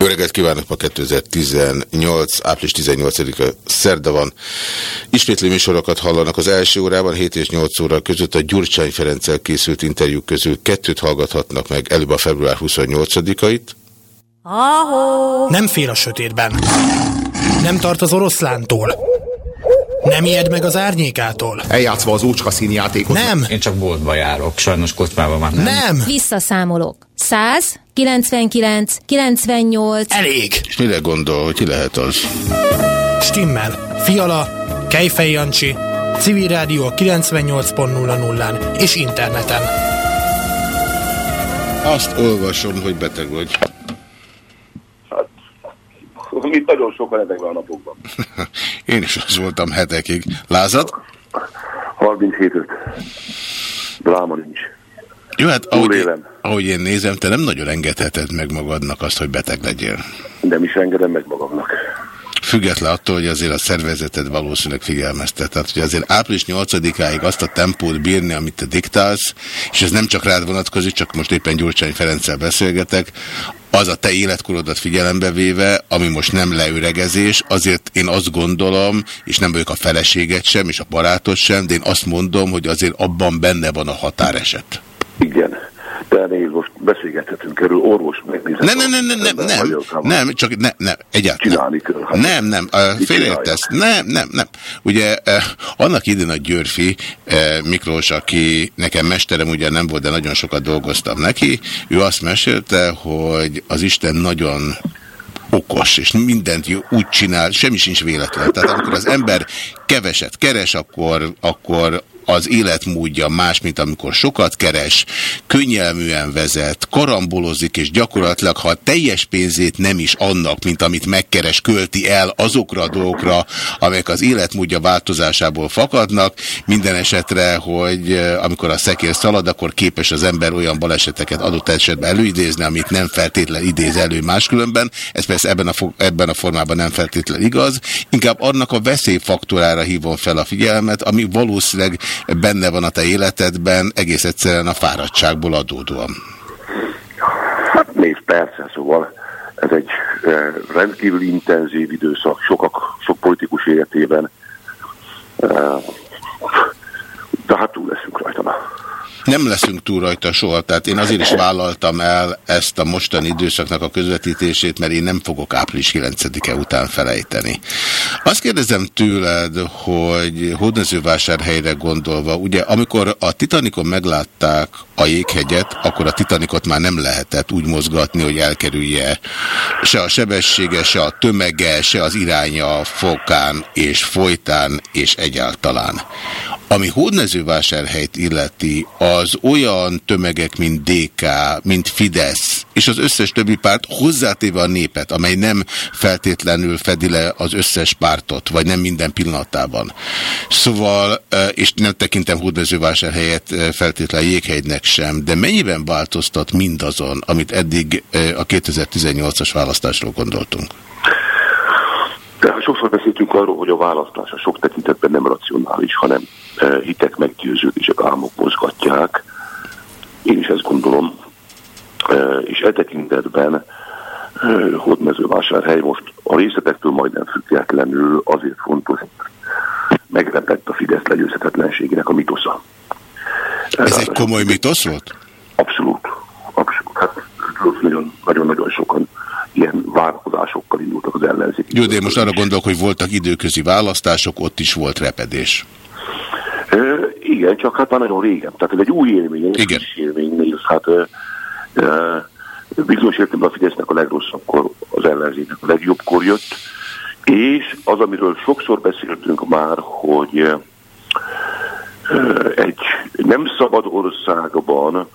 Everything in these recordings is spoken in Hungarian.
Jó reggelt kívánok, ma 2018. április 18-a szerda van. Ismétlő műsorokat hallanak az első órában, 7 és 8 óra között a Gyurcsány Ferenccel készült interjúk közül kettőt hallgathatnak meg, előbb a február 28-ait. Nem fél a sötétben. Nem tart az oroszlántól. Nem ijed meg az árnyékától. Eljátszva az ócska színjátékot. Nem, Én csak boltba járok, sajnos kocsmában már nem. nem. Visszaszámolok. 100, 99, 98. Elég. És mire gondol, hogy ki lehet az? Stimmel. Fiala, Kejfej Jancsi, Civil Rádió 98.00-án és interneten. Azt olvasom, hogy beteg vagy. Mit nagyon sokan ezekben a napokban. Én is az voltam hetekig. Lázad? 37 öt. Dráma nincs. Jó, hát ahogy, Túlélem. ahogy én nézem, te nem nagyon engedheted meg magadnak azt, hogy beteg legyél. Nem is engedem meg magamnak. Független attól, hogy azért a szervezeted valószínűleg figyelmeztet. Tehát, hogy azért április 8-áig azt a tempót bírni, amit te diktálsz, és ez nem csak rád vonatkozik, csak most éppen Gyurcsány Ferenccel beszélgetek, az a te életkorodat figyelembe véve, ami most nem leüregezés, azért én azt gondolom, és nem vagyok a feleséget sem, és a barátod sem, de én azt mondom, hogy azért abban benne van a határeset. Igen. De most beszélgethetünk erről, orvos megnézett. Nem, nem, nem, nem, nem, nem, nem, csak nem, nem, egyáltalán. Csinálni kell. Hát. Nem, nem, Mit félreértesz. Nem, nem, nem. Ugye uh, annak idén a Györfi uh, Miklós, aki nekem mesterem ugye nem volt, de nagyon sokat dolgoztam neki, ő azt mesélte, hogy az Isten nagyon okos, és mindent úgy csinál, semmi sincs véletlen. Tehát amikor az ember keveset keres, akkor, akkor az életmódja más, mint amikor sokat keres, könnyelműen vezet, karambolozik, és gyakorlatilag, ha a teljes pénzét nem is annak, mint amit megkeres, költi el azokra a dolgokra, amelyek az életmódja változásából fakadnak, minden esetre, hogy amikor a szekér szalad, akkor képes az ember olyan baleseteket adott esetben előidézni, amit nem feltétlen idéz elő máskülönben. Ez persze ebben a, ebben a formában nem feltétlen igaz. Inkább annak a veszélyfaktorára hívom fel a figyelmet, ami valószínűleg benne van a te életedben, egész egyszerűen a fáradtságból adódóan. Hát nézd, persze, szóval ez egy rendkívül intenzív időszak, sokak, sok politikus életében. De hát túl leszünk rajta. Nem leszünk túl rajta soha, tehát én azért is vállaltam el ezt a mostani időszaknak a közvetítését, mert én nem fogok április 9-e után felejteni. Azt kérdezem tőled, hogy hódmezővásárhelyre gondolva, ugye amikor a Titanikon meglátták a jéghegyet, akkor a Titanikot már nem lehetett úgy mozgatni, hogy elkerülje se a sebessége, se a tömege, se az iránya fokán és folytán és egyáltalán. Ami hódmezővásárhelyt illeti, az olyan tömegek, mint DK, mint Fidesz, és az összes többi párt hozzátéve a népet, amely nem feltétlenül fedi le az összes pártot, vagy nem minden pillanatában. Szóval, eh, és nem tekintem hódmezővásárhelyet eh, feltétlenül jéghegynek sem, de mennyiben változtat mindazon, amit eddig eh, a 2018-as választásról gondoltunk? De sokszor beszéltünk arról, hogy a választás a sok tekintetben nem racionális, hanem hitek, meggyőződések, álmok mozgatják. Én is ezt gondolom. És e tekintetben Hódmezővásárhely most a részletektől majdnem függetlenül azért fontos, meglepett a Fidesz legyőzhetetlenségének a mitosza. Ez egy komoly mitosz volt? Abszolút. Abszolút. Hát nagyon- nagyon-nagyon sokan ilyen várakozásokkal indultak az ellenzék. Jó, de én most arra gondolok, hogy voltak időközi választások, ott is volt repedés. Igen, csak hát már nagyon régen. Tehát ez egy új élmény, egy Igen. friss élmény néz. Hát ö, ö, bizonyos értelemben a Fidesznek a legrosszabbkor, az ellenzéknek a legjobbkor jött, és az, amiről sokszor beszéltünk már, hogy egy nem szabad országban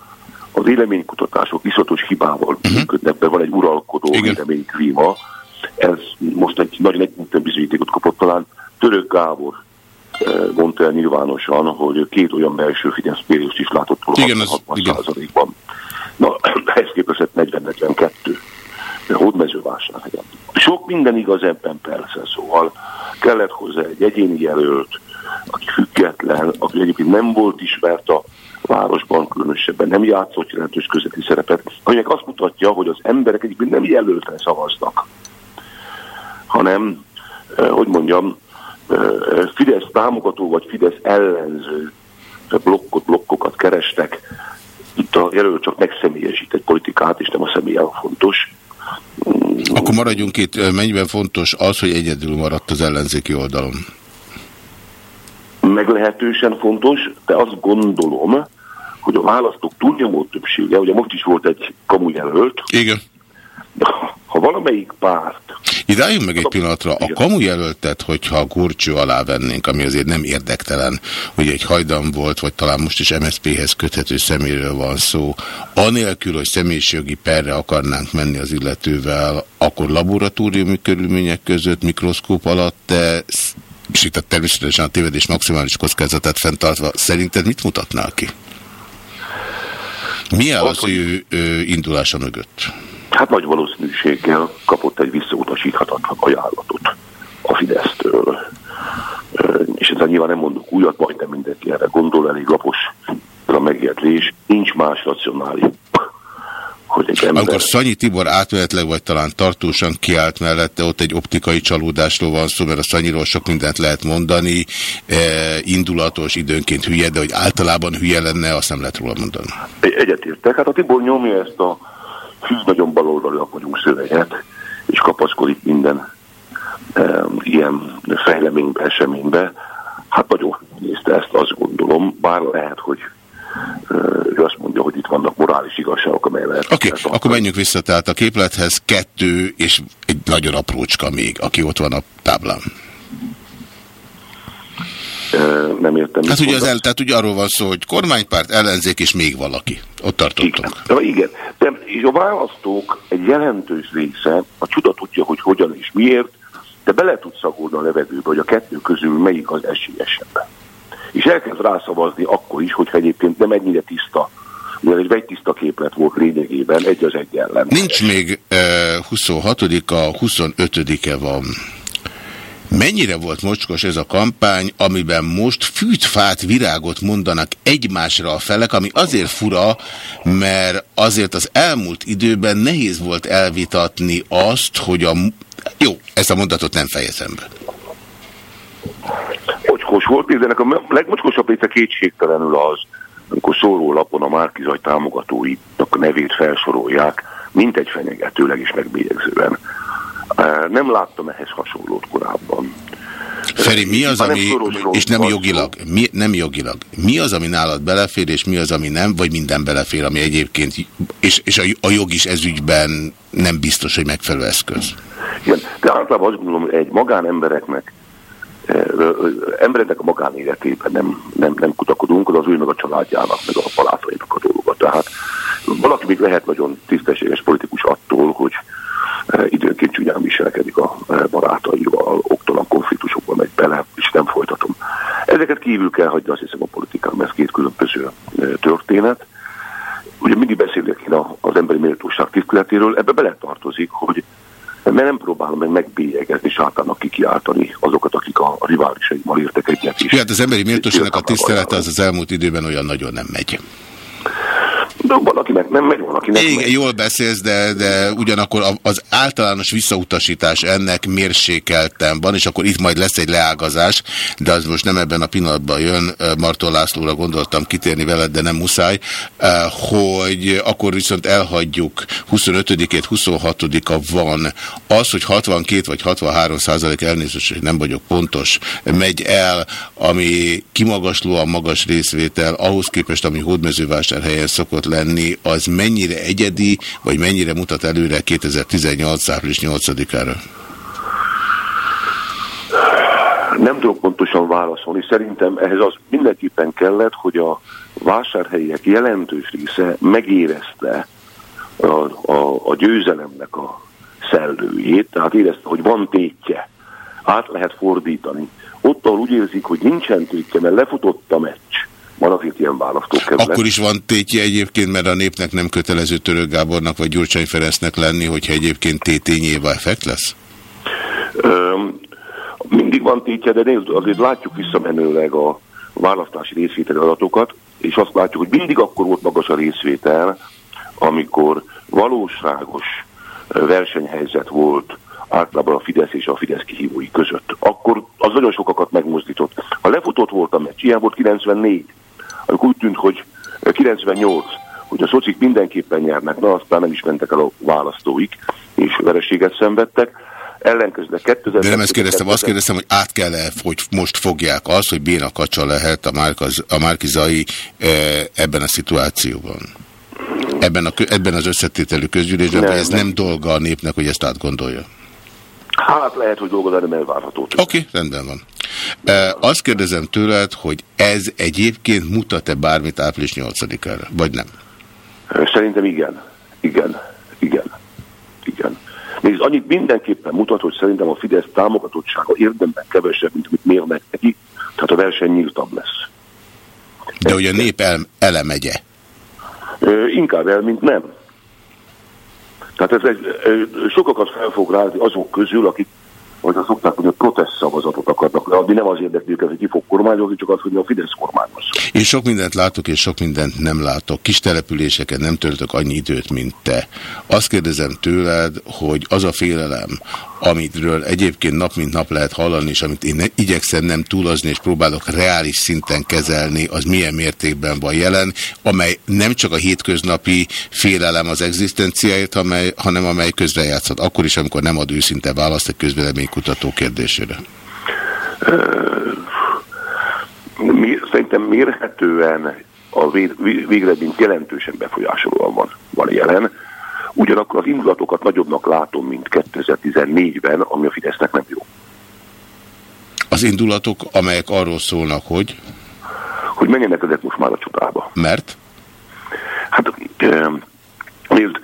a véleménykutatások iszatos hibával működnek be, van egy uralkodó Igen. véleményklíma, ez most egy nagyon egyszerűen bizonyítékot kapott talán Török Gábor mondta el nyilvánosan, hogy két olyan belső Fidesz példást is látott volna Igen, az- 60 igen. százalékban. Na, ehhez képest 40-42. De hódmezővásárhelyen. Sok minden igaz ebben persze, szóval kellett hozzá egy egyéni jelölt, aki független, aki egyébként nem volt ismert a városban különösebben nem játszott jelentős közötti szerepet, aminek azt mutatja, hogy az emberek egyébként nem jelöltre szavaznak, hanem, hogy mondjam, Fidesz támogató vagy Fidesz ellenző blokkot, blokkokat kerestek. Itt a jelölt csak megszemélyesített politikát, és nem a személyen fontos. Akkor maradjunk itt. Mennyiben fontos az, hogy egyedül maradt az ellenzéki oldalon? Meglehetősen fontos, de azt gondolom, hogy a választók túlnyomó többsége, ugye most is volt egy kamujelölt. Igen. Ha valamelyik párt itt álljunk meg egy pillanatra. A kamu jelöltet, hogyha a gurcső alá vennénk, ami azért nem érdektelen, hogy egy hajdan volt, vagy talán most is MSZP-hez köthető szeméről van szó, anélkül, hogy személyiségi perre akarnánk menni az illetővel, akkor laboratóriumi körülmények között, mikroszkóp alatt te és itt a természetesen a tévedés maximális kockázatát fenntartva, szerinted mit mutatnál ki? Mi az, az ő, ő indulása mögött? Hát nagy valószínűséggel kapott egy visszautasíthatatlan ajánlatot a Fidesztől. És ezzel nyilván nem mondok újat, majdnem mindenki erre gondol, elég lapos ez a megértés. Nincs más racionális hogy egy ember... Amikor Szanyi Tibor átmenetleg vagy talán tartósan kiállt mellette, ott egy optikai csalódásról van szó, mert a Szanyiról sok mindent lehet mondani, e, indulatos, időnként hülye, de hogy általában hülye lenne, azt nem lehet róla mondani. Egyetértek. Hát a Tibor nyomja ezt a hű, nagyon baloldali akarunk szöveget, és kapaszkodik minden e, ilyen fejleménybe, eseménybe. Hát nagyon nézte ezt, azt gondolom, bár lehet, hogy ő azt mondja, hogy itt vannak morális igazságok, amely lehet. Oké, okay, akkor menjünk vissza, tehát a képlethez kettő, és egy nagyon aprócska még, aki ott van a táblán nem értem. Hát ugye, az el, tehát ugye arról van szó, hogy kormánypárt, ellenzék és még valaki. Ott tartottunk. Igen, igen. de és a választók egy jelentős része, a csuda tudja, hogy hogyan és miért, de bele tud szagolni a levegőbe, hogy a kettő közül melyik az esélyesebb. És elkezd rászavazni akkor is, hogyha egyébként nem ennyire tiszta mivel egy vegytiszta képlet volt lényegében, egy az egy ellen. Nincs még uh, 26-a, 25-e van. Mennyire volt mocskos ez a kampány, amiben most fűtfát, virágot mondanak egymásra a felek, ami azért fura, mert azért az elmúlt időben nehéz volt elvitatni azt, hogy a... Jó, ezt a mondatot nem fejezem be. Mocskos volt, nézzenek, a legmocskosabb része kétségtelenül az, amikor szórólapon a Márkizaj támogatóinak nevét felsorolják, mint egy fenyegetőleg és megbélyegzően. Nem láttam ehhez hasonlót korábban. Feri, mi az, ami, és nem jogilag, mi, nem jogilag, mi az, ami nálad belefér, és mi az, ami nem, vagy minden belefér, ami egyébként, és, és a, a jog is ezügyben nem biztos, hogy megfelelő eszköz? Igen, de általában azt gondolom, egy magánembereknek, embereknek a magánéletében nem, nem, nem kutakodunk, az ő meg a családjának, meg a palátainak a dolga. Tehát valaki még lehet nagyon tisztességes politikus attól, hogy időnként csúnyán viselkedik a barátaival, oktalan konfliktusokba megy bele, és nem folytatom. Ezeket kívül kell hagyni, azt hiszem a politikán, mert ez két különböző történet. Ugye mindig beszélek én az emberi méltóság tiszteletéről, ebbe beletartozik, hogy mert nem próbálom meg megbélyegezni, sátának kikiáltani azokat, akik a riválisaimmal értek egyet is. Hát az emberi méltóságnak a tisztelete az az elmúlt időben olyan nagyon nem megy. De valakinek nem megy, valakinek Igen, megy. jól beszélsz, de, de ugyanakkor az általános visszautasítás ennek mérsékeltem van, és akkor itt majd lesz egy leágazás, de az most nem ebben a pillanatban jön, Marton Lászlóra gondoltam kitérni veled, de nem muszáj, hogy akkor viszont elhagyjuk 25-ét, 26-a van. Az, hogy 62 vagy 63 százalék elnézést, hogy nem vagyok pontos, megy el, ami kimagaslóan magas részvétel, ahhoz képest, ami hódmezővásárhelyen szokott lenni, az mennyire egyedi, vagy mennyire mutat előre 2018. április 8-ára? Nem tudok pontosan válaszolni. Szerintem ehhez az mindenképpen kellett, hogy a vásárhelyiek jelentős része megérezte a, a, a győzelemnek a szellőjét, tehát érezte, hogy van tétje, át lehet fordítani. Ott, ahol úgy érzik, hogy nincsen tétje, mert lefutott a meccs, van azért ilyen választókerület. Akkor is van tétje egyébként, mert a népnek nem kötelező Török Gábornak vagy Gyurcsány Ferencnek lenni, hogyha egyébként tétényével effekt lesz? Öm, mindig van tétje, de nézd, azért látjuk visszamenőleg a választási részvételi adatokat, és azt látjuk, hogy mindig akkor volt magas a részvétel, amikor valóságos versenyhelyzet volt általában a Fidesz és a Fidesz kihívói között. Akkor az nagyon sokakat megmozdított. Ha lefutott volt a meccs, ilyen volt 94, amikor úgy tűnt, hogy 98, hogy a szocik mindenképpen nyernek, na aztán nem is mentek el a választóik, és vereséget szenvedtek. Ellenkezőleg 2000 De nem ezt kérdeztem, azt kérdeztem, hogy át kell-e, hogy most fogják azt, hogy Béna Kacsa lehet a, Márkaz, a Márkizai e, ebben a szituációban? Ebben, a, ebben az összetételű közgyűlésben, nem, ez nem. nem dolga a népnek, hogy ezt átgondolja? Hát lehet, hogy dolga, de nem elvárható. Oké, okay, rendben van. Azt kérdezem tőled, hogy ez egyébként mutat-e bármit április 8-ára, vagy nem? Szerintem igen. Igen. Igen. Igen. Nézd, annyit mindenképpen mutat, hogy szerintem a Fidesz támogatottsága érdemben kevesebb, mint amit mérnek neki, tehát a verseny nyíltabb lesz. De hogy a nép el, elemegye? Inkább el, mint nem. Tehát ez egy, sokakat fel fog rázni azok közül, akik hogy azt szokták, hogy a protest szavazatot akarnak leadni, nem az érdekli őket, hogy ki fog kormányozni, csak az, hogy a Fidesz kormányos. Én sok mindent látok, és sok mindent nem látok. Kis településeken nem töltök annyi időt, mint te. Azt kérdezem tőled, hogy az a félelem, amitről egyébként nap mint nap lehet hallani, és amit én igyekszem nem túlozni, és próbálok reális szinten kezelni, az milyen mértékben van jelen, amely nem csak a hétköznapi félelem az egzisztenciáért, amely, hanem amely közrejátszott. Akkor is, amikor nem ad őszinte választ egy közvéleménykutató kérdésére. Mi, szerintem mérhetően a végeredményt jelentősen befolyásolóan van, van jelen. Ugyanakkor az indulatokat nagyobbnak látom, mint 2014-ben, ami a Fidesznek nem jó. Az indulatok, amelyek arról szólnak, hogy? Hogy menjenek ezek most már a csodába. Mert? Hát nézd,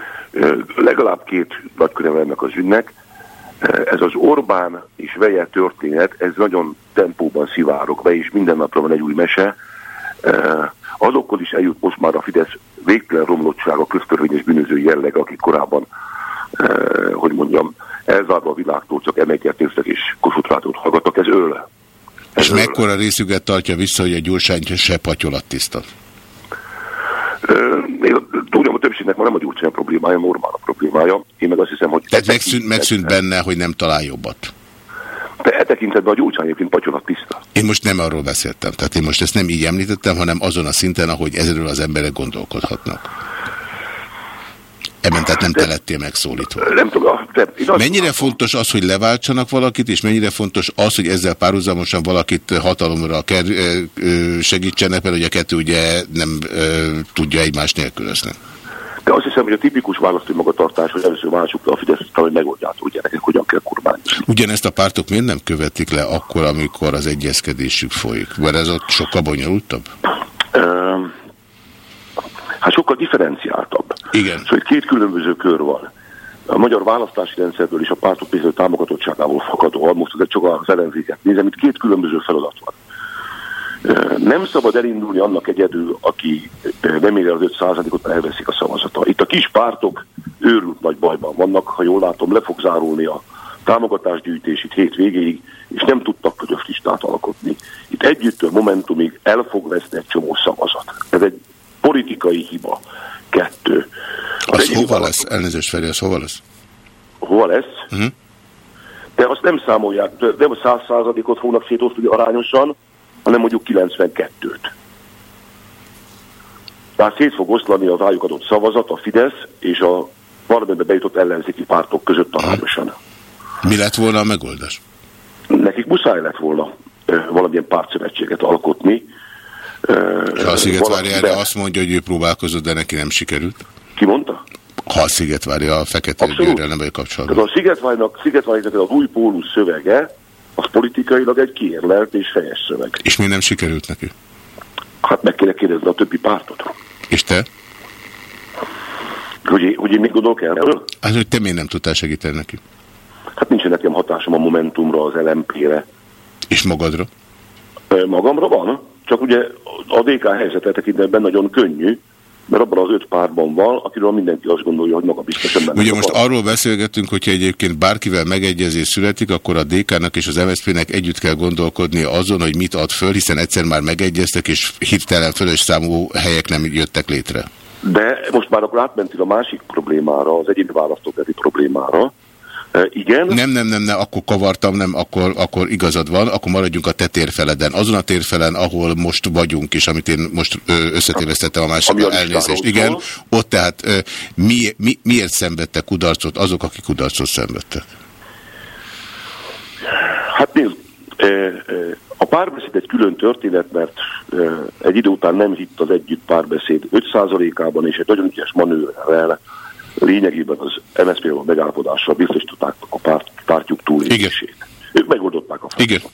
legalább két nagyköre ennek az ügynek. Ez az Orbán és Veje történet, ez nagyon tempóban szivárok be, és minden napra van egy új mese. Azokkal is eljut most már a Fidesz végtelen romlottsága, köztörvényes bűnöző jelleg, akik korábban, hogy mondjam, elzárva a világtól csak emegyet néztek és kosutrátot hallgattak, ez öl. Ez és öl. mekkora részüket tartja vissza, hogy a gyurcsány se patyolat tiszta? Én többségnek már nem a gyurcsány problémája, a Orbán a problémája. Én meg azt hiszem, hogy... Tehát megszűnt, megszűnt benne, hogy nem talál jobbat. De e tekintetben a gyógycsány egyébként patyolat tiszta. Én most nem arról beszéltem. Tehát én most ezt nem így említettem, hanem azon a szinten, ahogy ezről az emberek gondolkodhatnak. Ebben tehát nem de, te lettél megszólítva. Nem tudom. De mennyire azt fontos az, hogy leváltsanak valakit, és mennyire fontos az, hogy ezzel párhuzamosan valakit hatalomra segítsenek, mert ugye a kettő ugye nem tudja egymást nélkülözni. De azt hiszem, hogy a tipikus választói magatartás, hogy először válaszuk a Fidesz, hogy megoldjátok, hogy gyerekek hogyan kell kormányozni. Ugyanezt a pártok miért nem követik le akkor, amikor az egyezkedésük folyik? Mert ez ott sokkal bonyolultabb? hát sokkal differenciáltabb. Igen. Szóval két különböző kör van. A magyar választási rendszerből és a pártok pénző támogatottságából fakadóan, most ez csak az ellenzéket nézem, itt két különböző feladat van. Nem szabad elindulni annak egyedül, aki nem éri az 5%-ot, elveszik a szavazata. Itt a kis pártok őrült nagy bajban vannak, ha jól látom, le fog zárulni a támogatásgyűjtés itt hét végéig, és nem tudtak közös listát alkotni. Itt együttől Momentumig el fog veszni egy csomó szavazat. Ez egy politikai hiba. Kettő. Az, az hova lesz? Elnézést Feri, az hova lesz? Hova lesz? Uh mhm. -huh. De azt nem számolják, nem a száz százalékot fognak szétosztani arányosan, hanem mondjuk 92-t. Tehát szét fog oszlani a rájuk adott szavazat, a Fidesz és a parlamentbe bejutott ellenzéki pártok között arányosan. Mi lett volna a megoldás? Nekik muszáj lett volna valamilyen pártszövetséget alkotni. Ha a Szigetvári erre azt mondja, hogy ő próbálkozott, de neki nem sikerült? Ki mondta? Ha a Szigetvári a fekete győrrel nem vagy kapcsolatban. Tehát a Szigetvárinak, Szigetvárinak az új pólus szövege, az politikailag egy kiérlelt és fejes szöveg. És mi nem sikerült neki? Hát meg kéne kérdezni a többi pártot. És te? Hogy, hogy én mit gondolok erről? Hát, hogy te miért nem tudtál segíteni neki? Hát nincsen nekem hatásom a Momentumra, az LMP-re. És magadra? Magamra van, csak ugye a DK helyzete tekintetben nagyon könnyű, mert abban az öt párban van, akiről mindenki azt gondolja, hogy maga biztosan benne. Ugye most arról beszélgetünk, hogyha egyébként bárkivel megegyezés születik, akkor a DK-nak és az MSZP-nek együtt kell gondolkodni azon, hogy mit ad föl, hiszen egyszer már megegyeztek, és hirtelen fölös számú helyek nem jöttek létre. De most már akkor átmentél a másik problémára, az egyéni választóbeli problémára, igen. Nem, nem, nem, nem, akkor kavartam, nem, akkor, akkor igazad van, akkor maradjunk a te térfeleden. Azon a térfelen, ahol most vagyunk, és amit én most összetévesztettem a másik elnézést. Igen, ott tehát mi, mi, miért szenvedtek kudarcot azok, akik kudarcot szenvedtek? Hát nézd, a párbeszéd egy külön történet, mert egy idő után nem hitt az együtt párbeszéd 5%-ában, és egy nagyon ügyes manőrrel lényegében az MSZP-val megállapodással biztosították a párt, pártjuk túlélését. Ők megoldották a feladatot.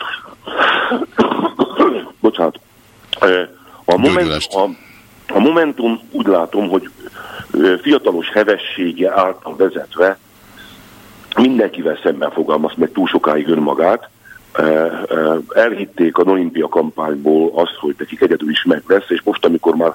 Bocsánat. A, moment, a, a Momentum úgy látom, hogy fiatalos hevessége által vezetve mindenkivel szemben fogalmaz meg túl sokáig önmagát. Elhitték a olimpia kampányból azt, hogy nekik egyedül is meg lesz, és most, amikor már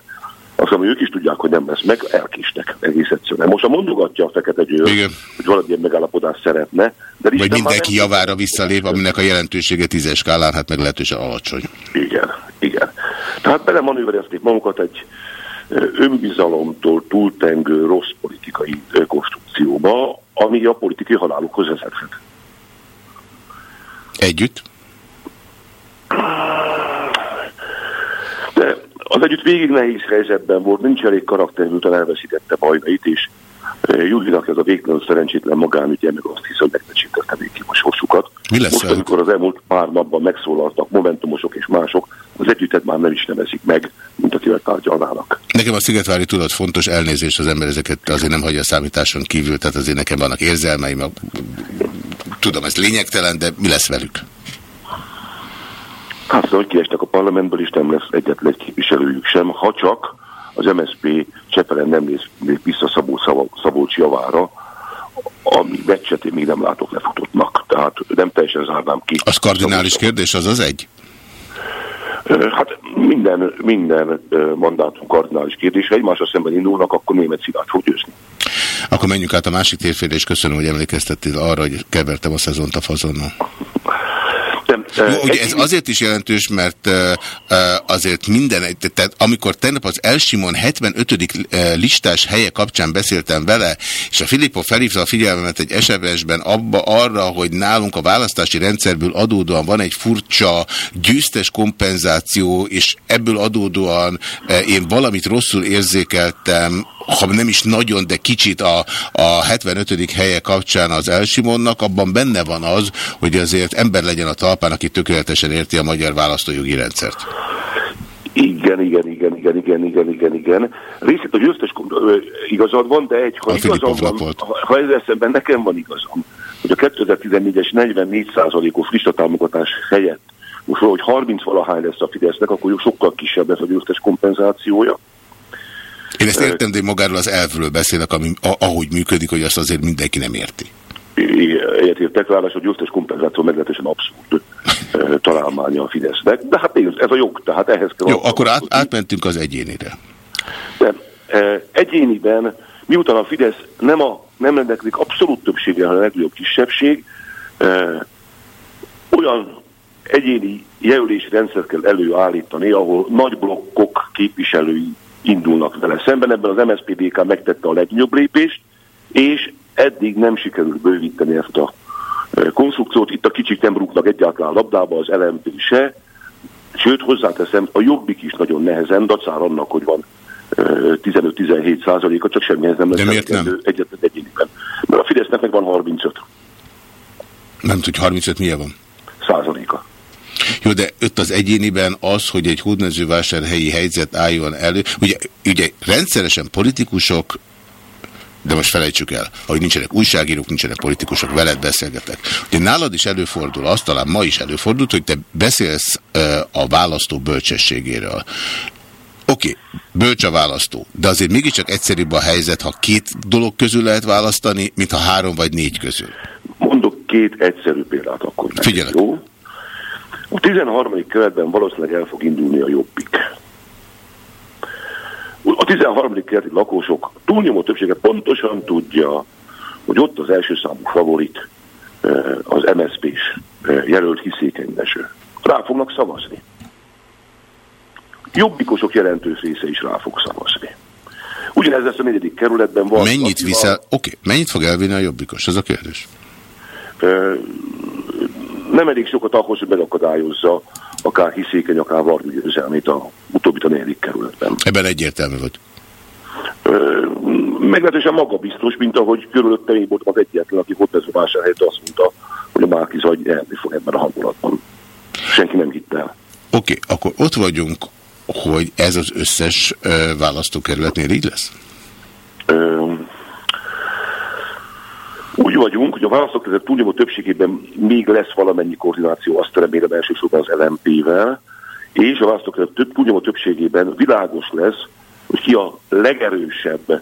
azt mondom, ők is tudják, hogy nem lesz meg, elkéstek egész egyszerűen. Most a mondogatja a fekete győr, Igen. hogy valamilyen megállapodást szeretne. De Vagy mindenki nem... javára visszalép, aminek a jelentősége tízes skálán, hát meglehetősen alacsony. Igen, igen. Tehát belemanőverezték magukat egy önbizalomtól túltengő rossz politikai konstrukcióba, ami a politikai halálukhoz vezethet. Együtt? De az együtt végig nehéz helyzetben volt, nincs elég karakter, miután elveszítette bajnait, és Julinak ez a végtelen szerencsétlen magánügye, meg azt hiszem, megbecsítette még ki a sorsukat. Mi lesz Most, amikor az elmúlt pár napban megszólaltak momentumosok és mások, az együttet már nem is nevezik meg, mint akivel tárgyalnának. Nekem a Szigetvári tudat fontos elnézést, az ember ezeket azért nem hagyja a számításon kívül, tehát azért nekem vannak érzelmeim, tudom, ez lényegtelen, de mi lesz velük? Hát, hogy kiestek a parlamentből, és nem lesz egyetlen egy képviselőjük sem, ha csak az MSZP Csepelen nem néz még vissza Szabó, Szabó, Szabolcs javára, ami meccset én még nem látok lefutottnak. Tehát nem teljesen zárnám ki. Az kardinális kérdés, az az egy? Hát minden, minden mandátum kardinális kérdés. Ha egymásra szemben indulnak, akkor német szilárd fog győzni. Akkor menjünk át a másik térfélre, és köszönöm, hogy emlékeztettél arra, hogy kevertem a szezont a fazonnal. Jó, ugye ez azért is jelentős, mert azért minden, tehát amikor tegnap az Elsimon 75. listás helye kapcsán beszéltem vele, és a Filippo felhívta a figyelmemet egy SMS-ben abba arra, hogy nálunk a választási rendszerből adódóan van egy furcsa győztes kompenzáció, és ebből adódóan én valamit rosszul érzékeltem, ha nem is nagyon, de kicsit a, a 75. helye kapcsán az Elsimonnak, abban benne van az, hogy azért ember legyen a talpán, aki tökéletesen érti a magyar választójogi rendszert. Igen, igen, igen, igen, igen, igen, igen, igen. Részét a győztes igazad van, de egy, ha a igazam van, volt. ha, ha ezzel szemben nekem van igazam, hogy a 2014-es 44%-os listatámogatás helyett most valahogy 30 valahány lesz a Fidesznek, akkor sokkal kisebb lesz a győztes kompenzációja. Én ezt értem, de magáról az elvről beszélek, ami, ahogy működik, hogy azt azért mindenki nem érti. Értettek, ráadásul a győztes kompenzáció meglehetősen abszurd találmánya a Fidesznek, de hát ez a jog, tehát ehhez kell... Jó, akkor át, átmentünk az egyénire. De egyéniben, miután a Fidesz nem, a, nem rendelkezik abszolút többséggel, hanem a legnagyobb kisebbség, olyan egyéni jelölési rendszert kell előállítani, ahol nagy blokkok képviselői indulnak vele szemben. Ebben az MSZPDK megtette a legnagyobb lépést, és eddig nem sikerült bővíteni ezt a e, konstrukciót. Itt a kicsik nem rúgnak egyáltalán labdába, az LMP se, sőt hozzáteszem, a jobbik is nagyon nehezen, dacár annak, hogy van 15-17 e, százaléka, csak semmihez nem lesz. De miért nem? Egyetlen egyéniben. Mert a Fidesznek meg van 35. Nem tudja, 35 milyen van? Százaléka. Jó, de öt az egyéniben az, hogy egy hódmezővásárhelyi helyzet álljon elő. Ugye, ugye rendszeresen politikusok de most felejtsük el, hogy nincsenek újságírók, nincsenek politikusok, veled beszélgetek. Ugye nálad is előfordul, azt talán ma is előfordult, hogy te beszélsz a választó bölcsességéről. Oké, okay, bölcs a választó, de azért mégiscsak egyszerűbb a helyzet, ha két dolog közül lehet választani, mint ha három vagy négy közül. Mondok két egyszerű példát akkor. Figyelek. Jó? A 13. követben valószínűleg el fog indulni a jobbik. A 13. kerti lakosok túlnyomó többsége pontosan tudja, hogy ott az első számú favorit az MSZP-s jelölt hiszékenyeső. Rá fognak szavazni. Jobbikosok jelentős része is rá fog szavazni. Ugyanez lesz a negyedik kerületben van. Mennyit viszel, oké, okay. mennyit fog elvinni a jobbikos? Ez a kérdés. Nem elég sokat ahhoz, hogy megakadályozza akár hiszékeny, akár varjú győzelmét a utóbbit a negyedik kerületben. Ebben egyértelmű vagy. Meglehetősen magabiztos, mint ahogy körülöttem én voltam az egyetlen, aki volt ez a vásárhelyet, azt mondta, hogy a Márki elni fog ebben a hangulatban. Senki nem hitt el. Oké, okay, akkor ott vagyunk, hogy ez az összes választókerületnél így lesz? Ö, úgy vagyunk, hogy a választókerület túlnyomó többségében még lesz valamennyi koordináció, azt remélem elsősorban az LMP-vel, és a választókerület több, túlnyomó többségében világos lesz, hogy ki a legerősebb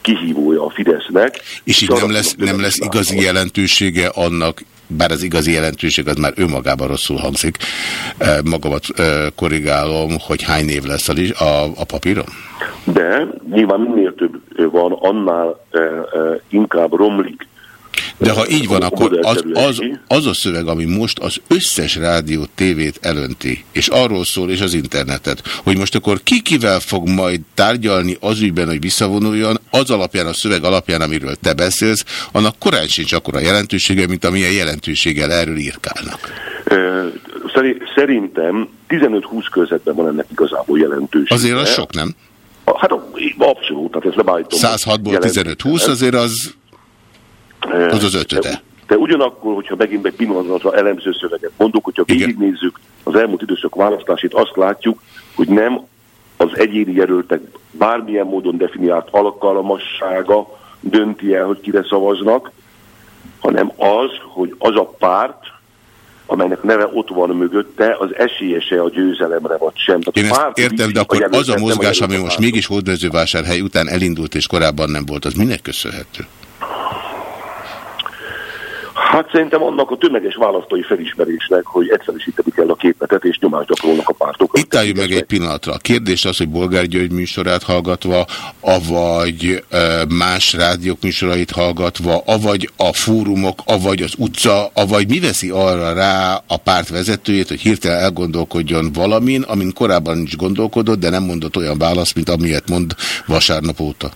kihívója a Fidesznek. És így nem lesz, nem lesz igazi jelentősége annak, bár az igazi jelentőség az már önmagában rosszul hangzik, magamat korrigálom, hogy hány név lesz a, a, a papíron? De nyilván minél több van, annál inkább romlik de ha így van, akkor az, az, az a szöveg, ami most az összes rádió, tévét elönti, és arról szól, és az internetet, hogy most akkor ki kivel fog majd tárgyalni az ügyben, hogy visszavonuljon, az alapján, a szöveg alapján, amiről te beszélsz, annak korán sincs akkora jelentősége, mint amilyen jelentőséggel erről írkálnak. Szerintem 15-20 körzetben van ennek igazából jelentősége. Azért az sok, nem? Hát abszolút, tehát ez nem állítom. 106-ból 15-20 azért az az az ötöte. De, de ugyanakkor, hogyha megint egy pillanatra elemző szöveget mondunk, hogyha végignézzük az elmúlt időszak választásait, azt látjuk, hogy nem az egyéni jelöltek bármilyen módon definiált alkalmassága dönti el, hogy kire szavaznak, hanem az, hogy az a párt, amelynek neve ott van mögötte, az esélyese a győzelemre vagy sem. Tehát Én ezt értem, de akkor az a mozgás, ami most mégis hódmezővásárhely után elindult és korábban nem volt, az minek köszönhető? Hát szerintem annak a tömeges választói felismerésnek, hogy egyszerűsíteni kell a képetet, és nyomást gyakorolnak a pártok. Itt álljunk meg egy pillanatra. A kérdés az, hogy Bolgár György műsorát hallgatva, avagy más rádiók műsorait hallgatva, avagy a fórumok, avagy az utca, avagy mi veszi arra rá a párt vezetőjét, hogy hirtelen elgondolkodjon valamin, amin korábban is gondolkodott, de nem mondott olyan választ, mint amilyet mond vasárnap óta?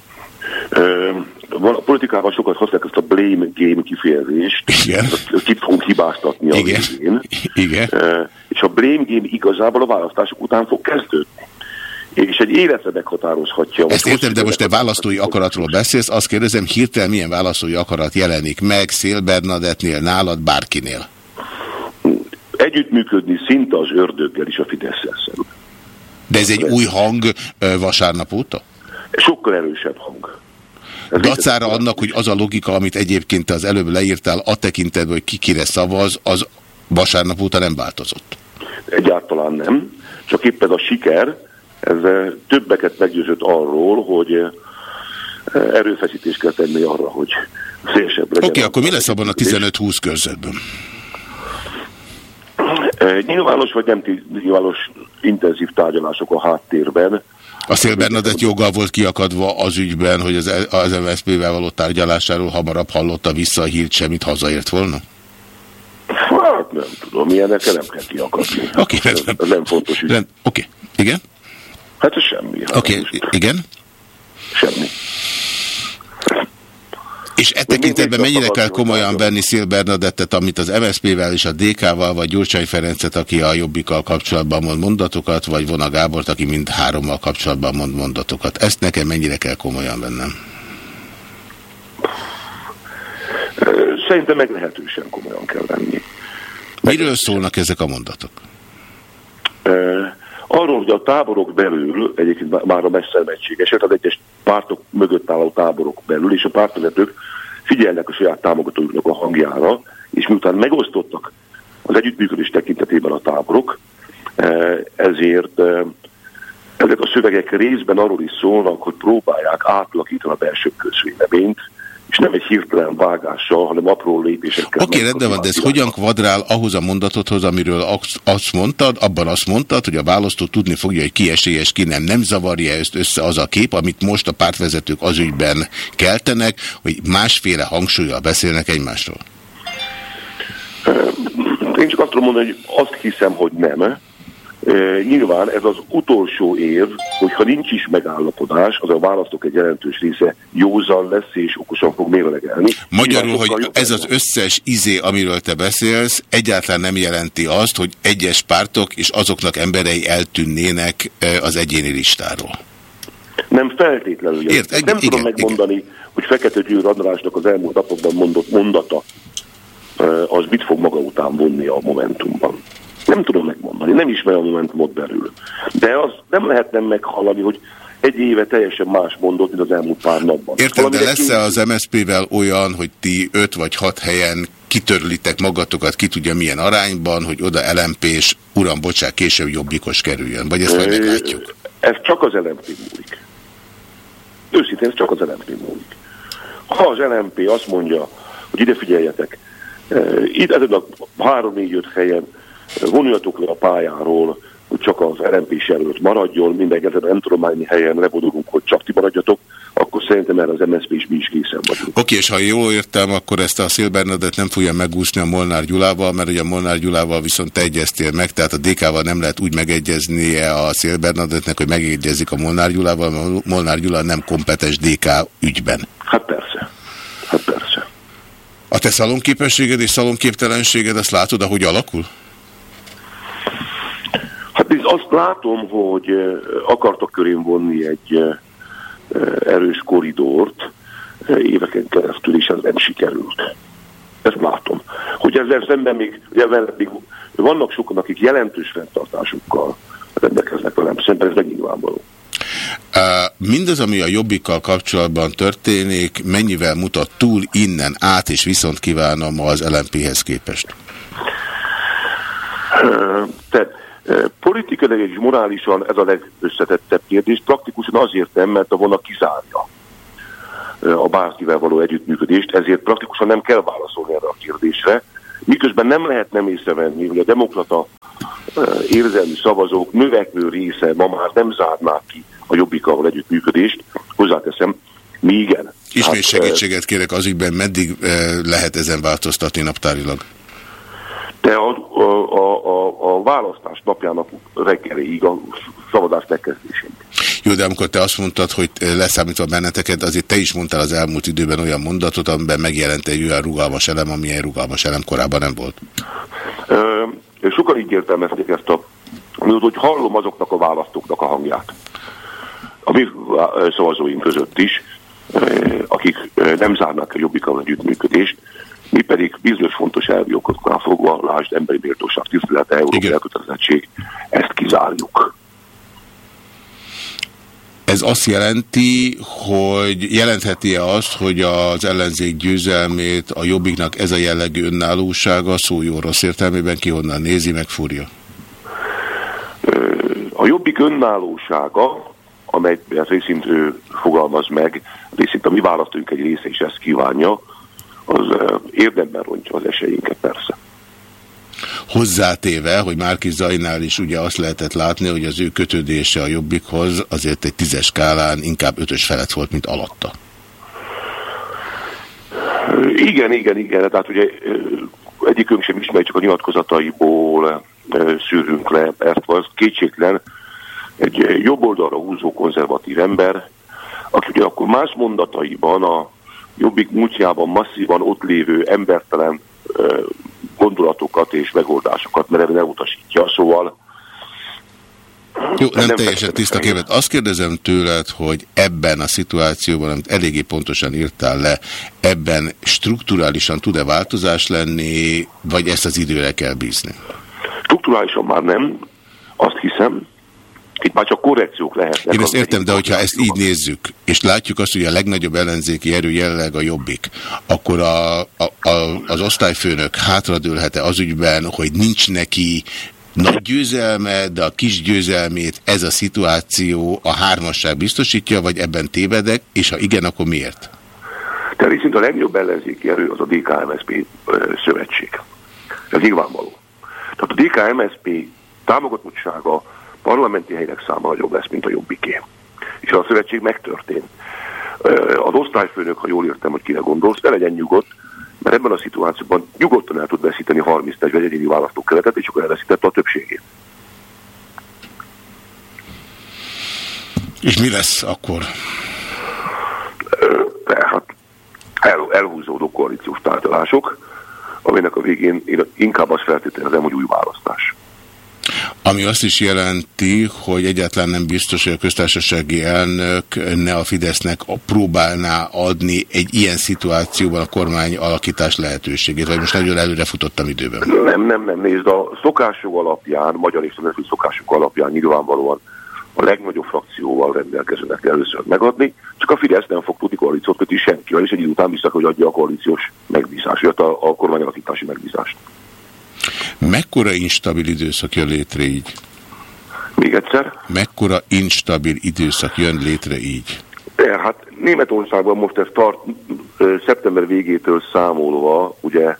Van, a politikában sokat használják ezt a blame game kifejezést. Igen. Kit fogunk hibáztatni a Igen. végén. Igen. És a blame game igazából a választások után fog kezdődni. És egy életre meghatározhatja. Ezt értem, de most te választói akaratról beszélsz, azt kérdezem, hirtelen milyen választói akarat jelenik meg Szél Bernadettnél, nálad, bárkinél? Együttműködni szinte az ördöggel is a fidesz szemben. De ez egy új hang vasárnap óta? Sokkal erősebb hang. Dacára annak, hogy az a logika, amit egyébként az előbb leírtál, a tekintetben, hogy ki kire szavaz, az vasárnap óta nem változott. Egyáltalán nem. Csak éppen a siker, ez eh, többeket meggyőzött arról, hogy eh, erőfeszítést kell tenni arra, hogy szélsebb legyen. Oké, okay, akkor mi lesz abban a 15-20 körzetben? Eh, nyilvános vagy nem nyilvános intenzív tárgyalások a háttérben, a Szél Bernadett joggal volt kiakadva az ügyben, hogy az, az MSZP-vel való tárgyalásáról hamarabb hallotta vissza a hírt, semmit hazaért volna? Hát nem tudom, ilyenekkel nem kell kiakadni. Oké, okay, ez, ez nem fontos ügy. Oké, okay. igen? Hát ez semmi. Hát Oké, okay. igen? Semmi. És e tekintetben mennyire kell komolyan venni Szél Bernadettet, amit az MSZP-vel és a DK-val, vagy Gyurcsány Ferencet, aki a Jobbikkal kapcsolatban mond mondatokat, vagy Vona Gábort, aki mind hárommal kapcsolatban mond mondatokat. Ezt nekem mennyire kell komolyan vennem? Szerintem meglehetősen komolyan kell venni. Miről szólnak ezek a mondatok? Arról, hogy a táborok belül, egyébként már a messzermetséges, tehát az egyes pártok mögött álló táborok belül, és a pártvezetők figyelnek a saját támogatóiknak a hangjára, és miután megosztottak az együttműködés tekintetében a táborok, e, ezért e, ezek a szövegek részben arról is szólnak, hogy próbálják átlakítani a belső közvéleményt, és nem egy hirtelen vágással, hanem apró lépésekkel. Oké, okay, rendben van, de ez hogyan kvadrál ahhoz a mondatodhoz, amiről azt mondtad, abban azt mondtad, hogy a választó tudni fogja, hogy ki esélyes, ki nem. Nem zavarja ezt össze az a kép, amit most a pártvezetők az ügyben keltenek, hogy másféle hangsúlyjal beszélnek egymásról? Én csak azt tudom mondani, hogy azt hiszem, hogy nem nyilván ez az utolsó év, hogyha nincs is megállapodás, az a választók egy jelentős része józan lesz és okosan fog mérlegelni. Magyarul, hogy ez az összes izé, amiről te beszélsz, egyáltalán nem jelenti azt, hogy egyes pártok és azoknak emberei eltűnnének az egyéni listáról. Nem feltétlenül. Ért, egy, nem igen, tudom megmondani, igen. hogy Fekete Győr Andrásnak az elmúlt napokban mondott mondata, az mit fog maga után vonni a Momentumban. Nem tudom megmondani, nem ismerem a Momentumot belül. De az nem lehet nem meghallani, hogy egy éve teljesen más mondott, mint az elmúlt pár napban. Érted, de lesz-e az MSZP-vel olyan, hogy ti öt vagy hat helyen kitörlitek magatokat, ki tudja milyen arányban, hogy oda lmp és uram, bocsák, később jobbikos kerüljön? Vagy ezt majd meglátjuk? Ez csak az LMP múlik. Őszintén ez csak az LMP múlik. Ha az LMP azt mondja, hogy ide figyeljetek, itt ezen a három-négy-öt helyen vonuljatok le a pályáról, hogy csak az rmp jelölt maradjon, mindenki ezen nem tudom helyen levonulunk, hogy csak ti maradjatok, akkor szerintem erre az MSZP is mi is készen vagyunk. Oké, okay, és ha jól értem, akkor ezt a Szél Bernadett nem fogja megúszni a Molnár Gyulával, mert ugye a Molnár Gyulával viszont te egyeztél meg, tehát a DK-val nem lehet úgy megegyeznie a Szél Bernadettnek, hogy megegyezik a Molnár Gyulával, mert a Molnár Gyula nem kompetens DK ügyben. Hát persze. Hát persze. A te szalonképességed és szalonképtelenséged, azt látod, ahogy alakul? Azt látom, hogy akartak körén vonni egy erős koridort éveken keresztül, és ez nem sikerült. Ezt látom. Hogy ezzel szemben még, még vannak sokan, akik jelentős fenntartásukkal rendelkeznek velem. Szerintem ez megnyilvánvaló. Mindaz, ami a jobbikkal kapcsolatban történik, mennyivel mutat túl innen át, és viszont kívánom az LNP-hez képest? Tehát Politikailag és morálisan ez a legösszetettebb kérdés, praktikusan azért nem, mert a vona kizárja a bárkivel való együttműködést, ezért praktikusan nem kell válaszolni erre a kérdésre, miközben nem lehet nem észrevenni, hogy a demokrata érzelmi szavazók növekvő része ma már nem zárná ki a jobbikkal együttműködést, hozzáteszem, mi igen. Ismét hát, segítséget kérek az ügyben, meddig lehet ezen változtatni naptárilag? De a, a, a, választás napjának reggeléig, a szavazás megkezdéséig. Jó, de amikor te azt mondtad, hogy leszámítva benneteket, azért te is mondtál az elmúlt időben olyan mondatot, amiben megjelent egy olyan rugalmas elem, amilyen rugalmas elem korábban nem volt. Ö, sokan így értelmezték ezt a mióta, hogy hallom azoknak a választóknak a hangját. A mi szavazóink között is, akik nem zárnak a jobbikal együttműködést, mi pedig bizonyos fontos elvi okoknál fogva, lásd emberi méltóság, tisztelet, európai elkötelezettség, ezt kizárjuk. Ez azt jelenti, hogy jelentheti-e azt, hogy az ellenzék győzelmét a jobbiknak ez a jellegű önállósága, szó jó rossz értelmében ki honnan nézi, megfúrja? A jobbik önállósága, amely részint ő fogalmaz meg, részint a mi választóink egy része is ezt kívánja, az érdemben rontja az esélyinket persze. Hozzátéve, hogy Márki Zajnál is ugye azt lehetett látni, hogy az ő kötődése a jobbikhoz azért egy tízes skálán inkább ötös felett volt, mint alatta. Igen, igen, igen. Tehát ugye egyikünk sem ismeri, csak a nyilatkozataiból szűrünk le ezt, az kétségtelen egy jobb oldalra húzó konzervatív ember, aki ugye akkor más mondataiban a Jobbik múltjában masszívan ott lévő embertelen gondolatokat és megoldásokat nem utasítja, szóval jó, nem, nem teljesen tiszta képet. Azt kérdezem tőled, hogy ebben a szituációban, amit eléggé pontosan írtál le, ebben strukturálisan tud-e változás lenni, vagy ezt az időre kell bízni? Strukturálisan már nem, azt hiszem, itt már csak korrekciók lehetnek. Én ezt értem, de hogyha ezt így nézzük, és látjuk azt, hogy a legnagyobb ellenzéki erő jelenleg a jobbik, akkor a, a, a, az osztályfőnök hátradőlhet-e az ügyben, hogy nincs neki nagy győzelme, de a kis győzelmét ez a szituáció a hármasság biztosítja, vagy ebben tévedek, és ha igen, akkor miért? Tehát viszont a legjobb ellenzéki erő az a DKMSP szövetség. Ez nyilvánvaló. Tehát a DKMSP támogatottsága parlamenti helyek száma nagyobb lesz, mint a jobbiké. És a szövetség megtörtént. Az osztályfőnök, ha jól értem, hogy kire gondolsz, ne legyen nyugodt, mert ebben a szituációban nyugodtan el tud veszíteni 30-40 egyéni választókeretet, és akkor elveszítette a többségét. És mi lesz akkor? Tehát el, elhúzódó koalíciós tárgyalások, aminek a végén én inkább azt feltételezem, hogy új választás. Ami azt is jelenti, hogy egyáltalán nem biztos, hogy a köztársasági elnök ne a Fidesznek próbálná adni egy ilyen szituációban a kormány alakítás lehetőségét, vagy most nagyon előre futottam időben. Nem, nem, nem, nézd, a szokások alapján, magyar és nemzeti szokások alapján nyilvánvalóan a legnagyobb frakcióval rendelkezőnek először megadni, csak a Fidesz nem fog tudni koalíciót kötni senkivel, és egy idő után vissza, hogy adja a koalíciós megbízást, a, a kormányalakítási megbízást. Mekkora instabil időszak jön létre így? Még egyszer? Mekkora instabil időszak jön létre így? De, hát Németországban most ez tart szeptember végétől számolva, ugye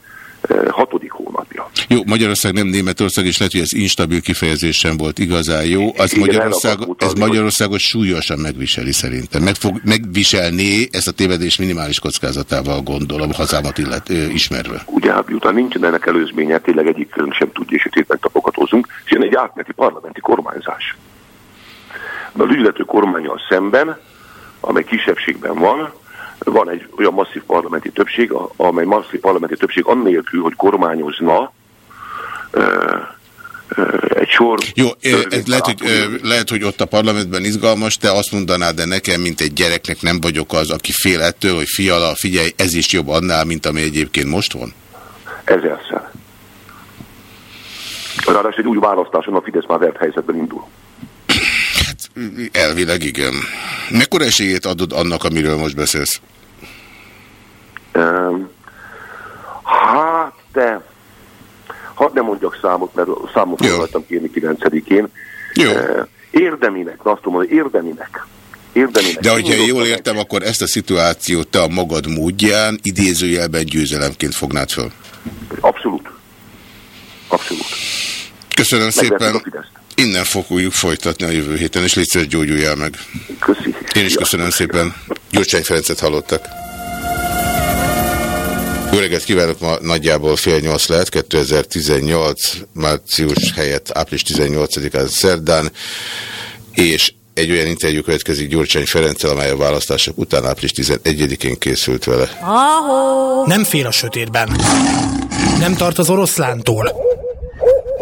hatodik hónapja. Jó, Magyarország nem Németország, és lehet, hogy ez instabil kifejezésen volt igazán jó. Az Igen, Magyarország, ez Magyarországot súlyosan megviseli szerintem. Meg fog megviselni ezt a tévedés minimális kockázatával gondolom, hazámat illet, ö, ismerve. Ugye, hát miután nincsen ennek előzménye, tényleg egyik sem tudja, és itt tapogatózunk, és jön egy átmeneti parlamenti kormányzás. De a ügylető kormányjal szemben, amely kisebbségben van, van egy olyan masszív parlamenti többség, amely masszív parlamenti többség annélkül, hogy kormányozna, egy sor... Jó, ez lehet hogy, lehet, hogy ott a parlamentben izgalmas, te azt mondanád, de nekem, mint egy gyereknek nem vagyok az, aki fél ettől, hogy fiala, figyelj, ez is jobb annál, mint ami egyébként most van? Ezerszer. Ráadásul egy új választáson a Fidesz már vert helyzetben indul. Hát, elvileg igen. Mekkora esélyét adod annak, amiről most beszélsz? Um, hát, te, hadd nem mondjak számot, mert számot voltam kérni 9-én. Jó. Uh, érdeminek, azt mondom, érdeminek. érdeminek. De hogyha én jól értem, akkor ezt a szituációt te a magad módján idézőjelben győzelemként fognád föl. Abszolút. Abszolút. Köszönöm szépen. Innen fogjuk folytatni a jövő héten, és légy gyógyuljál meg. Köszi. Én is köszönöm szépen. Gyurcsány Ferencet hallottak. Jó reggelt kívánok, ma nagyjából fél nyolc lehet, 2018 március helyett április 18-án szerdán, és egy olyan interjú következik Gyurcsány Ferenccel, amely a választások után április 11-én készült vele. Ahó. Nem fél a sötétben. Nem tart az oroszlántól.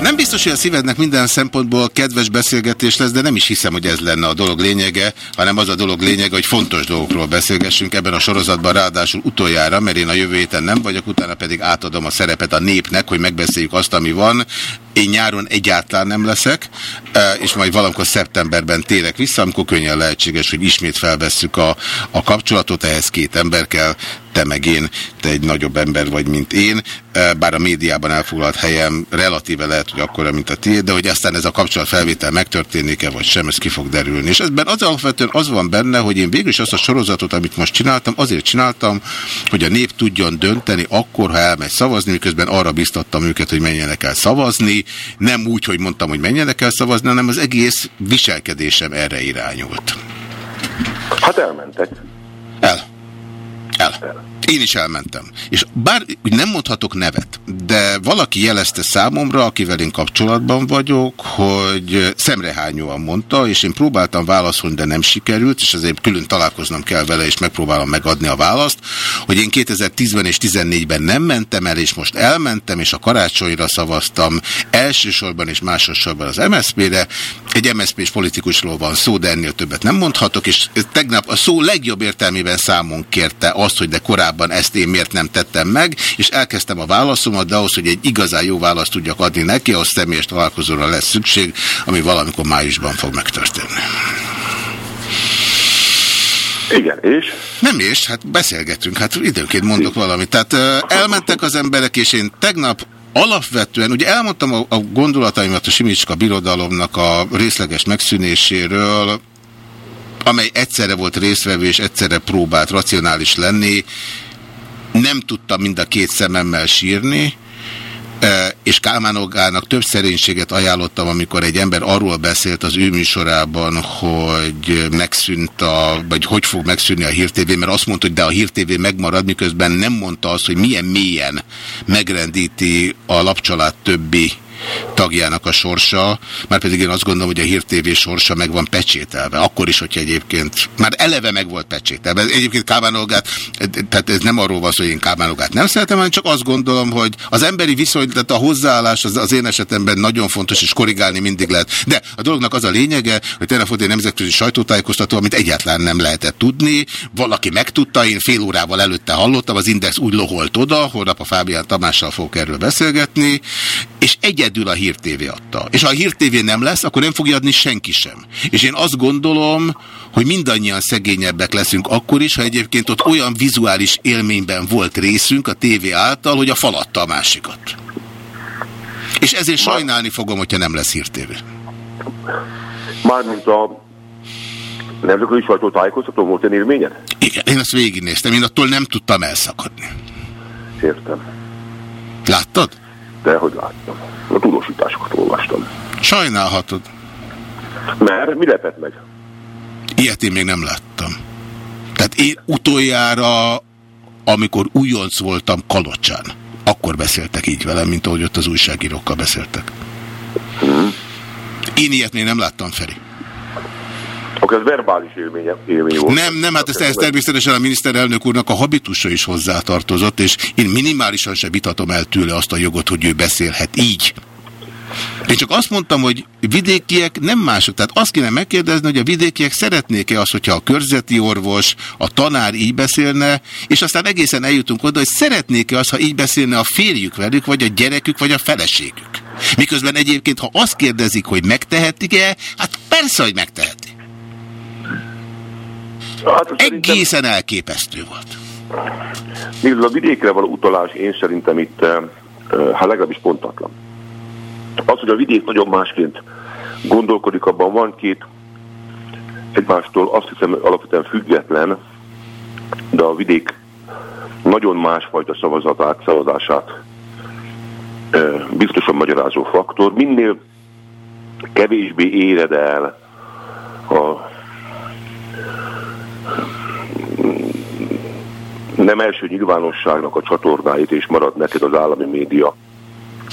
Nem biztos, hogy a szívednek minden szempontból kedves beszélgetés lesz, de nem is hiszem, hogy ez lenne a dolog lényege, hanem az a dolog lényege, hogy fontos dolgokról beszélgessünk ebben a sorozatban, ráadásul utoljára, mert én a jövő héten nem vagyok, utána pedig átadom a szerepet a népnek, hogy megbeszéljük azt, ami van. Én nyáron egyáltalán nem leszek, e, és majd valamikor szeptemberben térek vissza, amikor könnyen lehetséges, hogy ismét felvesszük a, a kapcsolatot, ehhez két ember kell, te meg én, te egy nagyobb ember vagy, mint én, bár a médiában elfoglalt helyem relatíve lehet, hogy akkora, mint a tiéd, de hogy aztán ez a kapcsolatfelvétel megtörténik-e, vagy sem, ez ki fog derülni. És ebben az alapvetően az van benne, hogy én végül is azt a sorozatot, amit most csináltam, azért csináltam, hogy a nép tudjon dönteni akkor, ha elmegy szavazni, miközben arra biztattam őket, hogy menjenek el szavazni, nem úgy, hogy mondtam, hogy menjenek el szavazni, hanem az egész viselkedésem erre irányult. Hát elmentek. El. El. Én is elmentem. És bár nem mondhatok nevet, de valaki jelezte számomra, akivel én kapcsolatban vagyok, hogy szemrehányóan mondta, és én próbáltam válaszolni, de nem sikerült, és azért külön találkoznom kell vele, és megpróbálom megadni a választ, hogy én 2010-ben és 2014-ben nem mentem el, és most elmentem, és a karácsonyra szavaztam elsősorban és másodszorban az MSZP-re. Egy MSZP-s politikusról van szó, de ennél többet nem mondhatok, és tegnap a szó legjobb értelmében számon kérte azt, hogy de korábban korábban ezt én miért nem tettem meg, és elkezdtem a válaszomat, de ahhoz, hogy egy igazán jó választ tudjak adni neki, ahhoz személyes találkozóra lesz szükség, ami valamikor májusban fog megtörténni. Igen, és? Nem és, hát beszélgetünk, hát időnként mondok valamit. Tehát elmentek az emberek, és én tegnap alapvetően, ugye elmondtam a, a gondolataimat a Simicska birodalomnak a részleges megszűnéséről, amely egyszerre volt részvevő és egyszerre próbált racionális lenni. Nem tudtam mind a két szememmel sírni, és Kálmán Ogának több szerénységet ajánlottam, amikor egy ember arról beszélt az ő műsorában, hogy megszűnt a, vagy hogy fog megszűnni a hírtévé, mert azt mondta, hogy de a hírtévé megmarad, miközben nem mondta azt, hogy milyen mélyen megrendíti a lapcsalád többi tagjának a sorsa, már pedig én azt gondolom, hogy a Hír TV sorsa meg van pecsételve. Akkor is, hogyha egyébként már eleve meg volt pecsételve. Egyébként Kábánolgát, tehát ez nem arról van szó, hogy én Kábánolgát nem szeretem, hanem csak azt gondolom, hogy az emberi viszony, tehát a hozzáállás az, az én esetemben nagyon fontos, és korrigálni mindig lehet. De a dolognak az a lényege, hogy volt egy nemzetközi sajtótájékoztató, amit egyáltalán nem lehetett tudni. Valaki megtudta, én fél órával előtte hallottam, az Index úgy loholt oda, holnap a Fábián Tamással fogok erről beszélgetni, és egyedül egyedül a Hír TV adta. És ha a Hír TV nem lesz, akkor nem fogja adni senki sem. És én azt gondolom, hogy mindannyian szegényebbek leszünk akkor is, ha egyébként ott olyan vizuális élményben volt részünk a tévé által, hogy a falatta a másikat. És ezért sajnálni fogom, hogyha nem lesz Hír TV. Mármint a nemzetközi sajtótájékoztató volt egy élményed? Igen, én azt végignéztem, én attól nem tudtam elszakadni. Értem. Láttad? De hogy láttam. A tudósításokat olvastam. Sajnálhatod. Mert mi lepett meg? Ilyet én még nem láttam. Tehát én utoljára, amikor újonc voltam Kalocsán, akkor beszéltek így velem, mint ahogy ott az újságírókkal beszéltek. Hmm. Én ilyet még nem láttam, Feri. Akkor ez verbális élmény, élmény volt. Nem, nem, hát ez, ez természetesen a miniszterelnök úrnak a habitusa is hozzátartozott, és én minimálisan se vitatom el tőle azt a jogot, hogy ő beszélhet így. Én csak azt mondtam, hogy vidékiek nem mások. Tehát azt kéne megkérdezni, hogy a vidékiek szeretnék-e azt, hogyha a körzeti orvos, a tanár így beszélne, és aztán egészen eljutunk oda, hogy szeretnék-e azt, ha így beszélne a férjük velük, vagy a gyerekük, vagy a feleségük. Miközben egyébként, ha azt kérdezik, hogy megtehetik-e, hát persze, hogy megteheti. Hát, Egészen elképesztő volt. Nézd, a vidékre való utalás én szerintem itt, hát legalábbis pontatlan. Az, hogy a vidék nagyon másként gondolkodik, abban van két egymástól azt hiszem alapvetően független, de a vidék nagyon másfajta szavazatát, szavazását biztosan magyarázó faktor. Minél kevésbé éred el a nem első nyilvánosságnak a csatornáit, és marad neked az állami média,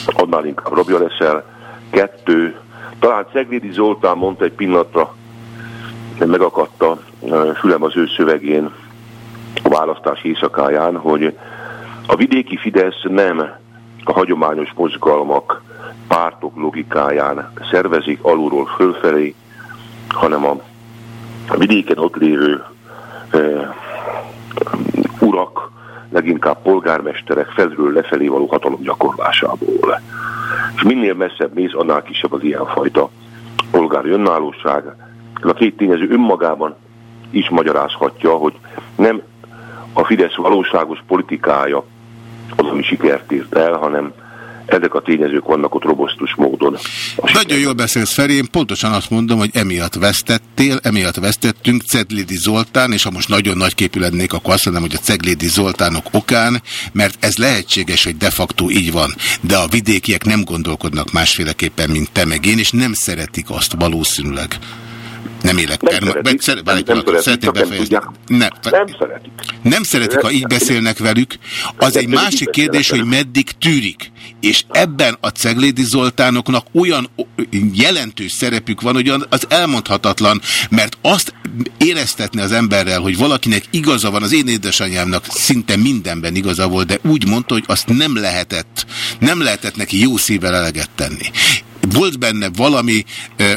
annál inkább rabja leszel. Kettő, talán Ceglédi Zoltán mondta egy pillanatra, megakadta fülem az ő szövegén a választás éjszakáján, hogy a vidéki Fidesz nem a hagyományos mozgalmak, pártok logikáján szervezik alulról fölfelé, hanem a vidéken ott lévő urak, leginkább polgármesterek felről lefelé való hatalom gyakorlásából. És minél messzebb mész, annál kisebb az ilyenfajta polgári önállóság. A két tényező önmagában is magyarázhatja, hogy nem a Fidesz valóságos politikája az, ami sikert ért el, hanem ezek a tényezők vannak ott robosztus módon. Nagyon jól beszélsz, Feri, én pontosan azt mondom, hogy emiatt vesztettél, emiatt vesztettünk Ceglédi Zoltán, és ha most nagyon nagy képű lennék, akkor azt mondom, hogy a Ceglédi Zoltánok okán, mert ez lehetséges, hogy de facto így van, de a vidékiek nem gondolkodnak másféleképpen, mint te meg én, és nem szeretik azt valószínűleg. Nem élek nem szeretik, szeret, nem, nem, nem szeretik, befejezni. Nem, nem szeretik. Nem szeretik, ha így beszélnek velük. Az egy másik kérdés, hogy meddig tűrik. És ebben a Ceglédi Zoltánoknak olyan jelentős szerepük van, hogy az elmondhatatlan, mert azt éreztetni az emberrel, hogy valakinek igaza van, az én édesanyámnak szinte mindenben igaza volt, de úgy mondta, hogy azt nem lehetett, nem lehetett neki jó szívvel eleget tenni. Volt benne valami,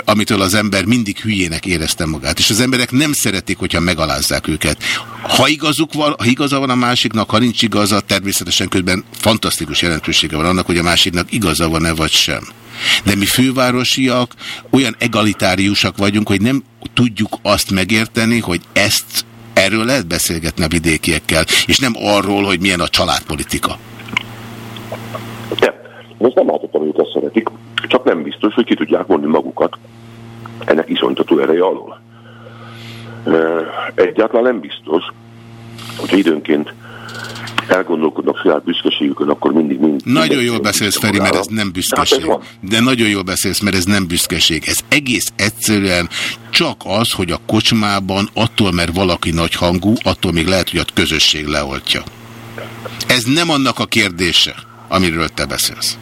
amitől az ember mindig hülyének érezte magát, és az emberek nem szeretik, hogyha megalázzák őket. Ha igazuk van, ha igaza van a másiknak, ha nincs igaza, természetesen közben fantasztikus jelentősége van annak, hogy a másiknak igaza van-e vagy sem. De mi fővárosiak olyan egalitáriusak vagyunk, hogy nem tudjuk azt megérteni, hogy ezt erről lehet beszélgetni a vidékiekkel, és nem arról, hogy milyen a családpolitika. De, most nem láthatom, hogy ezt szeretik, csak nem biztos, hogy ki tudják mondani magukat ennek iszonytató ereje alól. Egyáltalán nem biztos, hogyha időnként elgondolkodnak saját büszkeségükön, akkor mindig mind. Nagyon jól beszélsz, Feri, mert ez nem büszkeség. Hát ez De nagyon jól beszélsz, mert ez nem büszkeség. Ez egész egyszerűen csak az, hogy a kocsmában attól, mert valaki nagy hangú, attól még lehet, hogy a közösség leoltja. Ez nem annak a kérdése, amiről te beszélsz.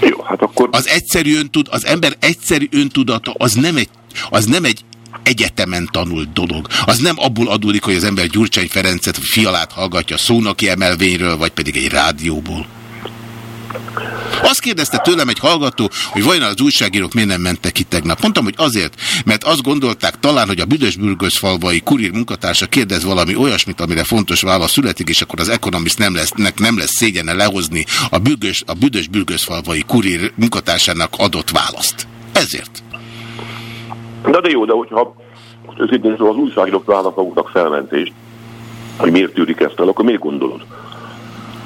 Jó, hát akkor... Az egyszerű öntud, az ember egyszerű öntudata az nem egy, az nem egy egyetemen tanult dolog. Az nem abból adódik, hogy az ember Gyurcsány Ferencet fialát hallgatja szónoki emelvényről, vagy pedig egy rádióból. Azt kérdezte tőlem egy hallgató, hogy vajon az újságírók miért nem mentek ki tegnap. Mondtam, hogy azért, mert azt gondolták talán, hogy a büdös falvai kurír munkatársa kérdez valami olyasmit, amire fontos válasz születik, és akkor az Economist nem lesz, nem lesz szégyene lehozni a, büdös, a büdös falvai kurír munkatársának adott választ. Ezért. De de jó, de hogyha őszintén az újságírók válnak maguknak felmentést, hogy miért tűrik ezt el, akkor miért gondolod,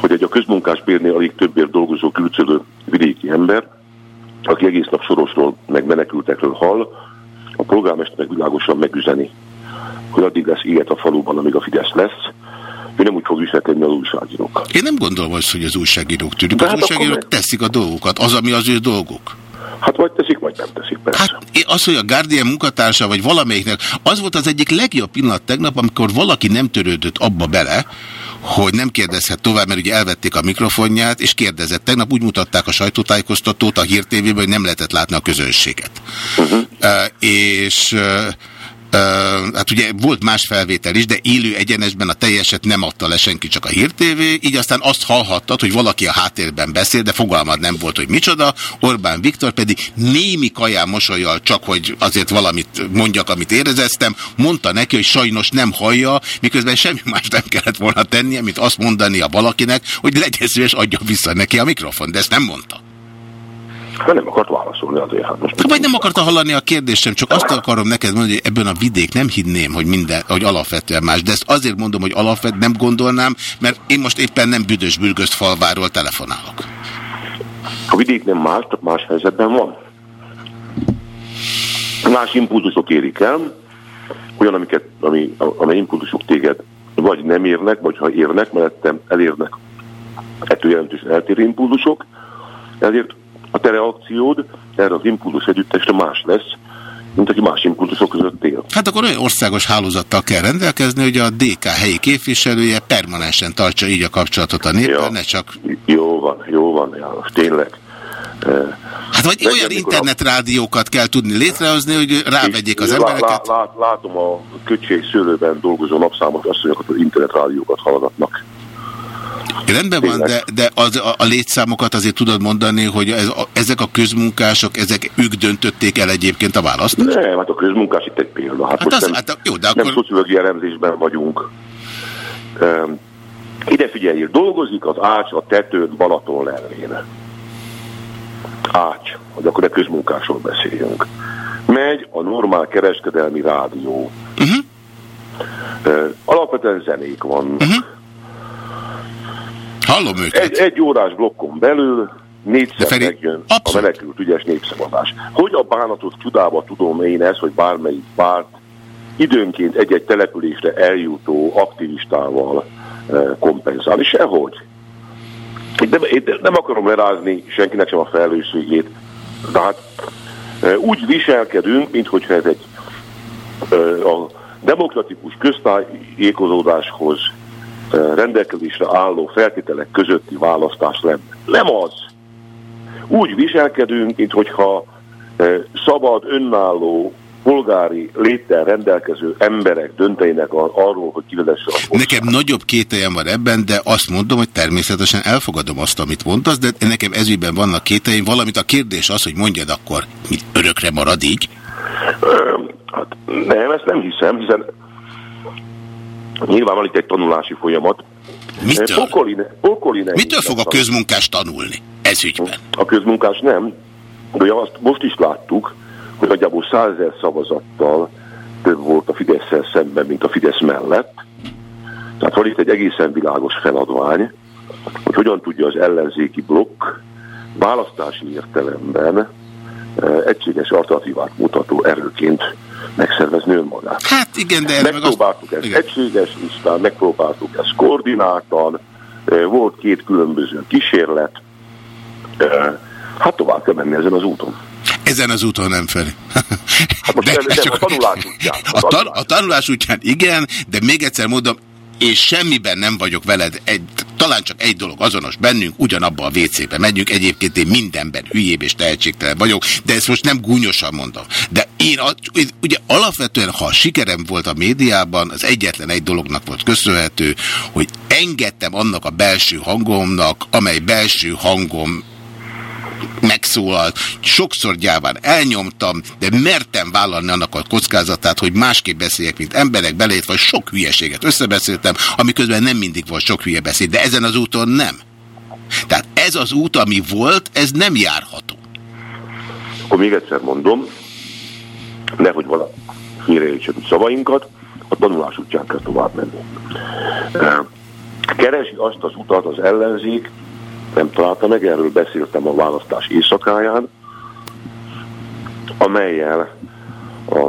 hogy egy a közmunkás bérnél alig többért dolgozó külcölő vidéki ember, aki egész nap sorosról, meg menekültekről hall, a polgármester meg világosan megüzeni, hogy addig lesz ilyet a faluban, amíg a Fidesz lesz, ő nem úgy fog viselkedni az újságírók. Én nem gondolom azt, hogy az újságírók tűnik. Az hát újságírók teszik a dolgokat, az, ami az ő dolguk. Hát vagy teszik, vagy nem teszik, persze. Hát az, hogy a Guardian munkatársa, vagy valamelyiknek, az volt az egyik legjobb pillanat tegnap, amikor valaki nem törődött abba bele, hogy nem kérdezhet tovább, mert ugye elvették a mikrofonját, és kérdezett. Tegnap úgy mutatták a sajtótájékoztatót a hírtévében, hogy nem lehetett látni a közönséget. Uh -huh. uh, és uh, hát ugye volt más felvétel is, de élő egyenesben a teljeset nem adta le senki, csak a hírtévé, így aztán azt hallhattad, hogy valaki a háttérben beszél, de fogalmad nem volt, hogy micsoda, Orbán Viktor pedig némi kaján mosolyal, csak hogy azért valamit mondjak, amit érezeztem, mondta neki, hogy sajnos nem hallja, miközben semmi más nem kellett volna tennie, mint azt mondani a valakinek, hogy legyen szíves, adja vissza neki a mikrofon, de ezt nem mondta. Hát nem akart válaszolni azért. Hát most Vagy nem akarta hallani a kérdésem, csak azt akarom neked mondani, hogy ebben a vidék nem hinném, hogy minden, hogy alapvetően más. De ezt azért mondom, hogy alapvetően nem gondolnám, mert én most éppen nem büdös bürgözt falváról telefonálok. A vidék nem más, csak más helyzetben van. Más impulzusok érik el, olyan, amiket, ami, amely impulzusok téged vagy nem érnek, vagy ha érnek, mert elérnek ettől jelentősen eltérő impulzusok, ezért a te reakciód erre az impulzus együttesre más lesz, mint aki más impulzusok között él. Hát akkor olyan országos hálózattal kell rendelkezni, hogy a DK helyi képviselője permanensen tartsa így a kapcsolatot a néppel, ja, ne csak... Jó van, jó van, János, tényleg. Hát vagy Legyen, olyan internetrádiókat kell tudni létrehozni, hogy rávegyék az embereket. Lá, lá, látom a köcség szőlőben dolgozó napszámos asszonyokat, hogy internetrádiókat hallgatnak. Rendben van, de, de az, a, a létszámokat azért tudod mondani, hogy ez, a, ezek a közmunkások, ezek ők döntötték el egyébként a választ? Nem, hát a közmunkás itt egy példa. Hát, hát, az, nem, hát jó, de akkor... Nem szociológiai elemzésben vagyunk. Um, ide figyeljél, dolgozik az ács a tetőn Balaton lelvén. Ács, hogy akkor a közmunkásról beszéljünk. Megy a normál kereskedelmi rádió. Uh -huh. uh, alapvetően zenék vannak. Uh mhm. -huh Hallom őket. Egy, egy órás blokkon belül négyszer Feri, megjön abszolút. a menekült ügyes népszavazás. Hogy a bánatot csudába tudom én ezt, hogy bármelyik párt időnként egy-egy településre eljutó aktivistával eh, kompenzálni. Sehogy. Én nem, én nem akarom lerázni senkinek sem a felelősségét, de hát eh, úgy viselkedünk, mintha ez egy eh, a demokratikus köztájékozódáshoz rendelkezésre álló feltételek közötti választás lenne. Nem az. Úgy viselkedünk, mintha szabad, önálló polgári léttel rendelkező emberek döntenének arról, hogy kivezesse a postát. Nekem nagyobb kételjem van ebben, de azt mondom, hogy természetesen elfogadom azt, amit mondasz, de nekem ezügyben vannak kételjeim, valamit a kérdés az, hogy mondjad akkor, mit örökre marad így? Hát nem, ezt nem hiszem, hiszen nyilván van itt egy tanulási folyamat. Mitől? Pokoline, pokoline Mitől fog a közmunkás tanulni ez ügyben? A közmunkás nem. Ugye azt most is láttuk, hogy nagyjából százezer szavazattal több volt a fidesz szemben, mint a Fidesz mellett. Tehát van itt egy egészen világos feladvány, hogy hogyan tudja az ellenzéki blokk választási értelemben egységes alternatívát mutató erőként megszervezni önmagát. Hát igen, de... Megpróbáltuk ezt igen. egységes listán, megpróbáltuk ezt koordináltan, volt két különböző kísérlet, hát tovább kell menni ezen az úton. Ezen az úton nem fel. Hát most de, nem, nem, a tanulás útján. A, a, tan a tanulás útján igen, de még egyszer mondom, és semmiben nem vagyok veled, egy, talán csak egy dolog azonos bennünk, ugyanabba a WC-be megyünk, egyébként én mindenben hülyébb és tehetségtelen vagyok, de ezt most nem gúnyosan mondom. De én, ugye alapvetően, ha sikerem volt a médiában, az egyetlen egy dolognak volt köszönhető, hogy engedtem annak a belső hangomnak, amely belső hangom megszólalt, sokszor gyáván elnyomtam, de mertem vállalni annak a kockázatát, hogy másképp beszéljek, mint emberek belét, vagy sok hülyeséget összebeszéltem, amiközben nem mindig volt sok hülye beszéd, de ezen az úton nem. Tehát ez az út, ami volt, ez nem járható. Akkor még egyszer mondom, nehogy valami félreértsen szavainkat, a tanulás útján kell tovább menni. Keresi azt az utat az ellenzék, nem találta meg, erről beszéltem a választás éjszakáján, amelyel a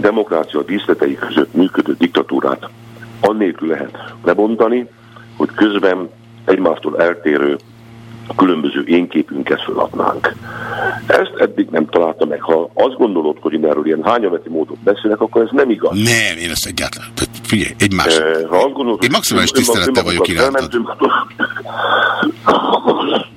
demokrácia díszletei között működő diktatúrát annélkül lehet lebontani, hogy közben egymástól eltérő a különböző énképünket föladnánk. Ezt eddig nem találta meg. Ha azt gondolod, hogy én erről ilyen hányaveti módot beszélek, akkor ez nem igaz. Nem, én ezt egyáltalán. Figyelj, egymás. E, ha azt gondolod, én maximális tisztelettel vagyok irántad.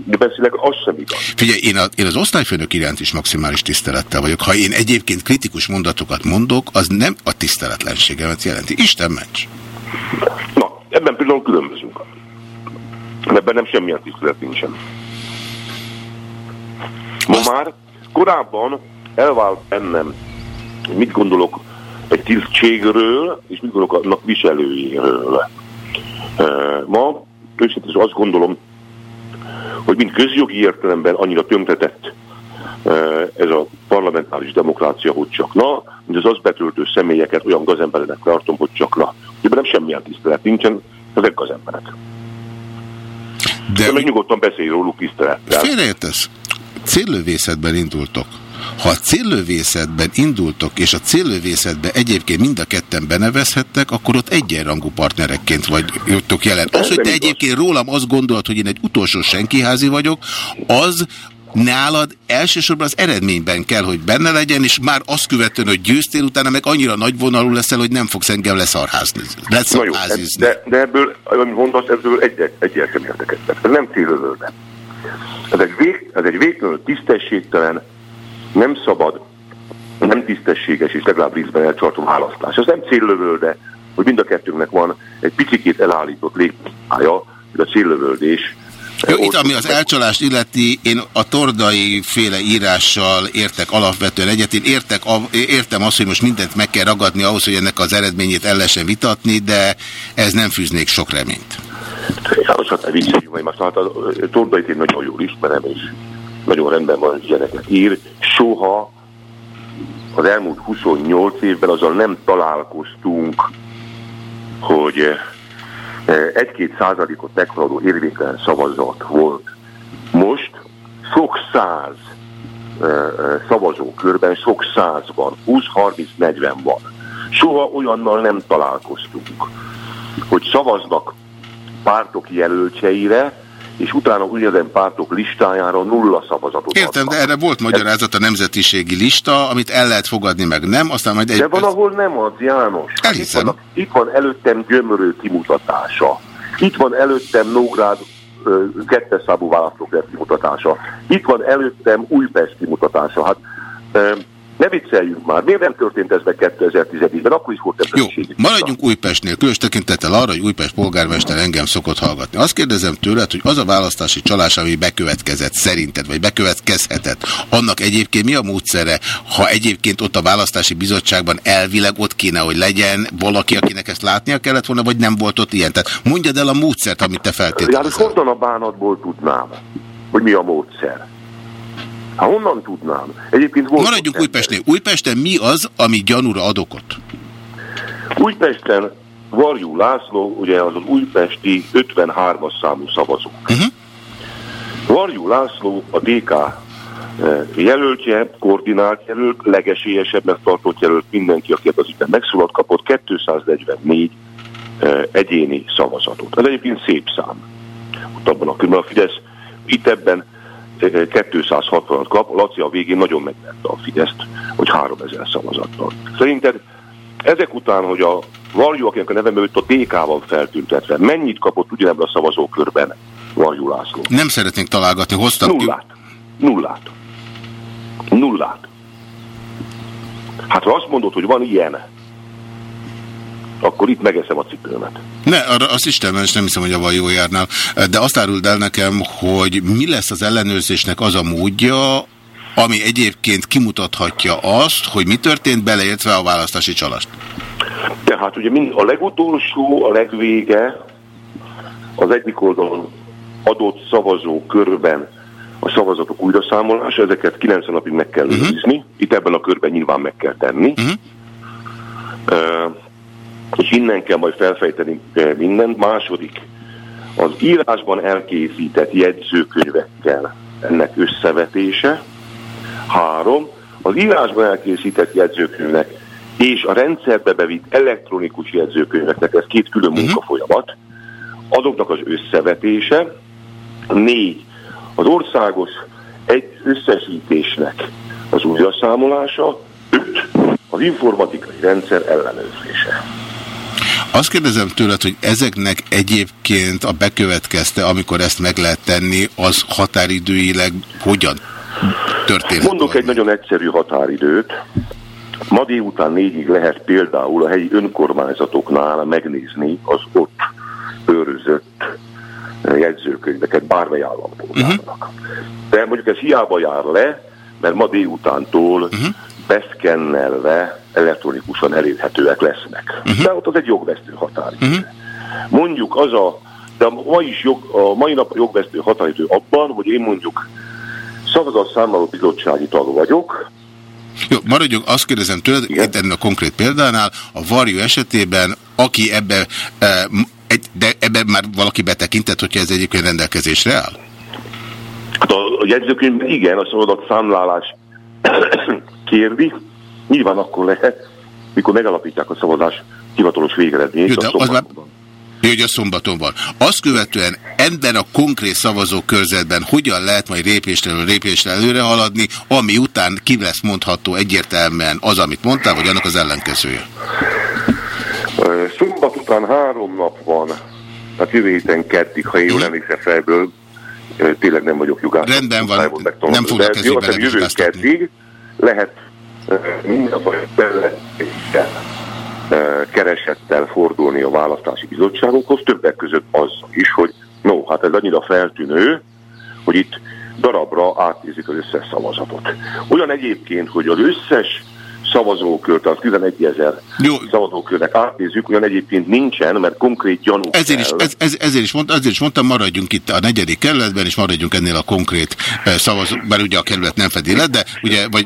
De beszélek, az sem igaz. Figyelj, én, a, én az osztályfőnök iránt is maximális tisztelettel vagyok. Ha én egyébként kritikus mondatokat mondok, az nem a tiszteletlenségemet jelenti. Isten ments. Na, ebben például különbözünk. Ebben nem semmilyen tisztelet nincsen. Ma már korábban elvált bennem, mit gondolok egy tisztségről, és mit gondolok annak viselőjéről. Ma őszintén azt gondolom, hogy mind közjogi értelemben annyira tönkretett ez a parlamentáris demokrácia, hogy csak na, mint az azt betöltő személyeket olyan gazemberenek tartom, hogy csak na. Ebben nem semmilyen tisztelet nincsen, ezek gazemberek. De, De meg nyugodtan beszélj róluk tisztelettel. Félreértesz? Céllövészetben indultok. Ha a céllövészetben indultok, és a céllövészetben egyébként mind a ketten benevezhettek, akkor ott egyenrangú partnerekként vagytok jelen. Az, hogy te egyébként rólam azt gondolod, hogy én egy utolsó senkiházi vagyok, az nálad elsősorban az eredményben kell, hogy benne legyen, és már azt követően, hogy győztél, utána meg annyira nagyvonalú leszel, hogy nem fogsz engem leszarházni. leszarházizni. De, de ebből, amit mondasz, ebből egy, egy sem érdekeztek. Ez nem célölőben. Ez egy, vég, ez egy végtelenül tisztességtelen, nem szabad, nem tisztességes és legalább részben elcsartó választás. Ez nem céllövölde, hogy mind a kettőnknek van egy picikét elállított lépája, hogy a céllövöldés jó, itt ami az elcsalást illeti, én a tordai féle írással értek alapvetően egyet. Én értek, értem azt, hogy most mindent meg kell ragadni ahhoz, hogy ennek az eredményét el vitatni, de ez nem fűznék sok reményt. János, hát vicceljünk, mert hát a tordait én nagyon jól ismerem, és nagyon rendben van, hogy ilyeneket ír. Soha az elmúlt 28 évben azzal nem találkoztunk, hogy egy-két százalékot meghaladó érvékelen szavazat volt. Most sok száz szavazókörben, sok százban, 20-30-40 van. Soha olyannal nem találkoztunk, hogy szavaznak pártok jelöltjeire, és utána ugyanezen pártok listájára nulla szavazatot Értem, adnak. de erre volt magyarázat a nemzetiségi lista, amit el lehet fogadni, meg nem, aztán majd egy... De van, ahol nem az, János. Elhiszem. Itt van, itt van előttem gyömörő kimutatása. Itt van előttem Nógrád kettes számú választókert kimutatása. Itt van előttem Újpest kimutatása. Hát Ne vicceljünk már. Miért nem történt ez meg 2011-ben? Akkor is volt Jó, maradjunk Újpestnél, különös tekintettel arra, hogy Újpest polgármester engem szokott hallgatni. Azt kérdezem tőled, hogy az a választási csalás, ami bekövetkezett szerinted, vagy bekövetkezhetett, annak egyébként mi a módszere, ha egyébként ott a választási bizottságban elvileg ott kéne, hogy legyen valaki, akinek ezt látnia kellett volna, vagy nem volt ott ilyen? Tehát mondjad el a módszert, amit te feltételezel. Ja, honnan a bánatból tudnám, hogy mi a módszer? Ha honnan tudnám? Egyébként volt Maradjunk Újpestnél. Újpesten mi az, ami gyanúra ad okot? Újpesten Varjú László, ugye az az újpesti 53-as számú szavazó. Uh -huh. Varjú László a DK eh, jelöltje, koordinált jelölt, legesélyesebbnek tartott jelölt mindenki, aki az ügyben megszólalt, kapott 244 eh, egyéni szavazatot. Ez egyébként szép szám. Ott abban a a Fidesz itt ebben 260 kap, Laci a végén nagyon megvette a Fideszt, hogy 3000 szavazattal. Szerinted ezek után, hogy a Varjú, akinek a neve mögött a DK van feltüntetve, mennyit kapott ugyanebben a szavazókörben Varjú László? Nem szeretnénk találgatni, hoztam Nullát. Ki... Nullát. Nullát. Hát ha azt mondod, hogy van ilyen, akkor itt megeszem a cipőmet. Ne, arra azt Istenben is nem hiszem, hogy a jó járnál. De azt áruld el nekem, hogy mi lesz az ellenőrzésnek az a módja, ami egyébként kimutathatja azt, hogy mi történt beleértve a választási csalást. Tehát ugye mind a legutolsó, a legvége az egyik oldalon adott szavazó körben a szavazatok újraszámolása, ezeket 90 napig meg kell uh mhm. -huh. Itt ebben a körben nyilván meg kell tenni. Uh -huh. uh, és innen kell majd felfejteni eh, mindent. Második, az írásban elkészített jegyzőkönyvekkel ennek összevetése. Három, az írásban elkészített jegyzőkönyvnek és a rendszerbe bevitt elektronikus jegyzőkönyveknek, ez két külön mhm. munkafolyamat, azoknak az összevetése. Négy, az országos egy összesítésnek az újraszámolása. Öt, az informatikai rendszer ellenőrzése. Azt kérdezem tőled, hogy ezeknek egyébként a bekövetkezte, amikor ezt meg lehet tenni, az határidőileg hogyan történik? Mondok egy nagyon egyszerű határidőt. Ma délután négyig lehet például a helyi önkormányzatoknál megnézni az ott őrzött jegyzőkönyveket bármely állampolgárnak. Uh -huh. De mondjuk ez hiába jár le, mert ma délutántól uh -huh. beszkennelve elektronikusan elérhetőek lesznek. Uh-huh. De ott az egy jogvesztő határidő. Uh-huh. Mondjuk az a, de a mai, is jog, a mai nap a jogvesztő határidő abban, hogy én mondjuk szavazatszámláló bizottsági tag vagyok, jó, maradjunk, azt kérdezem tőled, Igen. itt ennél a konkrét példánál, a Varjú esetében, aki ebbe, e, de ebben már valaki betekintett, hogyha ez egyébként rendelkezésre áll? Hát a, a jegyzőkönyv igen, a szavazat számlálás kérdi, Nyilván akkor lehet, mikor megalapítják a szavazás hivatalos végeredményét. Jó, az már... Jó, hogy a szombaton van. Azt követően ebben a konkrét szavazókörzetben hogyan lehet majd lépésről lépésre előre haladni, ami után ki lesz mondható egyértelműen az, amit mondtál, vagy annak az ellenkezője? Szombat után három nap van, tehát jövő héten keddig, ha én jól emlékszem fejből, tényleg nem vagyok jogász. Rendben van, nem fognak ezért Jövő keddig lehet mindenfajta keresettel fordulni a választási bizottságokhoz, többek között az is, hogy no, hát ez annyira feltűnő, hogy itt darabra átnézik az összes szavazatot. Olyan egyébként, hogy az összes szavazókört, az 11 ezer szavazókörnek átnézzük, olyan egyébként nincsen, mert konkrét gyanú ezért is, ez, ez, ezért, is mond, ezért is mondtam, maradjunk itt a negyedik kerületben, és maradjunk ennél a konkrét szavazó, bár ugye a kerület nem fedi le, de ugye, vagy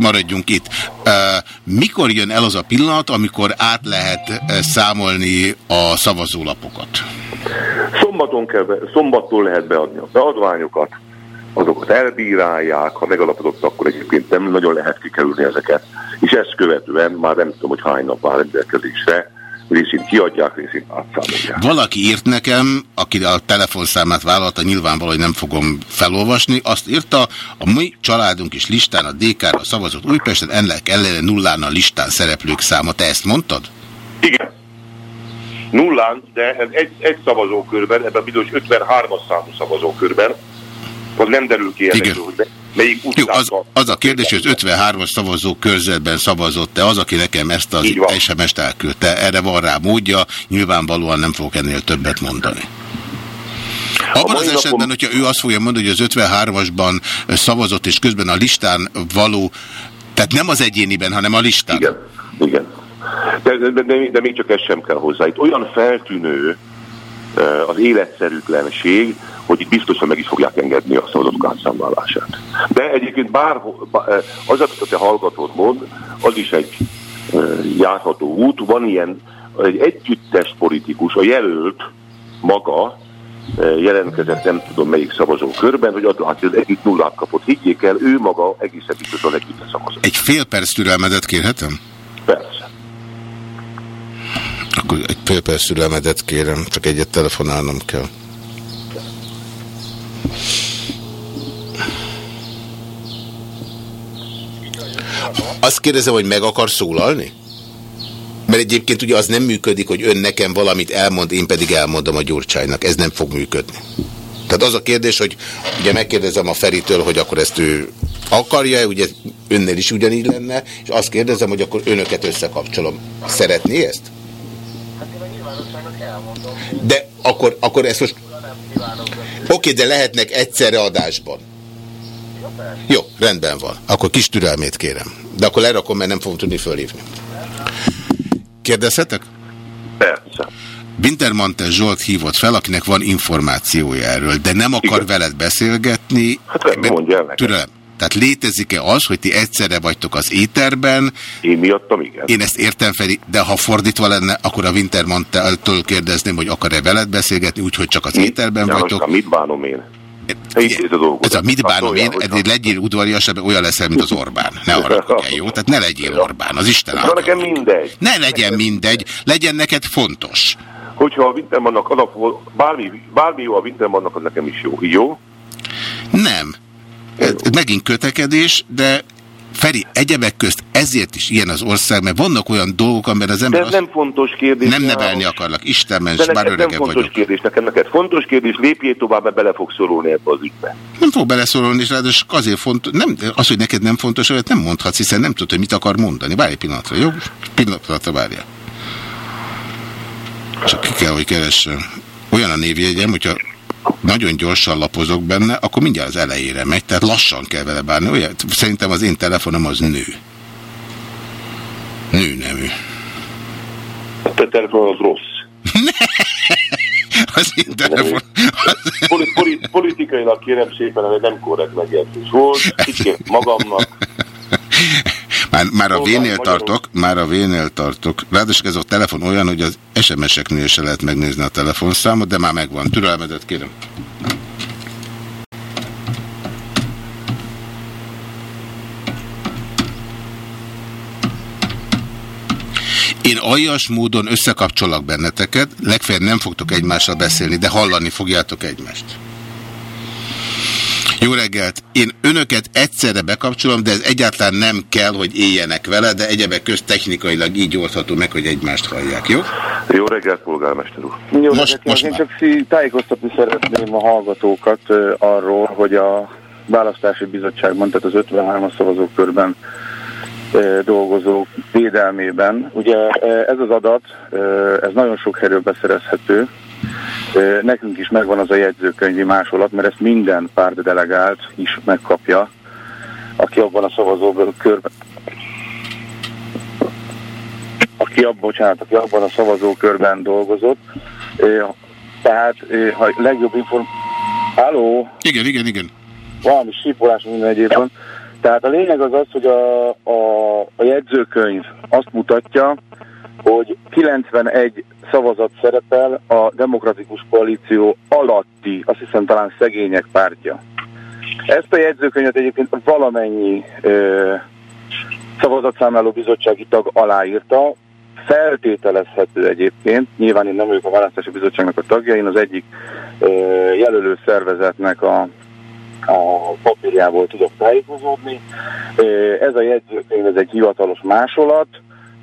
maradjunk itt. Mikor jön el az a pillanat, amikor át lehet számolni a szavazólapokat? Szombaton kell be, szombattól lehet beadni a beadványokat, azokat elbírálják, ha megalapozott, akkor egyébként nem nagyon lehet kikerülni ezeket, és ezt követően már nem tudom, hogy hány nap áll rendelkezésre, részint kiadják, részint átszámolják. Valaki írt nekem, aki a telefonszámát vállalta, nyilvánvaló, hogy nem fogom felolvasni, azt írta, a mi családunk is listán a DK-ra szavazott Újpesten, ennek ellenére nullán a listán szereplők száma. Te ezt mondtad? Igen. Nullán, de ez egy, egy szavazókörben, ebben bizonyos 53-as számú szavazókörben, az nem derül ki ezekről, hogy Melyik Jó, az, az a kérdés, hogy az 53-as szavazó körzetben szavazott-e az, aki nekem ezt az SMS-t elküldte. Erre van rá módja, nyilvánvalóan nem fogok ennél többet mondani. Abban az esetben, napon... hogyha ő azt fogja mondani, hogy az 53-asban szavazott, és közben a listán való, tehát nem az egyéniben, hanem a listán. Igen, igen. De, de, de, de még csak ez sem kell hozzá. Itt olyan feltűnő az életszerűtlenség, hogy itt biztosan meg is fogják engedni a szavazatok átszámlálását. De egyébként bár, az, amit a te hallgatod mond, az is egy járható út. Van ilyen egy együttes politikus, a jelölt maga jelentkezett nem tudom melyik szavazókörben, hogy azt látja, hogy egyik nullát kapott. Higgyék el, ő maga egészen biztosan együtt szavazott. Egy fél perc türelmedet kérhetem? Persze. Akkor egy fél perc türelmedet kérem, csak egyet telefonálnom kell. Azt kérdezem, hogy meg akar szólalni? Mert egyébként ugye az nem működik, hogy ön nekem valamit elmond, én pedig elmondom a Gyurcsánynak. Ez nem fog működni. Tehát az a kérdés, hogy ugye megkérdezem a Feritől, hogy akkor ezt ő akarja-e, ugye önnél is ugyanígy lenne, és azt kérdezem, hogy akkor önöket összekapcsolom. Szeretné ezt? De akkor, akkor ezt most... Oké, de lehetnek egyszerre adásban. Jó, rendben van. Akkor kis türelmét kérem. De akkor lerakom, mert nem fogom tudni fölhívni. Kérdezhetek? Persze. Wintermantel Zsolt hívott fel, akinek van információja erről, de nem akar Igen. veled beszélgetni. Hát nem mondja el Türelem. Tehát létezik-e az, hogy ti egyszerre vagytok az éterben? Én miattam, igen. Én ezt értem, Feri, de ha fordítva lenne, akkor a Wintermantel-től kérdezném, hogy akar-e veled beszélgetni, úgyhogy csak az éterben János, vagytok. mit bánom én? Ez a mit bánom én, ezért legyél udvariasabb, olyan leszel, mint az Orbán. Ne arra jó? Tehát ne legyél Orbán, az Isten által. nekem mindegy. Ne legyen mindegy, legyen neked fontos. Hogyha a Wintermannak alapul, bármi, bármi jó a Wintermannak, az nekem is jó. Jó? Nem. Ez megint kötekedés, de Feri, egyebek közt ezért is ilyen az ország, mert vannak olyan dolgok, amiben az ember... De ez nem fontos kérdés. Nem nevelni akarlak, Isten ments, bár öregebb nem fontos vagyok. kérdés, nekem neked fontos kérdés, lépjél tovább, mert bele fog szorulni ebbe az ügybe. Nem fog beleszorulni, és ráadásul azért fontos, nem, az, hogy neked nem fontos, hogy nem mondhatsz, hiszen nem tudod, hogy mit akar mondani. Várj egy pillanatra, jó? Pillanatra várja. Csak ki kell, hogy keresse. Olyan a névjegyem, hogyha nagyon gyorsan lapozok benne, akkor mindjárt az elejére megy, tehát lassan kell vele bánni. Olyan, szerintem az én telefonom az nő. Nő nemű. A te telefon az rossz. az én telefon... Az... Poli, poli, politikailag kérem szépen, hogy nem korrekt megértés volt. Kicsit magamnak. Már, már a V-nél tartok, már a V-nél tartok. Ráadásul ez a telefon olyan, hogy az SMS-eknél se lehet megnézni a telefonszámot, de már megvan. Türelmedet kérem. Én aljas módon összekapcsolok benneteket, legfeljebb nem fogtok egymással beszélni, de hallani fogjátok egymást. Jó reggelt! Én önöket egyszerre bekapcsolom, de ez egyáltalán nem kell, hogy éljenek vele, de egyebek közt technikailag így oldható meg, hogy egymást hallják, jó? Jó reggelt, polgármester úr! Jó most, reggelt, most én csak tájékoztatni szeretném a hallgatókat arról, hogy a választási bizottságban, tehát az 53-as szavazókörben uh, dolgozó védelmében. Ugye ez az adat, ez nagyon sok helyről beszerezhető, Nekünk is megvan az a jegyzőkönyvi másolat, mert ezt minden párt delegált is megkapja, aki abban a szavazókörben aki, abban, bocsánat, aki abban a szavazókörben dolgozott. Tehát, ha legjobb inform... Halló? Igen, igen, igen. Valami sípolás minden egyébben. Tehát a lényeg az az, hogy a, a, a jegyzőkönyv azt mutatja, hogy 91 szavazat szerepel a demokratikus koalíció alatti, azt hiszem talán szegények pártja. Ezt a jegyzőkönyvet egyébként valamennyi ö, szavazatszámláló bizottsági tag aláírta, feltételezhető egyébként, nyilván én nem vagyok a választási bizottságnak a tagja, én az egyik ö, jelölő szervezetnek a, a papírjából tudok tájékozódni. Ez a jegyzőkönyv, ez egy hivatalos másolat,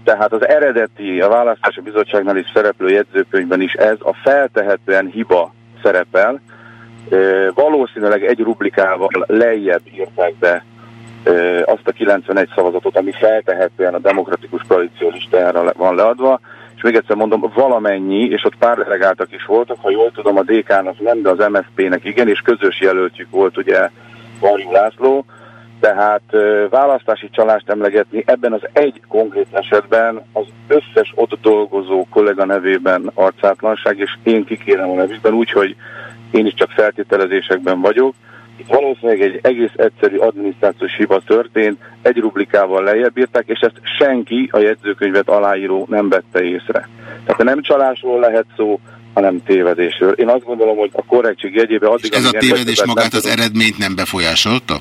tehát az eredeti, a választási bizottságnál is szereplő jegyzőkönyvben is ez a feltehetően hiba szerepel, valószínűleg egy rublikával lejjebb írták be azt a 91 szavazatot, ami feltehetően a demokratikus koalíció listájára van leadva, és még egyszer mondom, valamennyi, és ott pár delegáltak is voltak, ha jól tudom, a DK-nak nem, de az MSZP-nek igen, és közös jelöltjük volt ugye Varjú László, tehát választási csalást emlegetni ebben az egy konkrét esetben az összes ott dolgozó kollega nevében arcátlanság, és én kikérem a nevükben, úgyhogy én is csak feltételezésekben vagyok. Itt valószínűleg egy egész egyszerű adminisztrációs hiba történt, egy rublikával lejjebb írták, és ezt senki a jegyzőkönyvet aláíró nem vette észre. Tehát nem csalásról lehet szó, hanem tévedésről. Én azt gondolom, hogy a korrektség jegyében addig... És ez a tévedés magát az eredményt nem befolyásolta?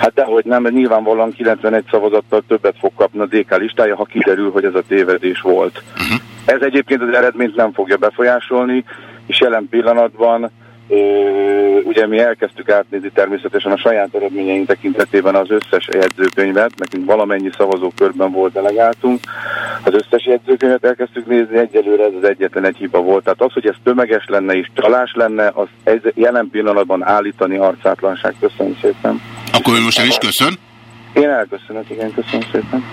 Hát dehogy nem, mert nyilvánvalóan 91 szavazattal többet fog kapni a DK listája, ha kiderül, hogy ez a tévedés volt. Uh-huh. Ez egyébként az eredményt nem fogja befolyásolni, és jelen pillanatban ugye mi elkezdtük átnézni természetesen a saját eredményeink tekintetében az összes jegyzőkönyvet, nekünk valamennyi szavazókörben volt delegáltunk, az összes jegyzőkönyvet elkezdtük nézni, egyelőre ez az egyetlen egy hiba volt. Tehát az, hogy ez tömeges lenne és csalás lenne, az jelen pillanatban állítani arcátlanság. Köszönöm szépen. Akkor ön most el is köszön? Én elköszönök, igen, köszönöm szépen.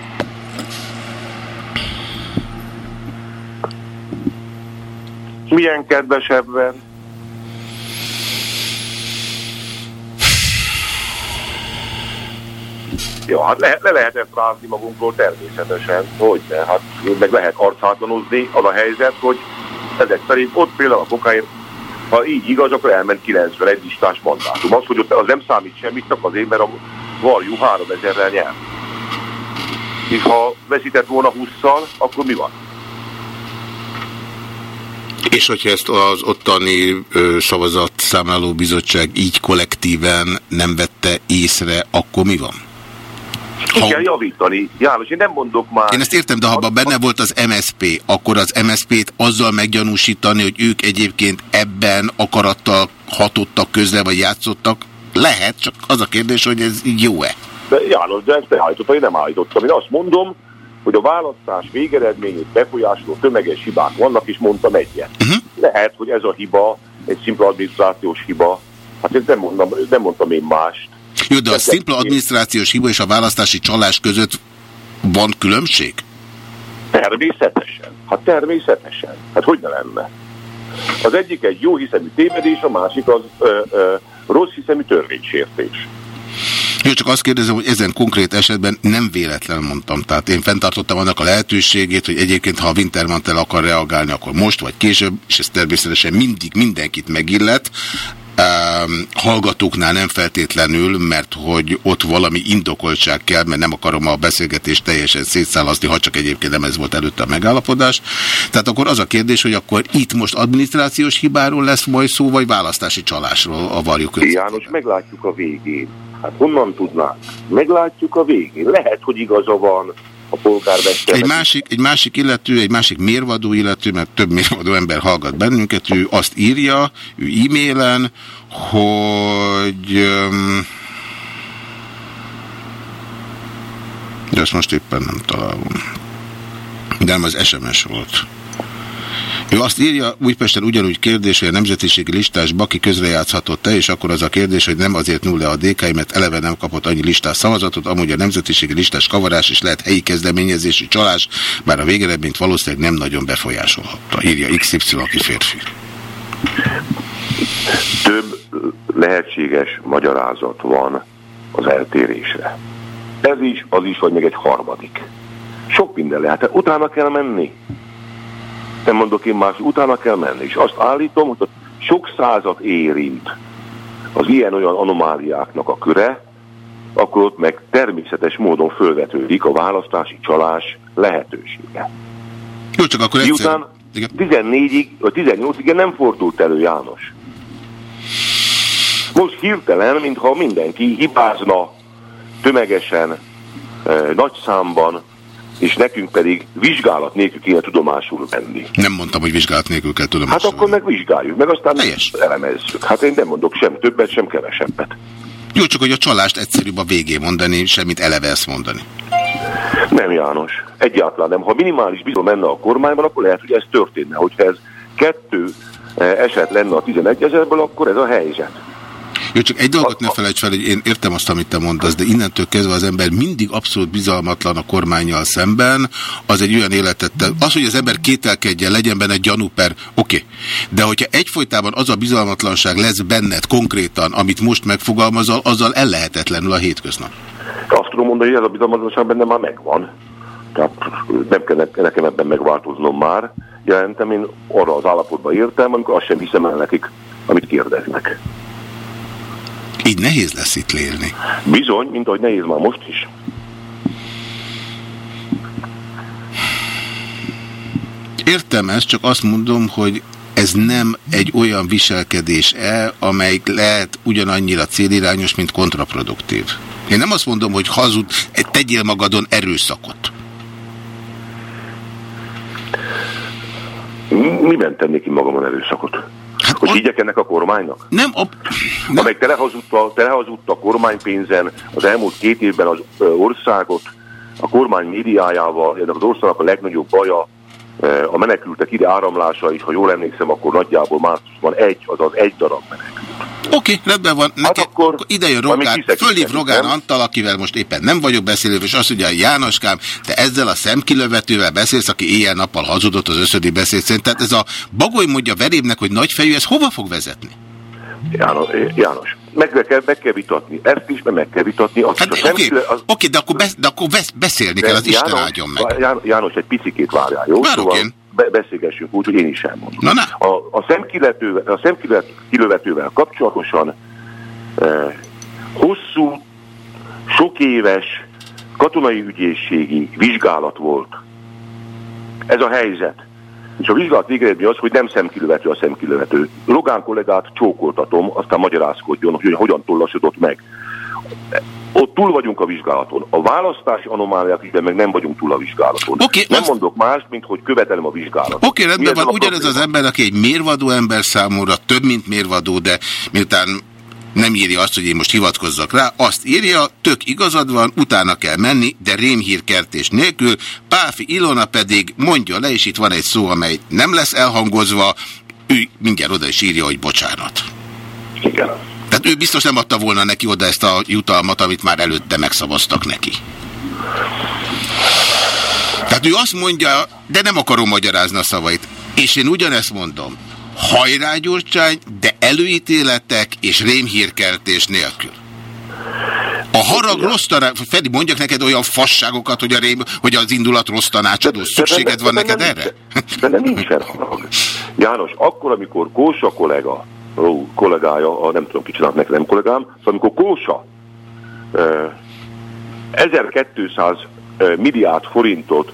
Milyen kedvesebben? Ja, hát le, le lehet ezt rázni magunkról természetesen, hogy ne, hát meg lehet arcátlanozni az a helyzet, hogy ezek szerint ott például a kokáért, ha így igaz, akkor elment 91 listás mandátum. Az, hogy ott az nem számít semmit, csak azért, mert a varjú 3000-rel nyert. És ha veszített volna 20-szal, akkor mi van? És hogyha ezt az ottani szavazatszámláló bizottság így kollektíven nem vette észre, akkor mi van? Ki ha... kell javítani. János, én nem mondok már... Én ezt értem, de ha abban benne volt az MSP, akkor az MSP-t azzal meggyanúsítani, hogy ők egyébként ebben akarattal hatottak közle, vagy játszottak, lehet, csak az a kérdés, hogy ez jó-e? De János, de ezt behajtottam, én nem állítottam. Én azt mondom, hogy a választás végeredményét befolyásoló tömeges hibák vannak, és mondtam egyet. Uh -huh. Lehet, hogy ez a hiba egy szimpla adminisztrációs hiba. Hát én nem, mondom, nem mondtam én mást. Jó, de a szimpla adminisztrációs hiba és a választási csalás között van különbség? Természetesen. Hát természetesen. Hát hogy ne lenne? Az egyik egy jó hiszemű tévedés, a másik az ö, ö, rossz hiszemű törvénysértés. Jó, csak azt kérdezem, hogy ezen konkrét esetben nem véletlen mondtam. Tehát én fenntartottam annak a lehetőségét, hogy egyébként, ha a Wintermantel akar reagálni, akkor most vagy később, és ez természetesen mindig mindenkit megillet, hallgatóknál nem feltétlenül, mert hogy ott valami indokoltság kell, mert nem akarom a beszélgetést teljesen szétszállazni, ha csak egyébként nem ez volt előtte a megállapodás. Tehát akkor az a kérdés, hogy akkor itt most adminisztrációs hibáról lesz majd szó, vagy választási csalásról a varjuk János, meglátjuk a végén. Hát honnan tudnánk? Meglátjuk a végén. Lehet, hogy igaza van, polgármester. Egy másik, egy másik illető, egy másik mérvadó illető, mert több mérvadó ember hallgat bennünket, ő azt írja, ő e-mailen, hogy... De ezt most éppen nem találom. De nem az SMS volt. Ő azt írja, Újpesten ugyanúgy kérdés, hogy a nemzetiségi listás Baki közrejátszhatott-e, és akkor az a kérdés, hogy nem azért null le a DK, mert eleve nem kapott annyi listás szavazatot, amúgy a nemzetiségi listás kavarás is lehet helyi kezdeményezési csalás, bár a végeredményt valószínűleg nem nagyon befolyásolhatta, írja XY, aki férfi. Több lehetséges magyarázat van az eltérésre. Ez is, az is, vagy még egy harmadik. Sok minden lehet. Utána kell menni nem mondok én más, utána kell menni. És azt állítom, hogy sok százat érint az ilyen-olyan anomáliáknak a köre, akkor ott meg természetes módon fölvetődik a választási csalás lehetősége. Jó, csak akkor egyszer... 14-ig, vagy 18-ig nem fordult elő János. Most hirtelen, mintha mindenki hibázna tömegesen, eh, nagy számban, és nekünk pedig vizsgálat nélkül kéne tudomásul venni. Nem mondtam, hogy vizsgálat nélkül kell tudomásul Hát akkor meg vizsgáljuk, meg aztán Helyes. elemezzük. Hát én nem mondok sem többet, sem kevesebbet. Jó, csak hogy a csalást egyszerűbb a végén mondani, semmit eleve ezt mondani. Nem, János. Egyáltalán nem. Ha minimális bizony menne a kormányban, akkor lehet, hogy ez történne. Hogyha ez kettő eset lenne a 11 ezerből, akkor ez a helyzet. Jó, csak egy dolgot ne felejts fel, hogy én értem azt, amit te mondasz, de innentől kezdve az ember mindig abszolút bizalmatlan a kormányjal szemben, az egy olyan életet, az, hogy az ember kételkedjen, legyen benne gyanúper, oké. Okay. De hogyha egyfolytában az a bizalmatlanság lesz benned konkrétan, amit most megfogalmazol, azzal ellehetetlenül a hétköznap. Azt tudom mondani, hogy ez a bizalmatlanság benne már megvan. Tehát nem kell nekem ebben megváltoznom már. Jelentem, én arra az állapotba értem, amikor azt sem hiszem el nekik, amit kérdeznek. Így nehéz lesz itt lélni. Bizony, mint ahogy nehéz már most is. Értem ezt, csak azt mondom, hogy ez nem egy olyan viselkedés-e, amely lehet ugyanannyira célirányos, mint kontraproduktív. Én nem azt mondom, hogy hazud, tegyél magadon erőszakot. Miben tennék ki magamon erőszakot? Hát hogy higgyek ennek a kormánynak? Nem. A... nem. Amelyik telehazudta, telehazudta a kormánypénzen az elmúlt két évben az országot, a kormány médiájával, ennek az országnak a legnagyobb baja a menekültek ide áramlása is, ha jól emlékszem, akkor nagyjából márciusban egy, azaz egy darab menekült. Oké, okay, rendben van. Neked, hát akkor, akkor ide jön Rogán, fölív Rogán nem? Antal, akivel most éppen nem vagyok beszélő, és azt mondja, Jánoskám, te ezzel a szemkilövetővel beszélsz, aki éjjel-nappal hazudott az összödi beszéd szerint. Tehát ez a bagoly mondja verébnek, hogy nagyfejű, ez hova fog vezetni? János, János meg kell, meg kell vitatni. Ezt is meg kell vitatni. Azt hát, oké, okay, az... okay, de akkor, besz, de akkor besz, beszélni de kell, az János, Isten áldjon meg. János, egy picikét várjál, jó? Várok szóval én. Be, beszélgessünk úgy, hogy én is elmondom. Na, na. A, a szemkilövetővel, a szemkilövetővel kapcsolatosan eh, hosszú, sok éves katonai ügyészségi vizsgálat volt. Ez a helyzet. És a vizsgálat végeredmény az, hogy nem szemkilövető a szemkilövető. Rogán kollégát csókoltatom, aztán magyarázkodjon, hogy hogyan tollasodott meg. Ott túl vagyunk a vizsgálaton. A választási anomáliák ügyben meg nem vagyunk túl a vizsgálaton. Okay, nem azt... mondok más, mint hogy követelem a vizsgálatot. Oké, okay, rendben van. Ugyanez az ember, aki egy mérvadó ember számúra, több, mint mérvadó, de miután nem írja azt, hogy én most hivatkozzak rá, azt írja, tök igazad van, utána kell menni, de rémhírkertés nélkül, Páfi Ilona pedig mondja le, és itt van egy szó, amely nem lesz elhangozva, ő mindjárt oda is írja, hogy bocsánat. Igen. Tehát ő biztos nem adta volna neki oda ezt a jutalmat, amit már előtte megszavaztak neki. Tehát ő azt mondja, de nem akarom magyarázni a szavait. És én ugyanezt mondom hajrágyurcsány, de előítéletek és rémhírkeltés nélkül. A harag rossz tanács, Fedi, mondjak neked olyan fasságokat, hogy, a rém, hogy az indulat rossz tanácsadó. Szükséged van neked erre? De nem nincsen harag. János, akkor, amikor Kósa kollega, kollégája, a, nem tudom ki csinált neki, nem kollégám, szóval amikor Kósa eh, 1200 eh, milliárd forintot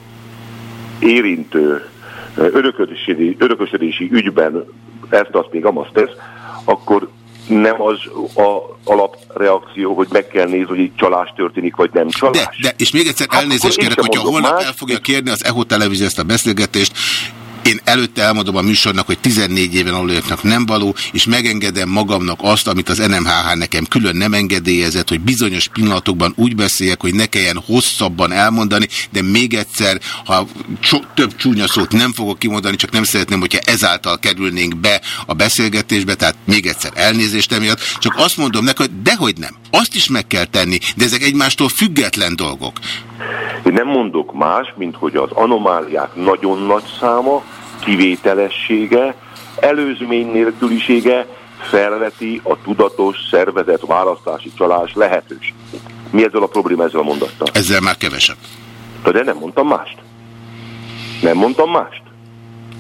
érintő örökösödési, örökösödési ügyben ezt azt még amazt tesz, akkor nem az a alapreakció, hogy meg kell nézni, hogy itt csalás történik, vagy nem csalás. De, de és még egyszer hát elnézést kérek, hogyha holnap más, el fogja kérni az EHO televízió ezt a beszélgetést, én előtte elmondom a műsornak, hogy 14 éven aluljaknak nem való, és megengedem magamnak azt, amit az NMHH nekem külön nem engedélyezett, hogy bizonyos pillanatokban úgy beszéljek, hogy ne kelljen hosszabban elmondani, de még egyszer, ha több csúnya szót nem fogok kimondani, csak nem szeretném, hogyha ezáltal kerülnénk be a beszélgetésbe, tehát még egyszer elnézést emiatt, csak azt mondom neki, hogy dehogy nem, azt is meg kell tenni, de ezek egymástól független dolgok. Én nem mondok más, mint hogy az anomáliák nagyon nagy száma, kivételessége, előzmény nélkülisége felveti a tudatos szervezet választási csalás lehetőségét. Mi ezzel a probléma ezzel a mondattal? Ezzel már kevesebb. De nem mondtam mást. Nem mondtam mást.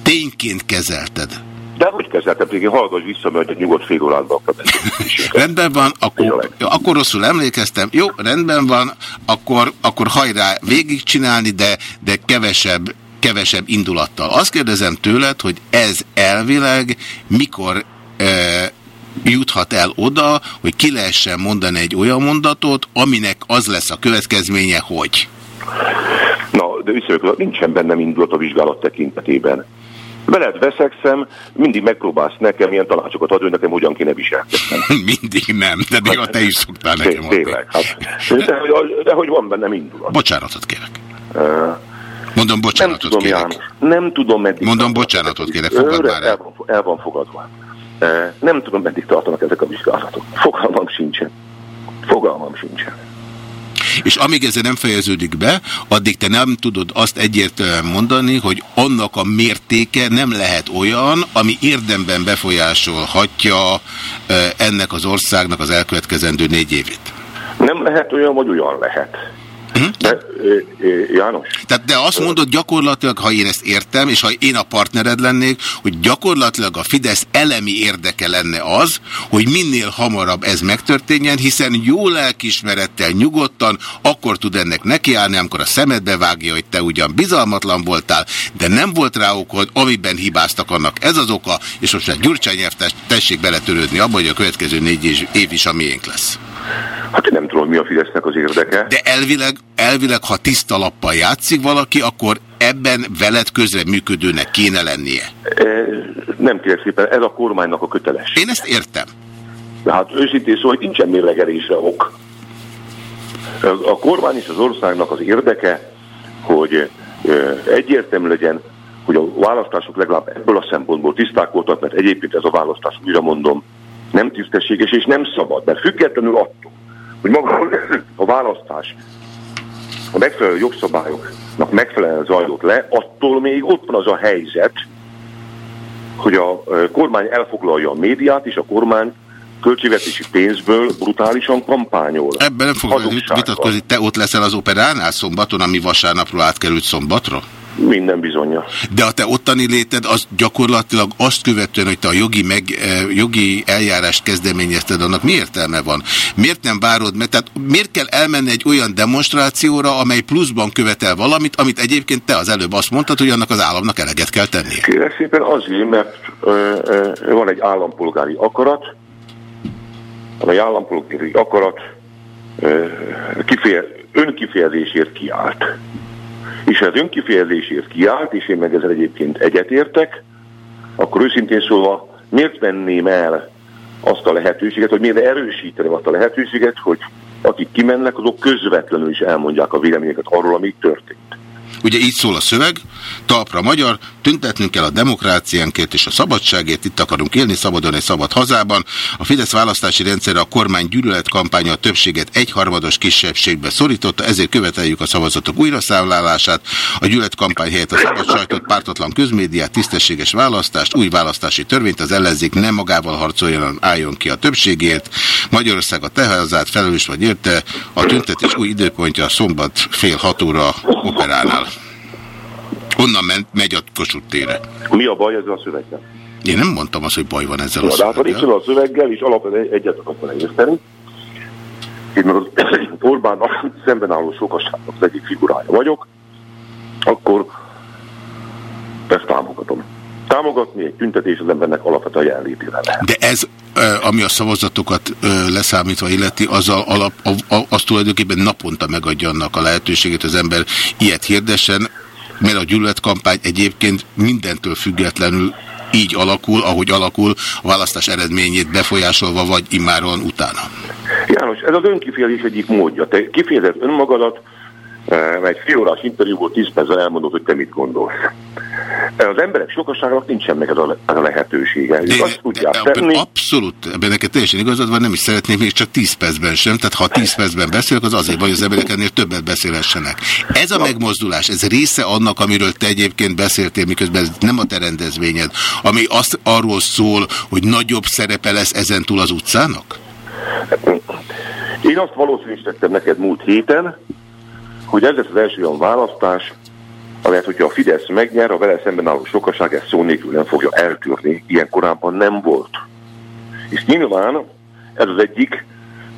Tényként kezelted. De hogy kezeltem, én hallgass vissza, mert egy nyugodt fél órában Rendben van, akkor, akkor rosszul emlékeztem. Jó, rendben van, akkor, akkor hajrá végigcsinálni, de, de kevesebb kevesebb indulattal. Azt kérdezem tőled, hogy ez elvileg mikor e, juthat el oda, hogy ki lehessen mondani egy olyan mondatot, aminek az lesz a következménye, hogy... Na, de visszajövök, nincsen bennem indulat a vizsgálat tekintetében. Veled veszekszem, mindig megpróbálsz nekem ilyen tanácsokat adni, hogy nekem hogyan kéne viselkednem. mindig nem, de néha hát, te is szoktál nekem adni. Tényleg, hát. De, de, de hogy van bennem indulat. Bocsánatot kérek. Uh, Mondom bocsánatot Nem tudom, kérek. János. Nem tudom, meddig... Mondom bocsánatot kérek, fogad már el van, el van fogadva. E, Nem tudom, meddig tartanak ezek a vizsgálatok. Fogalmam sincsen. Fogalmam sincsen. És amíg ez nem fejeződik be, addig te nem tudod azt egyértelműen mondani, hogy annak a mértéke nem lehet olyan, ami érdemben befolyásolhatja eh, ennek az országnak az elkövetkezendő négy évét. Nem lehet olyan, vagy olyan lehet. De, ö, János, Tehát de azt mondod gyakorlatilag, ha én ezt értem, és ha én a partnered lennék, hogy gyakorlatilag a Fidesz elemi érdeke lenne az, hogy minél hamarabb ez megtörténjen, hiszen jó lelkismerettel, nyugodtan, akkor tud ennek nekiállni, amikor a szemedbe vágja, hogy te ugyan bizalmatlan voltál, de nem volt rá okod, amiben hibáztak annak. Ez az oka, és most már Gyurcsány tessék beletörődni abba, hogy a következő négy év is a miénk lesz. Hát én nem tudom, mi a Fidesznek az érdeke. De elvileg, elvileg, ha tiszta lappal játszik valaki, akkor ebben veled közre működőnek kéne lennie. E, Nem kérek szépen, ez a kormánynak a köteles. Én ezt értem. De hát őszintén szó, hogy nincsen mérlegelésre ok. A kormány és az országnak az érdeke, hogy ö, egyértelmű legyen, hogy a választások legalább ebből a szempontból tiszták voltak, mert egyébként ez a választás, újra mondom, nem tisztességes és nem szabad, mert függetlenül attól, hogy maga a választás a megfelelő jogszabályoknak megfelelően zajlott le, attól még ott van az a helyzet, hogy a kormány elfoglalja a médiát, és a kormány költségvetési pénzből brutálisan kampányol. Ebben nem fogok vitatkozni, te ott leszel az operánál szombaton, ami vasárnapról átkerült szombatra? Minden bizonyja. De a te ottani léted az gyakorlatilag azt követően, hogy te a jogi, meg, eh, jogi eljárást kezdeményezted, annak mi értelme van? Miért nem várod meg? Tehát miért kell elmenni egy olyan demonstrációra, amely pluszban követel valamit, amit egyébként te az előbb azt mondtad, hogy annak az államnak eleget kell tennie? Kérek szépen azért, mert ö, ö, van egy állampolgári akarat, amely állampolgári akarat ö, kifeje, önkifejezésért kiállt. És az önkifejezésért kiállt, és én meg ezzel egyébként egyetértek, akkor őszintén szólva miért venném el azt a lehetőséget, hogy miért erősíteném azt a lehetőséget, hogy akik kimennek, azok közvetlenül is elmondják a véleményeket arról, ami történt. Ugye így szól a szöveg, talpra magyar, tüntetnünk kell a demokráciánkért és a szabadságért, itt akarunk élni szabadon egy szabad hazában. A Fidesz választási rendszerre a kormány gyűlöletkampánya a többséget egyharmados kisebbségbe szorította, ezért követeljük a szavazatok újraszámlálását, a gyűlöletkampány helyett a szabad sajtot, pártatlan közmédiát, tisztességes választást, új választási törvényt, az ellenzék nem magával harcoljon, álljon ki a többségért. Magyarország a teházát felelős vagy érte, a tüntetés új időpontja a szombat fél hat óra operánál. Onnan ment, megy a Kossuth tére. Mi a baj ezzel a szöveggel? Én nem mondtam azt, hogy baj van ezzel a Na, de hát szöveggel. a szöveggel, és alapvetően egyet akartam érteni, én az Orbán szemben álló sokaságnak az egyik figurája vagyok, akkor ezt támogatom. Támogatni egy tüntetés az embernek alapvetően jelenlétére lehet. De ez, ami a szavazatokat leszámítva illeti, az, a, alap, az tulajdonképpen naponta megadja annak a lehetőségét, az ember ilyet hirdessen, mert a gyűlöletkampány egyébként mindentől függetlenül így alakul, ahogy alakul, a választás eredményét befolyásolva, vagy immáron utána. János, ez az önkifejezés egyik módja. Te kifejezed önmagadat, egy fél órás interjúból tíz percen elmondod, hogy te mit gondolsz. Az emberek sokaságnak nincsen meg ez a, ez a lehetősége. Ők azt tudják ebben tenni. abszolút, ebben neked teljesen igazad van, nem is szeretnék még csak 10 percben sem, tehát ha 10 percben beszélek, az azért van, hogy az emberek ennél többet beszélhessenek. Ez a megmozdulás, ez része annak, amiről te egyébként beszéltél, miközben ez nem a te rendezvényed, ami azt arról szól, hogy nagyobb szerepe lesz ezentúl az utcának? Én azt valószínűsítettem neked múlt héten, hogy ez lesz az első olyan választás, amelyet, hogyha a Fidesz megnyer, a vele szemben álló sokaság ezt szó nélkül nem fogja eltűrni. Ilyen korábban nem volt. És nyilván ez az egyik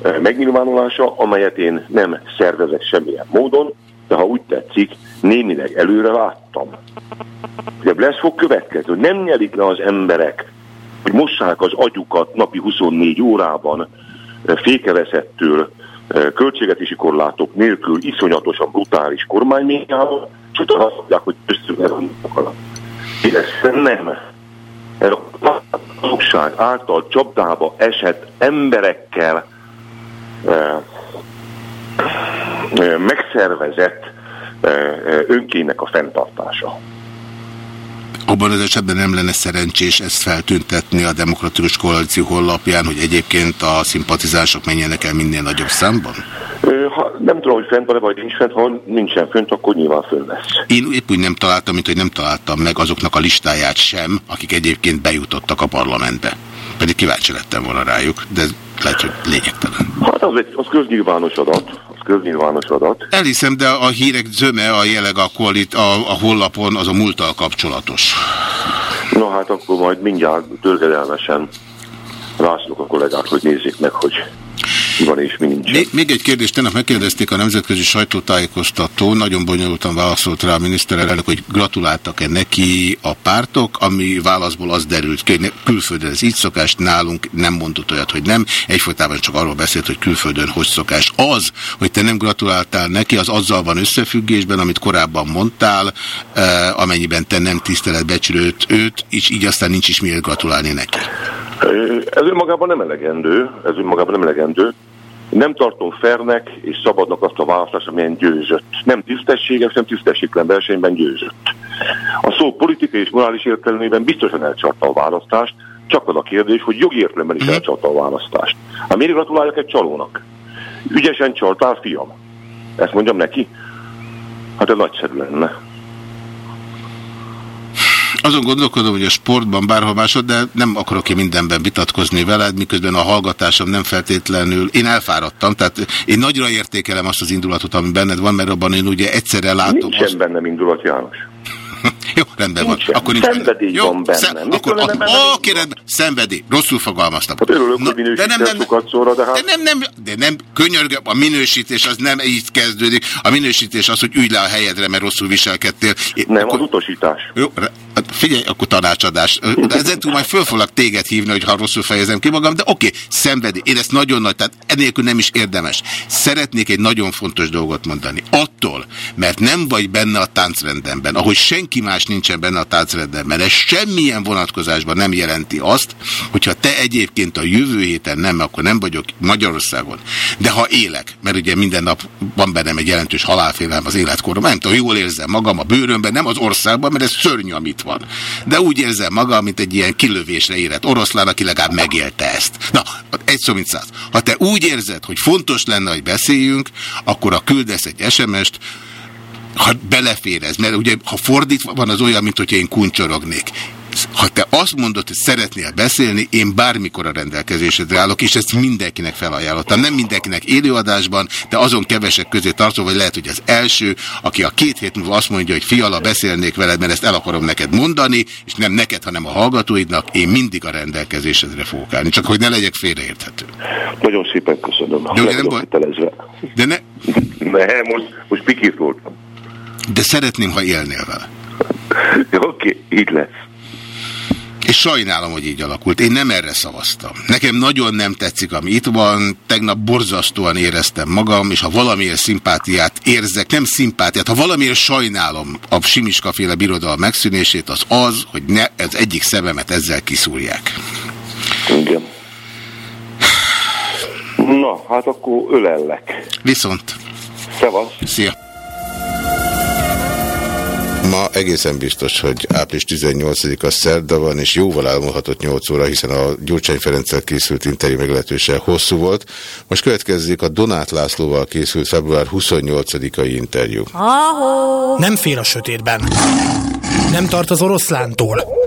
eh, megnyilvánulása, amelyet én nem szervezek semmilyen módon, de ha úgy tetszik, némileg előre láttam. Ugye lesz fog következni, hogy nem nyerik le az emberek, hogy mossák az agyukat napi 24 órában eh, fékeveszettől, költségvetési korlátok nélkül iszonyatosan brutális kormánymédiával, és utána azt mondják, hogy köztük ez a munkalat. Ez nem. Ez a hazugság által csapdába esett emberekkel megszervezett önkének a fenntartása. Abban az esetben nem lenne szerencsés ezt feltüntetni a Demokratikus Koalíció honlapján, hogy egyébként a szimpatizások menjenek el minél nagyobb számban? Ha, nem tudom, hogy fent van-e, vagy nincs fent. Ha nincsen fent, akkor nyilván fönn lesz. Én épp úgy nem találtam, mint hogy nem találtam meg azoknak a listáját sem, akik egyébként bejutottak a parlamentbe. Pedig kíváncsi lettem volna rájuk, de lehet, hogy lényegtelen. Hát az, egy, az köznyilvános adat köznyilvános adat. Elhiszem, de a hírek zöme, a jeleg a, koalit, a, a hollapon az a múlttal kapcsolatos. No hát akkor majd mindjárt történelmesen rászlok a kollégák, hogy nézzék meg, hogy van és nincs. Még, még egy kérdést, tegnap megkérdezték a nemzetközi sajtótájékoztató, nagyon bonyolultan válaszolt rá a miniszterelnök, hogy gratuláltak-e neki a pártok, ami válaszból az derült ki, külföldön ez így szokás, nálunk nem mondott olyat, hogy nem, egyfolytában csak arról beszélt, hogy külföldön hogy szokás. Az, hogy te nem gratuláltál neki, az azzal van összefüggésben, amit korábban mondtál, eh, amennyiben te nem tisztelet becsülőt őt, és így aztán nincs is miért gratulálni neki. Ez önmagában nem elegendő, ez önmagában nem elegendő. Nem tartom fernek és szabadnak azt a választást, amilyen győzött. Nem tisztességes, nem tisztességtelen versenyben győzött. A szó politikai és morális értelemében biztosan elcsarta a választást, csak az a kérdés, hogy jogi értelemben is mhm. elcsarta a választást. Hát miért gratuláljak egy csalónak? Ügyesen csaltál, fiam. Ezt mondjam neki? Hát ez nagyszerű lenne. Azon gondolkodom, hogy a sportban bárhol másod, de nem akarok én mindenben vitatkozni veled, miközben a hallgatásom nem feltétlenül, én elfáradtam, tehát én nagyra értékelem azt az indulatot, ami benned van, mert abban én ugye egyszerre látom. Nincsen azt... bennem indulat, János. Jó, rendben nincs van. Akkor nincs Szenvedély Jó, van bennem. akkor, akkor, oké, rendben. Szenvedély. Rosszul fogalmaztam. Hát örülök, hogy de nem, nem, szóra, de hát... De nem, nem, de nem, könyörgöm, a minősítés az nem így kezdődik. A minősítés az, hogy ülj le a helyedre, mert rosszul viselkedtél. Nem, akkor, az utasítás. Jó, figyelj, akkor tanácsadás. De ezen túl majd föl foglak téged hívni, hogy ha rosszul fejezem ki magam, de oké, szenvedély. Én ezt nagyon nagy, tehát enélkül nem is érdemes. Szeretnék egy nagyon fontos dolgot mondani. Attól, mert nem vagy benne a táncrendemben, ahogy senki más nincsen benne a táncrendben, ez semmilyen vonatkozásban nem jelenti azt, hogyha te egyébként a jövő héten nem, akkor nem vagyok Magyarországon. De ha élek, mert ugye minden nap van bennem egy jelentős halálfélelem az életkorom, nem tudom, jól érzem magam a bőrömben, nem az országban, mert ez szörnyű, amit van. De úgy érzem magam, mint egy ilyen kilövésre érett oroszlán, aki legalább megélte ezt. Na, egy szó, mint száz. Ha te úgy érzed, hogy fontos lenne, hogy beszéljünk, akkor a küldesz egy SMS-t, ha beleférez, mert ugye ha fordítva van, az olyan, mint hogyha én kuncsorognék. Ha te azt mondod, hogy szeretnél beszélni, én bármikor a rendelkezésedre állok, és ezt mindenkinek felajánlottam. Nem mindenkinek élőadásban, de azon kevesek közé tartó, vagy lehet, hogy az első, aki a két hét múlva azt mondja, hogy fiala, beszélnék veled, mert ezt el akarom neked mondani, és nem neked, hanem a hallgatóidnak, én mindig a rendelkezésedre fogok állni. Csak hogy ne legyek félreérthető. Nagyon szépen köszönöm. De, ugye nem baj... De ne... Ne, most, most pikít voltam. De szeretném, ha élnél vele. Oké, okay, így lesz. És sajnálom, hogy így alakult. Én nem erre szavaztam. Nekem nagyon nem tetszik, ami itt van. Tegnap borzasztóan éreztem magam, és ha valamiért szimpátiát érzek, nem szimpátiát, ha valamiért sajnálom a Simiska féle birodalom megszűnését, az az, hogy ne, ez egyik szememet ezzel kiszúrják. Igen. Na, hát akkor ölellek. Viszont. Szevasz. Szia. Ma egészen biztos, hogy április 18-a szerda van, és jóval elmúlhatott 8 óra, hiszen a Gyurcsány Ferenccel készült interjú meglehetősen hosszú volt. Most következik a Donát Lászlóval készült február 28-ai interjú. Ahó. Nem fél a sötétben. Nem tart az oroszlántól.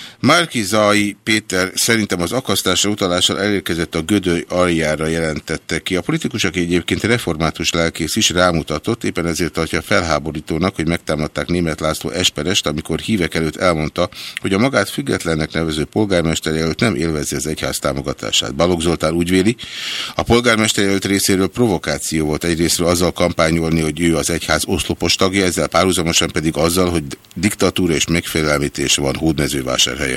Márkizai Péter szerintem az akasztásra utalással elérkezett a Gödöly aljára jelentette ki. A politikus, aki egyébként református lelkész is rámutatott, éppen ezért tartja felháborítónak, hogy megtámadták német László Esperest, amikor hívek előtt elmondta, hogy a magát függetlennek nevező polgármester jelölt nem élvezi az egyház támogatását. Balogh Zoltán úgy véli, a polgármester jelölt részéről provokáció volt egyrésztről azzal kampányolni, hogy ő az egyház oszlopos tagja, ezzel párhuzamosan pedig azzal, hogy diktatúra és megfélelmítés van hódmezővásárhelyen.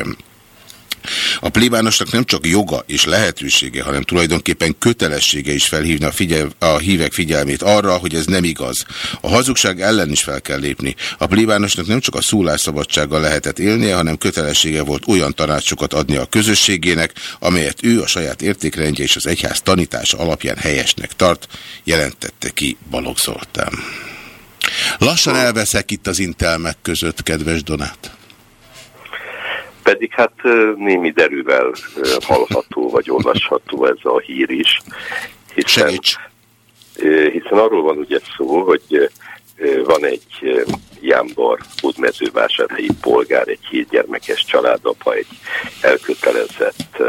A plébánosnak nem csak joga és lehetősége, hanem tulajdonképpen kötelessége is felhívni a, figyel, a hívek figyelmét arra, hogy ez nem igaz. A hazugság ellen is fel kell lépni. A plébánosnak nem csak a szólásszabadsággal lehetett élnie, hanem kötelessége volt olyan tanácsokat adni a közösségének, amelyet ő a saját értékrendje és az egyház tanítása alapján helyesnek tart, jelentette ki Balogh Zoltán. Lassan elveszek itt az intelmek között, kedves Donát. Pedig hát némi derűvel hallható vagy olvasható ez a hír is. Hiszen, hiszen arról van ugye szó, hogy van egy Jámbor útmezővásárhelyi polgár, egy hétgyermekes családapa, egy elkötelezett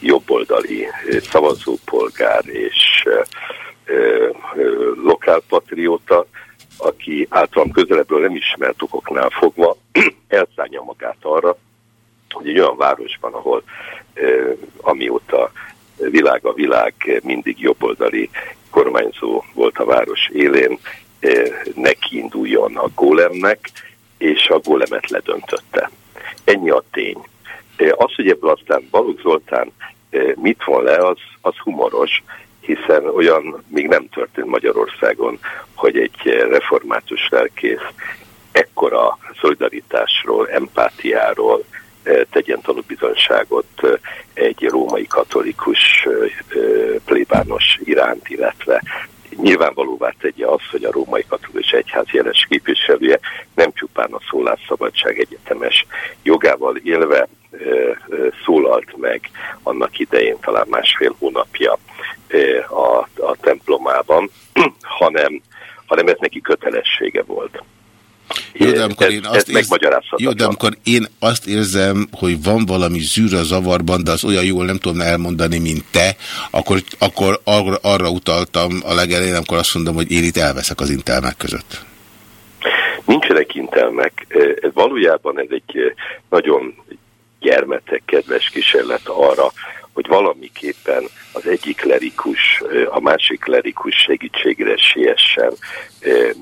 jobboldali szavazópolgár és lokálpatrióta, aki általam közelebbről nem ismert okoknál fogva elszállja magát arra, hogy egy olyan városban, ahol amióta világ a világ mindig jobboldali kormányzó volt a város élén, neki induljon a gólemnek, és a gólemet ledöntötte. Ennyi a tény. Az, hogy ebből aztán Balogh Zoltán mit von le, az, az humoros, hiszen olyan még nem történt Magyarországon, hogy egy református lelkész ekkora szolidaritásról, empátiáról, tegyen tanúbizonyságot egy római katolikus plébános iránt, illetve nyilvánvalóvá tegye azt, hogy a római katolikus egyház jeles képviselője nem csupán a szólásszabadság egyetemes jogával élve szólalt meg annak idején talán másfél hónapja a, a templomában, hanem, hanem ez neki kötelessége volt. Jó, de amikor, én azt érz... jó, de amikor én azt érzem, hogy van valami zűr a zavarban, de az olyan jól nem tudom elmondani, mint te, akkor, akkor arra, arra utaltam a legelején, amikor azt mondom, hogy én itt elveszek az intelmek között. Nincsenek intelmek. Valójában ez egy nagyon gyermetek kedves kísérlet arra, hogy valamiképpen az egyik lerikus, a másik lerikus segítségére siessen,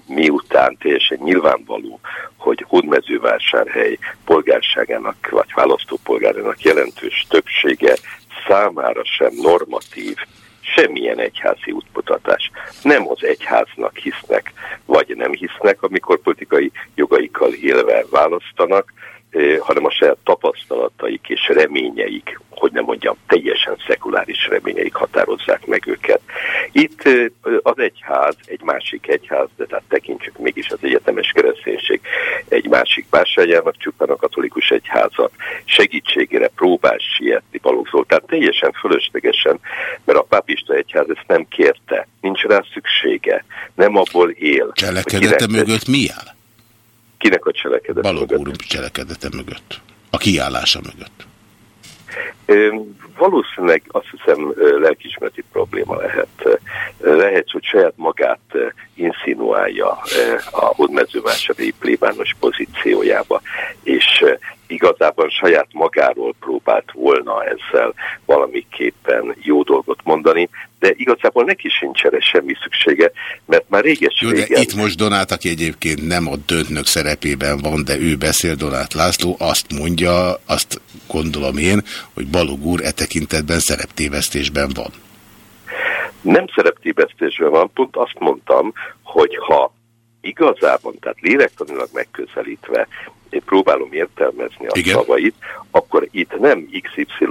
miután teljesen nyilvánvaló, hogy Hódmezővásárhely polgárságának vagy választópolgárának jelentős többsége számára sem normatív semmilyen egyházi útmutatás. Nem az egyháznak hisznek, vagy nem hisznek, amikor politikai jogaikkal élve választanak, hanem a saját tapasztalataik és reményeik, hogy nem mondjam, teljesen szekuláris reményeik határozzák meg őket. Itt az egyház, egy másik egyház, de tehát tekintsük mégis az egyetemes kereszténység egy másik vásárjának, csupán a katolikus egyházat segítségére próbál sietni Balogh Zoltán, teljesen fölöslegesen, mert a pápista egyház ezt nem kérte, nincs rá szüksége, nem abból él. Cselekedete mögött mi áll? Kinek a cselekedet Balogh mögött? úr cselekedete mögött. A kiállása mögött. Valószínűleg azt hiszem lelkismereti probléma lehet. Lehet, hogy saját magát inszinuálja a hódmezővásári plébános pozíciójába, és igazából saját magáról próbált volna ezzel valamiképpen jó dolgot mondani, de igazából neki sincs erre semmi szüksége, mert már réges Jó, de itt most Donát, aki egyébként nem a döntnök szerepében van, de ő beszél, Donát László, azt mondja, azt gondolom én, hogy Balog úr e tekintetben szereptévesztésben van. Nem szereptévesztésben van, pont azt mondtam, hogy ha igazában, tehát lélektanilag megközelítve én próbálom értelmezni a Igen. szavait, akkor itt nem XY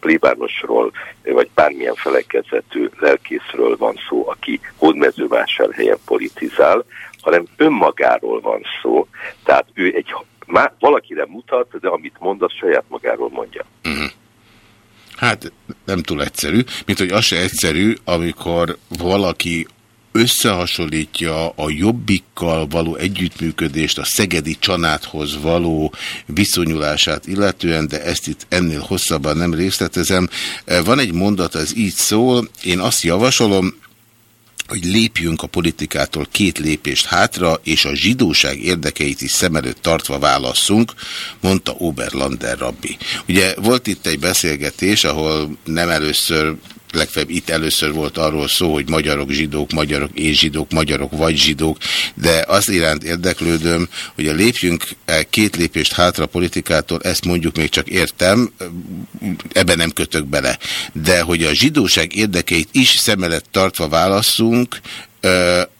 plébánosról, vagy bármilyen felekezetű lelkészről van szó, aki hódmezővásárhelyen politizál, hanem önmagáról van szó. Tehát ő egy má, valakire mutat, de amit mond, az saját magáról mondja. Uh mhm. -huh. Hát nem túl egyszerű, mint hogy az se egyszerű, amikor valaki összehasonlítja a jobbikkal való együttműködést, a szegedi csanáthoz való viszonyulását illetően, de ezt itt ennél hosszabban nem részletezem. Van egy mondat, az így szól, én azt javasolom, hogy lépjünk a politikától két lépést hátra, és a zsidóság érdekeit is szem előtt tartva válasszunk, mondta Oberlander rabbi. Ugye volt itt egy beszélgetés, ahol nem először legfeljebb itt először volt arról szó, hogy magyarok zsidók, magyarok és zsidók, magyarok vagy zsidók, de az iránt érdeklődöm, hogy a lépjünk el két lépést hátra politikától, ezt mondjuk még csak értem, ebben nem kötök bele. De hogy a zsidóság érdekeit is szemelet tartva válaszunk,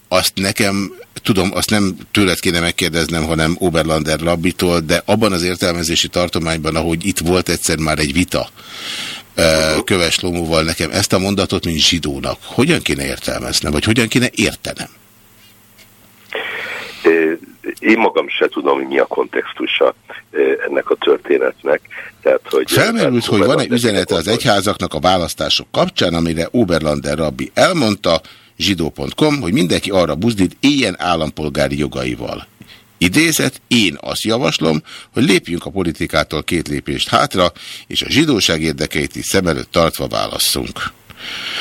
azt nekem tudom, azt nem tőled kéne megkérdeznem, hanem Oberlander Labbitól, de abban az értelmezési tartományban, ahogy itt volt egyszer már egy vita, Köves Lomóval nekem ezt a mondatot, mint zsidónak. Hogyan kéne értelmeznem, vagy hogyan kéne értenem? Én magam se tudom, mi a kontextusa ennek a történetnek. Tehát, hogy Felmerült, hogy van egy üzenete az egyházaknak a választások kapcsán, amire Oberlander rabbi elmondta, zsidó.com, hogy mindenki arra buzdít, éljen állampolgári jogaival. Idézet, én azt javaslom, hogy lépjünk a politikától két lépést hátra, és a zsidóság érdekeit is szem előtt tartva válasszunk.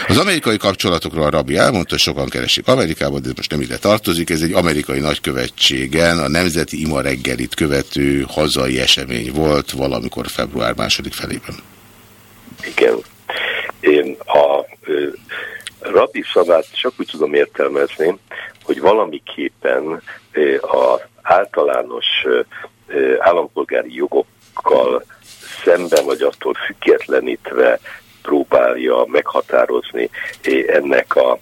Az amerikai kapcsolatokról a rabbi elmondta, hogy sokan keresik Amerikában, de ez most nem ide tartozik. Ez egy amerikai nagykövetségen a Nemzeti Ima reggelit követő hazai esemény volt valamikor február második felében. Igen. Én a ö, rabbi szavát csak úgy tudom értelmezni, hogy valamiképpen ö, a általános állampolgári jogokkal szemben vagy attól függetlenítve próbálja meghatározni ennek a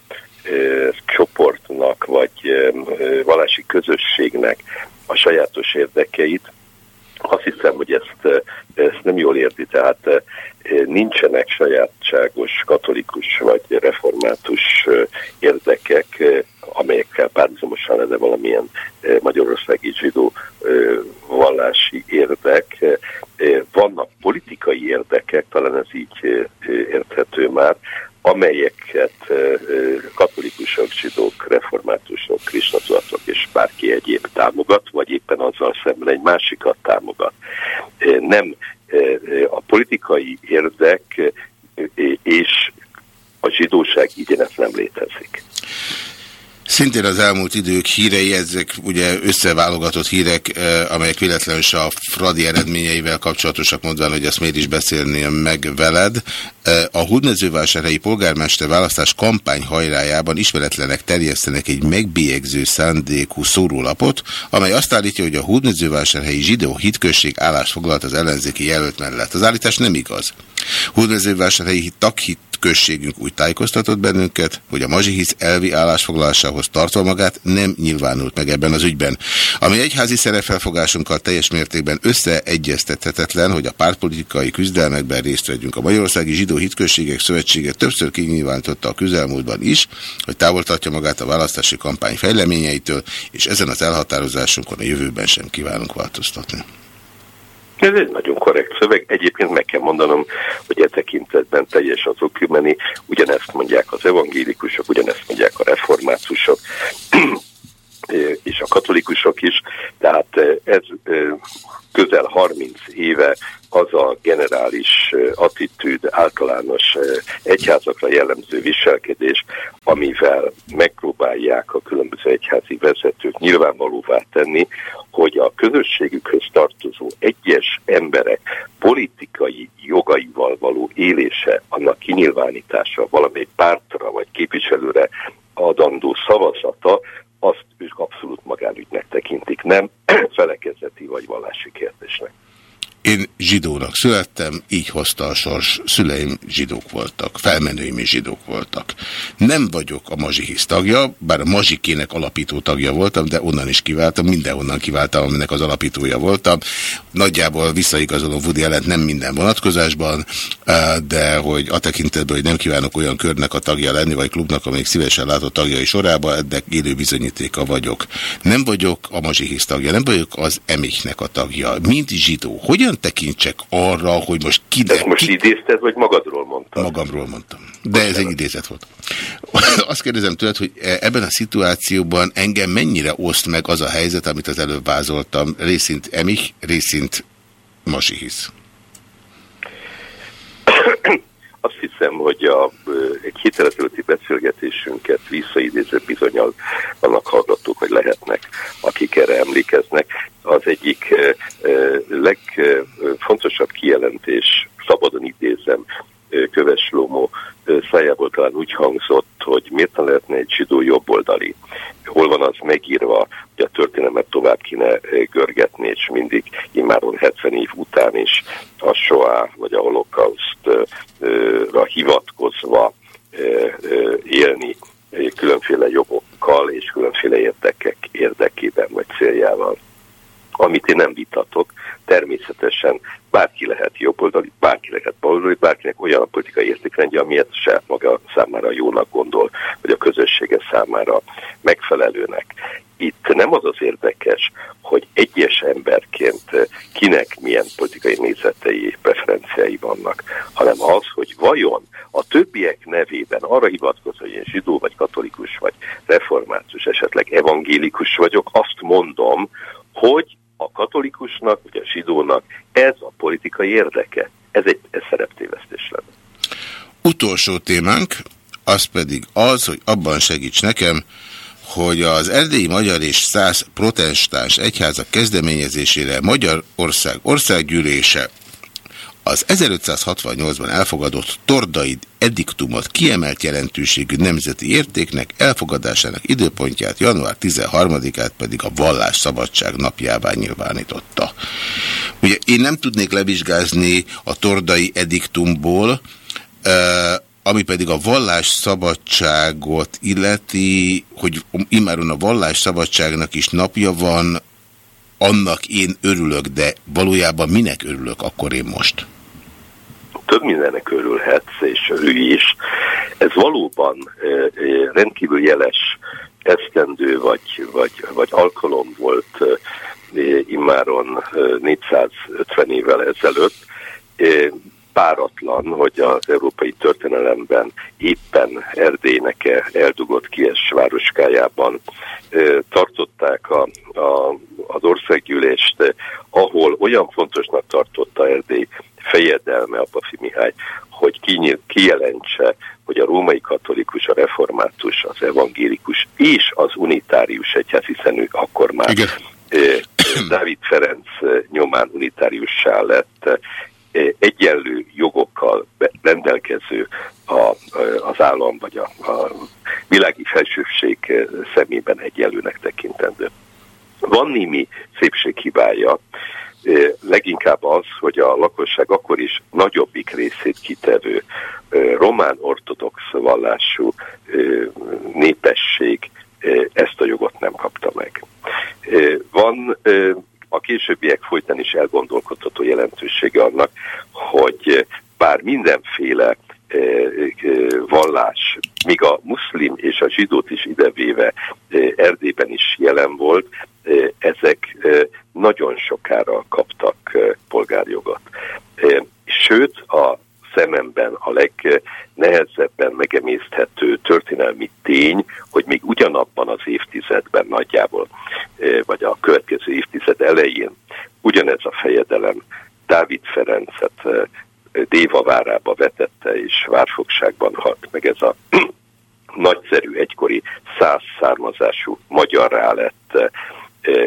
csoportnak vagy valási közösségnek a sajátos érdekeit. Azt hiszem, hogy ezt, ezt nem jól érti, tehát nincsenek sajátságos katolikus vagy református érdekek, amelyekkel párhuzamosan lenne valamilyen magyarországi zsidó vallási érdek. Vannak politikai érdekek, talán ez így érthető már, amelyeket katolikusok, zsidók, reformátusok, krisnatuatok és bárki egyéb támogat, vagy éppen azzal szemben egy másikat támogat. Nem a politikai érdek és a zsidóság igyenet nem létezik. Szintén az elmúlt idők hírei, ezek ugye összeválogatott hírek, amelyek véletlenül a Fradi eredményeivel kapcsolatosak, mondván, hogy ezt miért is beszélném meg veled. A Hudmezővásárhelyi polgármester választás kampány hajrájában ismeretlenek terjesztenek egy megbélyegző szándékú szórólapot, amely azt állítja, hogy a Hudmezővásárhelyi zsidó hitközség állást foglalt az ellenzéki jelölt mellett. Az állítás nem igaz. Hudmezővásárhelyi taghit községünk úgy tájékoztatott bennünket, hogy a mazsihisz elvi állásfoglalásához tartva magát nem nyilvánult meg ebben az ügyben. Ami egyházi szerepfelfogásunkkal teljes mértékben összeegyeztethetetlen, hogy a pártpolitikai küzdelmekben részt vegyünk. A Magyarországi Zsidó Hitközségek Szövetsége többször kinyilvánította a közelmúltban is, hogy távol tartja magát a választási kampány fejleményeitől, és ezen az elhatározásunkon a jövőben sem kívánunk változtatni. Ez egy nagyon korrekt szöveg. Egyébként meg kell mondanom, hogy e tekintetben teljes az okümeni. Ugyanezt mondják az evangélikusok, ugyanezt mondják a reformátusok, és a katolikusok is. Tehát ez közel 30 éve az a generális attitűd, általános egyházakra jellemző viselkedés, amivel megpróbálják a különböző egyházi vezetők nyilvánvalóvá tenni, hogy a közösségükhöz tartozó egyes emberek politikai jogaival való élése, annak kinyilvánítása valamely pártra vagy képviselőre adandó szavazata, azt ők abszolút magánügynek tekintik, nem felekezeti vagy vallási kérdésnek. Én zsidónak születtem, így hozta a sors. Szüleim zsidók voltak, felmenőim is zsidók voltak. Nem vagyok a Mazsihisz tagja, bár a Mazsikének alapító tagja voltam, de onnan is kiváltam, mindenhonnan kiváltam, aminek az alapítója voltam. Nagyjából visszaigazolom Woody Allen nem minden vonatkozásban, eh, de hogy a tekintetben, hogy nem kívánok olyan körnek a tagja lenni, vagy klubnak, amelyik szívesen látott tagjai sorába, ennek élő bizonyítéka vagyok. Nem vagyok a Mazsihisz tagja, nem vagyok az Emichnek a tagja, mint zsidó. Hogyan hogyan tekintsek arra, hogy most ki... Ezt most ki... idézted, vagy magadról mondtad? Magamról mondtam. De ez egy idézet volt. Azt kérdezem tőled, hogy ebben a szituációban engem mennyire oszt meg az a helyzet, amit az előbb vázoltam, részint Emich, részint Masihisz. Azt hiszem, hogy a, egy héttel beszélgetésünket visszaidéző bizonyal vannak hallgatók, hogy lehetnek, akik erre emlékeznek. Az egyik legfontosabb kijelentés, szabadon idézem, Köves Lómó szájából talán úgy hangzott, hogy miért nem lehetne egy zsidó jobboldali. Hol van az megírva, hogy a történelmet tovább kéne görgetni, és mindig immáron 70 év után is a Shoah vagy a holokaustra hivatkozva élni különféle jogokkal és különféle érdekek érdekében vagy céljával. Amit én nem vitatok, természetesen bárki lehet jobboldali, bárki lehet baloldali, bárkinek olyan a politikai értékrendje, amilyet saját maga számára jónak gondol, közössége számára megfelelőnek. Itt nem az az érdekes, hogy egyes emberként kinek milyen politikai nézetei, preferenciái vannak, hanem az, hogy vajon a többiek nevében arra hivatkozva, hogy én zsidó vagy katolikus vagy református, esetleg evangélikus vagyok, azt mondom, hogy a katolikusnak, vagy a zsidónak ez a politikai érdeke. Ez egy ez szereptévesztés lenne. Utolsó témánk, az pedig az, hogy abban segíts nekem, hogy az erdélyi magyar és száz protestáns egyháza kezdeményezésére Magyarország országgyűlése az 1568-ban elfogadott Tordaid ediktumot kiemelt jelentőségű nemzeti értéknek elfogadásának időpontját január 13-át pedig a vallás szabadság napjává nyilvánította. Ugye én nem tudnék levizsgázni a Tordai ediktumból, ami pedig a vallás szabadságot illeti, hogy immáron a vallás szabadságnak is napja van, annak én örülök, de valójában minek örülök akkor én most? Több mindennek örülhetsz, és örülj is. Ez valóban rendkívül jeles esztendő vagy, vagy, vagy alkalom volt immáron 450 évvel ezelőtt páratlan, hogy az európai történelemben éppen Erdélynek eldugott Kies városkájában tartották a, a, az országgyűlést, ahol olyan fontosnak tartotta Erdély fejedelme Apafi Mihály, hogy kijelentse, hogy a római katolikus, a református, az evangélikus és az unitárius egyház, hiszen ő akkor már Igen. Dávid Ferenc nyomán unitáriussá lett, egyenlő jogokkal rendelkező a, az állam vagy a, a világi felsőség szemében egyenlőnek tekintendő. Van némi szépséghibája, leginkább az, hogy a lakosság akkor is nagyobbik részét kitevő román ortodox vallású népesség ezt a jogot nem kapta meg. Van a későbbiek folytán is elgondolkodható jelentősége annak, hogy bár mindenféle eh, eh, vallás, míg a muszlim és a zsidót is idevéve eh, Erdélyben is jelen volt, ezek nagyon sokára kaptak polgárjogot. Sőt, a szememben a legnehezebben megemészthető történelmi tény, hogy még ugyanabban az évtizedben nagyjából, eh, vagy a következő évtized elején ugyanez a fejedelem Dávid Ferencet eh, Déva várába vetette, és várfogságban halt meg ez a nagyszerű, egykori száz származású magyarrá lett eh,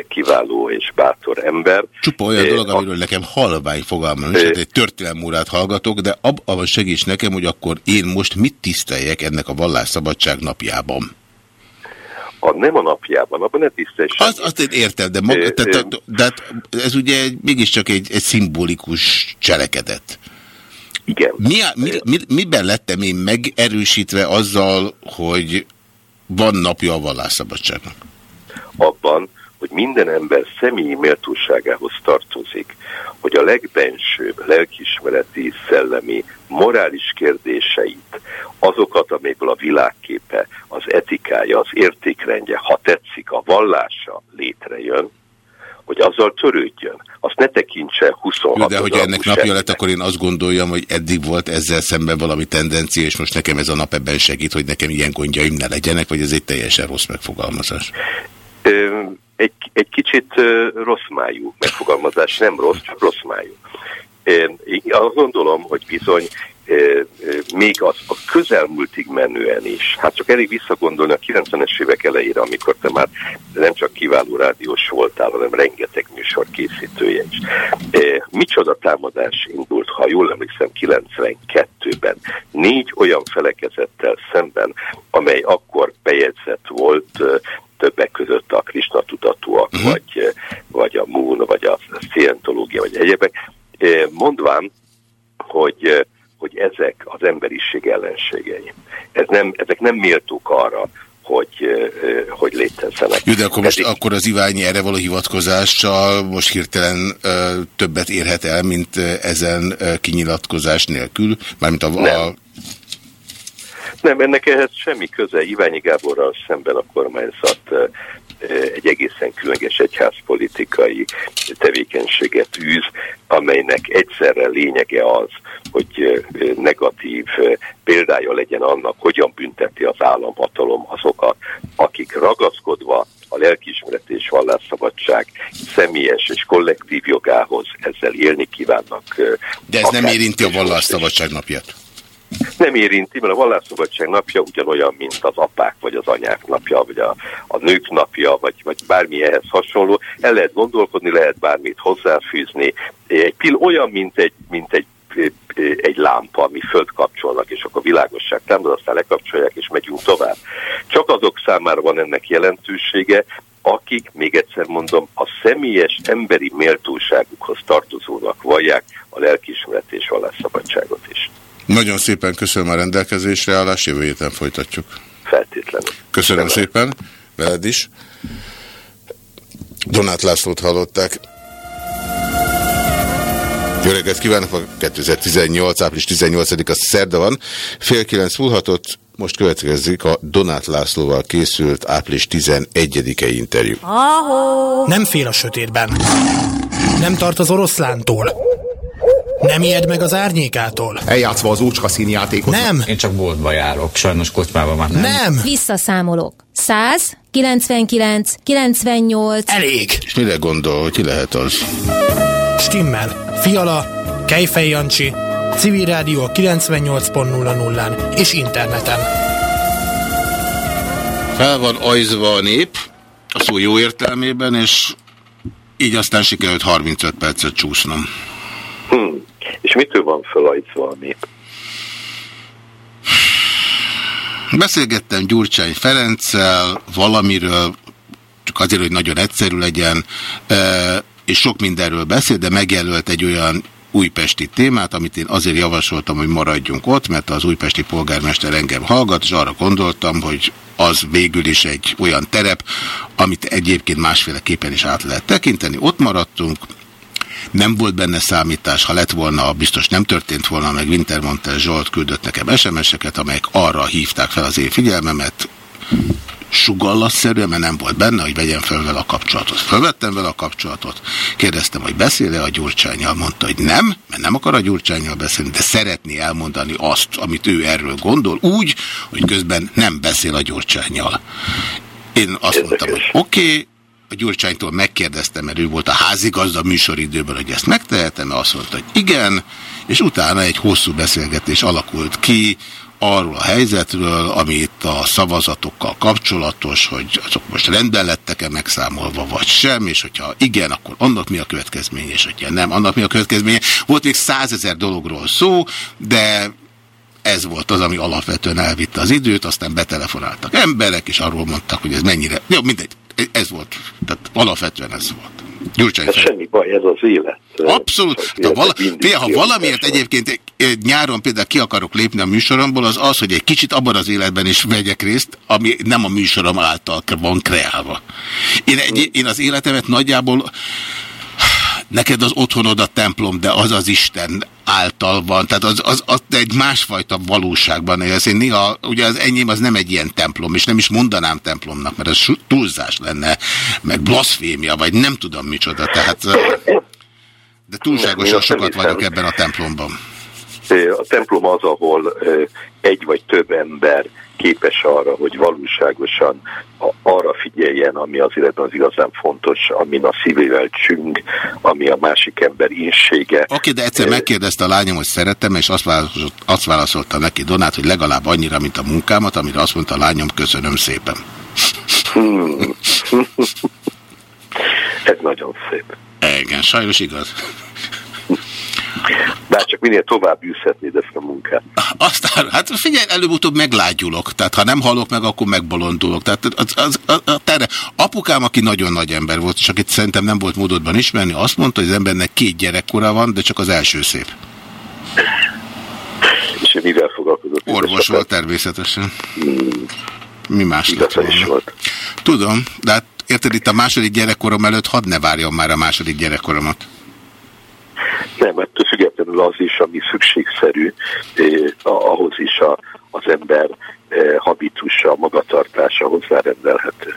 kiváló és bátor ember. Csupa olyan dolog, amiről nekem halvány fogalmam nincs, hát egy történelmúrát hallgatok, de abban segíts nekem, hogy akkor én most mit tiszteljek ennek a vallásszabadság napjában? A nem a napjában, abban ne tisztelj Azt, azt én értem, de, maga, te, te, de hát ez ugye mégiscsak egy, egy szimbolikus cselekedet. Igen. Mi, mi, mi, miben lettem én megerősítve azzal, hogy van napja a vallásszabadságnak? Abban, hogy minden ember személyi méltóságához tartozik, hogy a legbensőbb lelkismereti, szellemi, morális kérdéseit, azokat, amiből a világképe, az etikája, az értékrendje, ha tetszik, a vallása létrejön, hogy azzal törődjön. Azt ne tekintse 26 De hogy ennek napja lett, akkor én azt gondoljam, hogy eddig volt ezzel szemben valami tendencia, és most nekem ez a nap ebben segít, hogy nekem ilyen gondjaim ne legyenek, vagy ez egy teljesen rossz megfogalmazás? Egy, egy kicsit rossz májú megfogalmazás, nem rossz, csak rossz májú. Én azt gondolom, hogy bizony még az a közelmúltig menően is, hát csak elég visszagondolni a 90-es évek elejére, amikor te már nem csak kiváló rádiós voltál, hanem rengeteg műsor készítője is. Micsoda támadás indult, ha jól emlékszem, 92-ben négy olyan felekezettel szemben, amely akkor bejegyzett volt többek között a Krishna tudatúak, uh-huh. vagy, vagy a Moon, vagy a szientológia, vagy egyebek, mondván, hogy hogy ezek az emberiség ellenségei. Ez nem, ezek nem méltók arra, hogy, hogy létezzenek. Jó, de akkor, most, Pedig... akkor az Iványi erre való hivatkozással most hirtelen ö, többet érhet el, mint ezen ö, kinyilatkozás nélkül? Mármint a, nem. a... Nem, ennek ehhez semmi köze. Iványi Gáborral szemben a kormányzat egy egészen különleges egyházpolitikai tevékenységet űz, amelynek egyszerre lényege az, hogy negatív példája legyen annak, hogyan bünteti az államhatalom azokat, akik ragaszkodva a lelkiismeret és vallásszabadság személyes és kollektív jogához ezzel élni kívánnak. De ez nem érinti a vallásszabadság napját? Nem érinti, mert a vallásszabadság napja ugyanolyan, mint az apák, vagy az anyák napja, vagy a, a nők napja, vagy, vagy bármi ehhez hasonló. El lehet gondolkodni, lehet bármit hozzáfűzni. Egy pill olyan, mint egy, mint egy egy lámpa, ami föld kapcsolnak, és akkor világosság támad, aztán lekapcsolják, és megyünk tovább. Csak azok számára van ennek jelentősége, akik, még egyszer mondom, a személyes emberi méltóságukhoz tartozónak vallják a lelkiismeret és vallásszabadságot is. Nagyon szépen köszönöm a rendelkezésre állás, jövő héten folytatjuk. Feltétlenül. Köszönöm szépen, veled is. Donát Lászlót hallották. Jó reggelt kívánok, a 2018. április 18-a szerda van. Fél kilenc múlhatott, most következik a Donát Lászlóval készült április 11-e interjú. Nem fél a sötétben. Nem tart az oroszlántól. Nem ijed meg az árnyékától? Eljátszva az úcska színjátékot. Nem. Én csak boltba járok, sajnos kocsmában már nem. Nem. Visszaszámolok. 100, 99, 98. Elég. És mire gondol, hogy ki lehet az? Stimmel. Fiala, Kejfej Jancsi, Civil Rádió 98.00-án és interneten. Fel van ajzva a nép, a szó jó értelmében, és így aztán sikerült 35 percet csúsznom. Hmm. És mitől van felajzva a nép? Beszélgettem Gyurcsány Ferenccel valamiről, csak azért, hogy nagyon egyszerű legyen, és sok mindenről beszél, de megjelölt egy olyan újpesti témát, amit én azért javasoltam, hogy maradjunk ott, mert az újpesti polgármester engem hallgat, és arra gondoltam, hogy az végül is egy olyan terep, amit egyébként másféleképpen is át lehet tekinteni. Ott maradtunk, nem volt benne számítás, ha lett volna, biztos nem történt volna, meg Wintermantel Zsolt küldött nekem SMS-eket, amelyek arra hívták fel az én figyelmemet, sugallasszerűen, mert nem volt benne, hogy vegyem fel vele a kapcsolatot. Felvettem vele a kapcsolatot, kérdeztem, hogy beszél-e a Gyurcsányjal, mondta, hogy nem, mert nem akar a Gyurcsányjal beszélni, de szeretné elmondani azt, amit ő erről gondol, úgy, hogy közben nem beszél a Gyurcsányjal. Én azt mondtam, hogy oké, okay, a Gyurcsánytól megkérdeztem, mert ő volt a házigazda műsoridőben, hogy ezt megtehetem, azt mondta, hogy igen, és utána egy hosszú beszélgetés alakult ki arról a helyzetről, ami itt a szavazatokkal kapcsolatos, hogy azok most rendben lettek-e megszámolva, vagy sem, és hogyha igen, akkor annak mi a következménye, és hogyha nem, annak mi a következménye. Volt még százezer dologról szó, de ez volt az, ami alapvetően elvitte az időt, aztán betelefonáltak emberek, és arról mondtak, hogy ez mennyire... Jó, mindegy, ez volt. Tehát alapvetően ez volt. Gyurcsány ez semmi baj, ez az élet. Abszolút. Ha, vala, például, ha valamiért egyébként nyáron például ki akarok lépni a műsoromból, az az, hogy egy kicsit abban az életben is vegyek részt, ami nem a műsorom által van kreálva. Én, egy, én az életemet nagyjából neked az otthonod a templom, de az az Isten által van, tehát az, az, az egy másfajta valóságban élsz. Én néha, ugye az enyém az nem egy ilyen templom, és nem is mondanám templomnak, mert az túlzás lenne, meg blaszfémia, vagy nem tudom micsoda, tehát de túlságosan sokat vagyok ebben a templomban. A templom az, ahol egy vagy több ember képes arra, hogy valóságosan arra figyeljen, ami az életben az igazán fontos, amin a szívével csüng, ami a másik ember insége. Oké, okay, de egyszer megkérdezte a lányom, hogy szeretem, és azt, válaszolt, azt válaszolta neki Donát, hogy legalább annyira, mint a munkámat, amire azt mondta a lányom, köszönöm szépen. Hmm. Ez nagyon szép. Igen, sajnos igaz. Bár csak minél tovább űzhetnéd ezt a munkát. Aztán, hát figyelj, előbb-utóbb meglágyulok. Tehát ha nem halok meg, akkor megbolondulok. Tehát az, az, az, az, terre. Apukám, aki nagyon nagy ember volt, csak itt szerintem nem volt módodban ismerni, azt mondta, hogy az embernek két gyerekkora van, de csak az első szép. És mivel foglalkozott? Orvos volt természetesen. Hmm. Mi más lett volna? Volt. Tudom, de hát érted, itt a második gyerekkorom előtt hadd ne várjon már a második gyerekkoromat. Nem, ettől függetlenül az is, ami szükségszerű, eh, ahhoz is a, az ember eh, habitusa, magatartása hozzárendelhető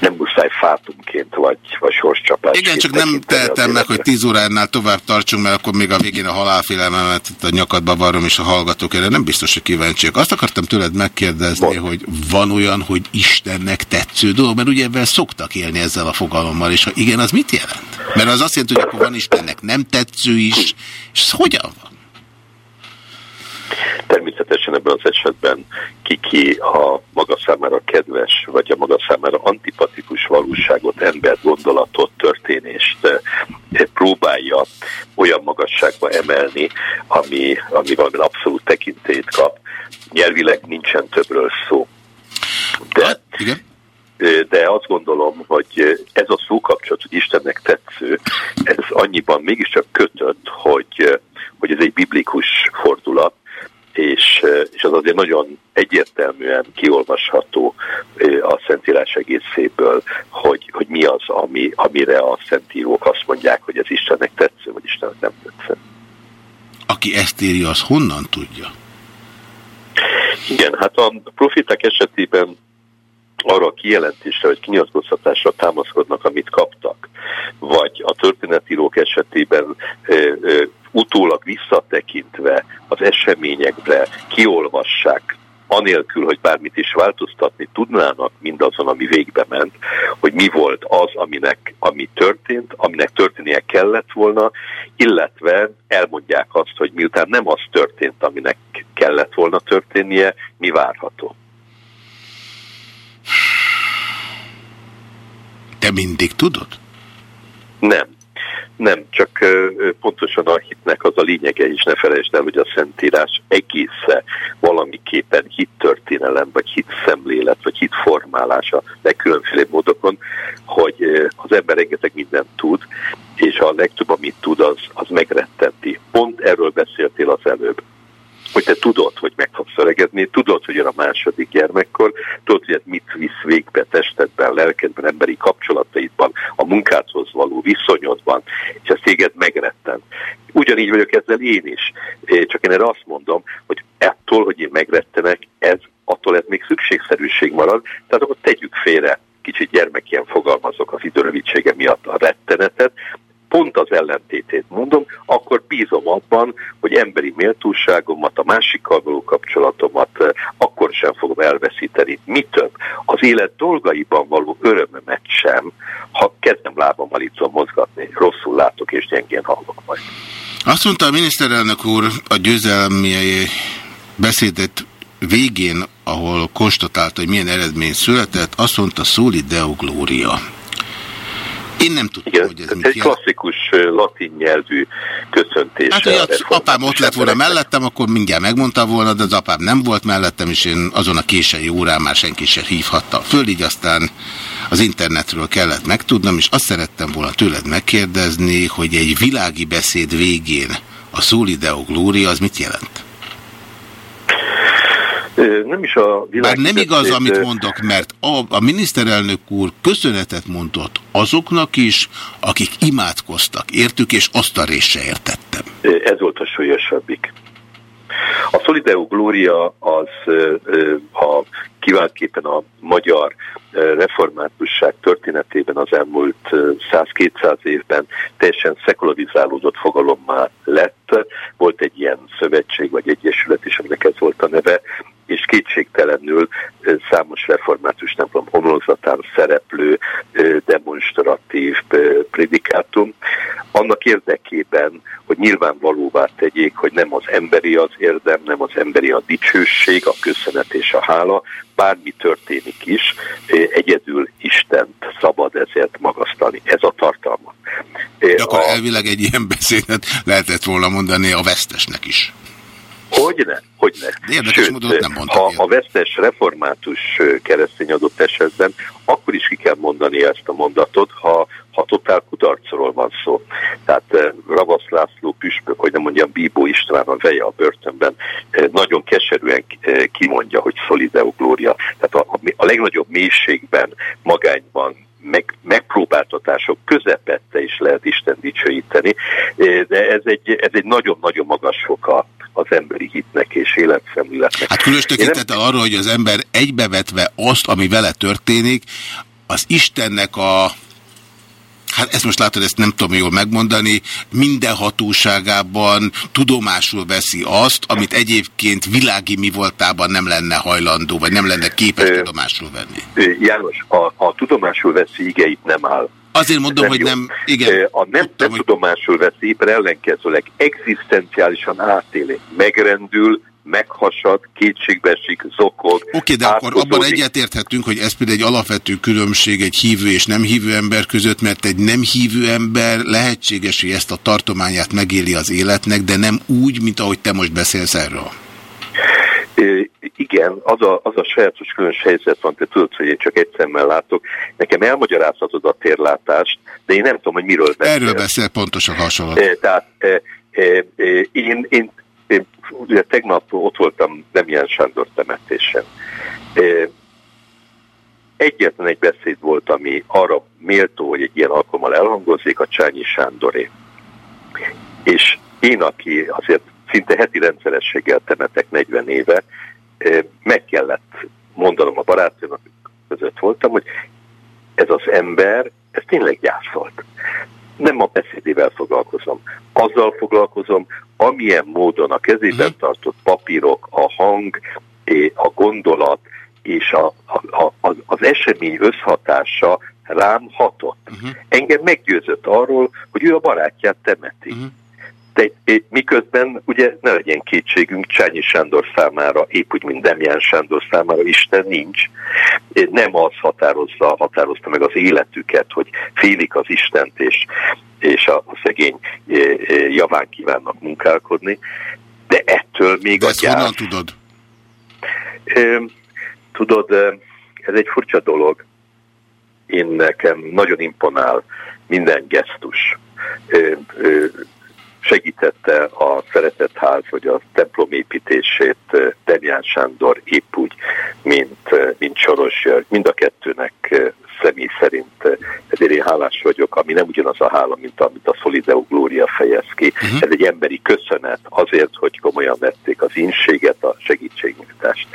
nem muszáj fátumként vagy, vagy sorscsapás. Igen, csak nem tehetem meg, hogy 10 óránál tovább tartsunk, mert akkor még a végén a halálfélelmemet a nyakadba varrom, és a hallgatók erre nem biztos, hogy kíváncsiak. Azt akartam tőled megkérdezni, Bon. hogy van olyan, hogy Istennek tetsző dolog, mert ugye ebben szoktak élni ezzel a fogalommal, és ha igen, az mit jelent? Mert az azt jelenti, hogy akkor van Istennek nem tetsző is, és ez hogyan van? Természetesen ebben az esetben ki-ki a maga számára kedves, vagy a maga számára antipatikus valóságot, ember gondolatot, történést eh, próbálja olyan magasságba emelni, ami, ami valami abszolút tekintét kap. Nyelvileg nincsen többről szó. De, hát, Igen? Eh, de azt gondolom, hogy ez a szókapcsolat, hogy Istennek tetsző, ez annyiban mégiscsak kötött, hogy, eh, hogy ez egy biblikus fordulat, és, és az azért nagyon egyértelműen kiolvasható a Szentírás egészéből, hogy, hogy mi az, ami, amire a Szentírók azt mondják, hogy ez Istennek tetsző, vagy Istennek nem tetsző. Aki ezt írja, az honnan tudja? Igen, hát a profiták esetében arra a kijelentésre vagy kinyilatkoztatásra támaszkodnak, amit kaptak. Vagy a történetírók esetében ö, ö, utólag visszatekintve az eseményekre kiolvassák, anélkül, hogy bármit is változtatni tudnának mindazon, ami végbe ment, hogy mi volt az, aminek, ami történt, aminek történnie kellett volna, illetve elmondják azt, hogy miután nem az történt, aminek kellett volna történnie, mi várható. Te mindig tudod? Nem. Nem, csak pontosan a hitnek az a lényege is, ne felejtsd el, hogy a Szentírás egésze valamiképpen hittörténelem, vagy hitszemlélet, vagy hitformálása legkülönféle módokon, hogy az ember rengeteg mindent tud, és a legtöbb, amit tud, az, az megrettenti. Pont erről beszéltél az előbb hogy te tudod, hogy meg fogsz öregedni, tudod, hogy jön a második gyermekkor, tudod, hogy mit visz végbe testedben, lelkedben, emberi kapcsolataidban, a munkádhoz való viszonyodban, és ez téged megretten. Ugyanígy vagyok ezzel én is. Csak én erre azt mondom, hogy ettől, hogy én megrettenek, ez attól ez még szükségszerűség marad, tehát akkor tegyük félre kicsit gyermekien fogalmazok az időrövidsége miatt a rettenetet, pont az ellentétét mondom, akkor bízom abban, hogy emberi méltóságomat, a másikkal való kapcsolatomat eh, akkor sem fogom elveszíteni. Mi több, az élet dolgaiban való örömömet sem, ha kezdem lábammal itt mozgatni, rosszul látok és gyengén hallok majd. Azt mondta a miniszterelnök úr a győzelmi beszédet végén, ahol konstatálta, hogy milyen eredmény született, azt mondta Szóli Deo Gloria. Én nem tudtam, Igen, hogy ez mit egy jelent. klasszikus latin nyelvű köszöntés. Hát, hogy apám ott lett volna mellettem, akkor mindjárt megmondta volna, de az apám nem volt mellettem, és én azon a késői órán már senki sem hívhatta föl, így aztán az internetről kellett megtudnom, és azt szerettem volna tőled megkérdezni, hogy egy világi beszéd végén a Deo Gloria az mit jelent? Nem is a világ... Bár nem igaz, amit mondok, mert a, a miniszterelnök úr köszönetet mondott azoknak is, akik imádkoztak, értük, és azt a részt se értettem. Ez volt a súlyosabbik. A Solideo Gloria az a kiváltképpen a magyar reformátusság történetében az elmúlt 100-200 évben teljesen szekularizálódott fogalommá lett. Volt egy ilyen szövetség vagy egyesület is, aminek ez volt a neve, és kétségtelenül számos református templom homlokzatán szereplő demonstratív predikátum, annak érdekében, hogy nyilvánvalóvá tegyék, hogy nem az emberi az érdem, nem az emberi a dicsőség, a köszönet és a hála, bármi történik is, egyedül Istent szabad ezért magasztani. Ez a tartalma. De akkor a... elvileg egy ilyen beszédet lehetett volna mondani a vesztesnek is. Hogyne, hogyne. Érdekes Sőt, módon nem ha a vesztes református keresztény adott esetben, akkor is ki kell mondani ezt a mondatot, ha, ha totál kudarcról van szó. Tehát Ravasz László püspök, hogy nem mondjam Bíbó István a veje a börtönben, nagyon keserűen kimondja, hogy Solideo Gloria. Tehát a, a legnagyobb mélységben, magányban meg, megpróbáltatások közepette is lehet Isten dicsőíteni, de ez egy, ez egy nagyon-nagyon magas foka az emberi hitnek és életszemléletnek. Hát különös tekintettel nem... arra, hogy az ember egybevetve azt, ami vele történik, az Istennek a hát ezt most látod, ezt nem tudom jól megmondani, minden hatóságában tudomásul veszi azt, amit egyébként világi mi voltában nem lenne hajlandó, vagy nem lenne képes ö, tudomásul venni. János, a, a tudomásul veszi igeit nem áll. Azért mondom, nem hogy jó. nem... Igen, a nem, tudtam, nem hogy... tudomásul veszi, éppen ellenkezőleg egzisztenciálisan átéli, megrendül, meghasad, kétségbeesik, zokog. Oké, okay, de akkor abban egyetérthetünk, hogy ez például egy alapvető különbség egy hívő és nem hívő ember között, mert egy nem hívő ember lehetséges, hogy ezt a tartományát megéli az életnek, de nem úgy, mint ahogy te most beszélsz erről. Igen, az a, az a sajátos különös helyzet van, te tudod, hogy én csak egy szemmel látok. Nekem elmagyarázhatod a térlátást, de én nem tudom, hogy miről beszél. Erről beszél pontosan hasonló. Tehát én, én én ugye tegnap ott voltam Demián Sándor temetésen. Egyetlen egy beszéd volt, ami arra méltó, hogy egy ilyen alkalommal elhangozik, a Csányi Sándoré. És én, aki azért szinte heti rendszerességgel temetek 40 éve, meg kellett mondanom a barátomnak között voltam, hogy ez az ember, ez tényleg gyászolt nem a beszédével foglalkozom. Azzal foglalkozom, amilyen módon a kezében uh-huh. tartott papírok, a hang, a gondolat és a, a, a, az esemény összhatása rám hatott. Uh-huh. Engem meggyőzött arról, hogy ő a barátját temeti. Uh-huh. De miközben ugye ne legyen kétségünk Csányi Sándor számára, épp úgy, mint Demján Sándor számára Isten nincs. Nem az határozza, határozta meg az életüket, hogy félik az Istent, és, és a, a szegény javán kívánnak munkálkodni, de ettől még de a gyász... honnan tudod? Tudod, ez egy furcsa dolog. Én nekem nagyon imponál minden gesztus segítette a Szeretetház vagy a templom építését eh, Demián Sándor épp úgy, mint, eh, mint Soros György. Mind a kettőnek eh, személy szerint ezért én hálás vagyok, ami nem ugyanaz a hála, mint amit a Solideu Glória fejez ki. Uh-huh. Ez egy emberi köszönet azért, hogy komolyan vették az inséget, a segítségnyújtást.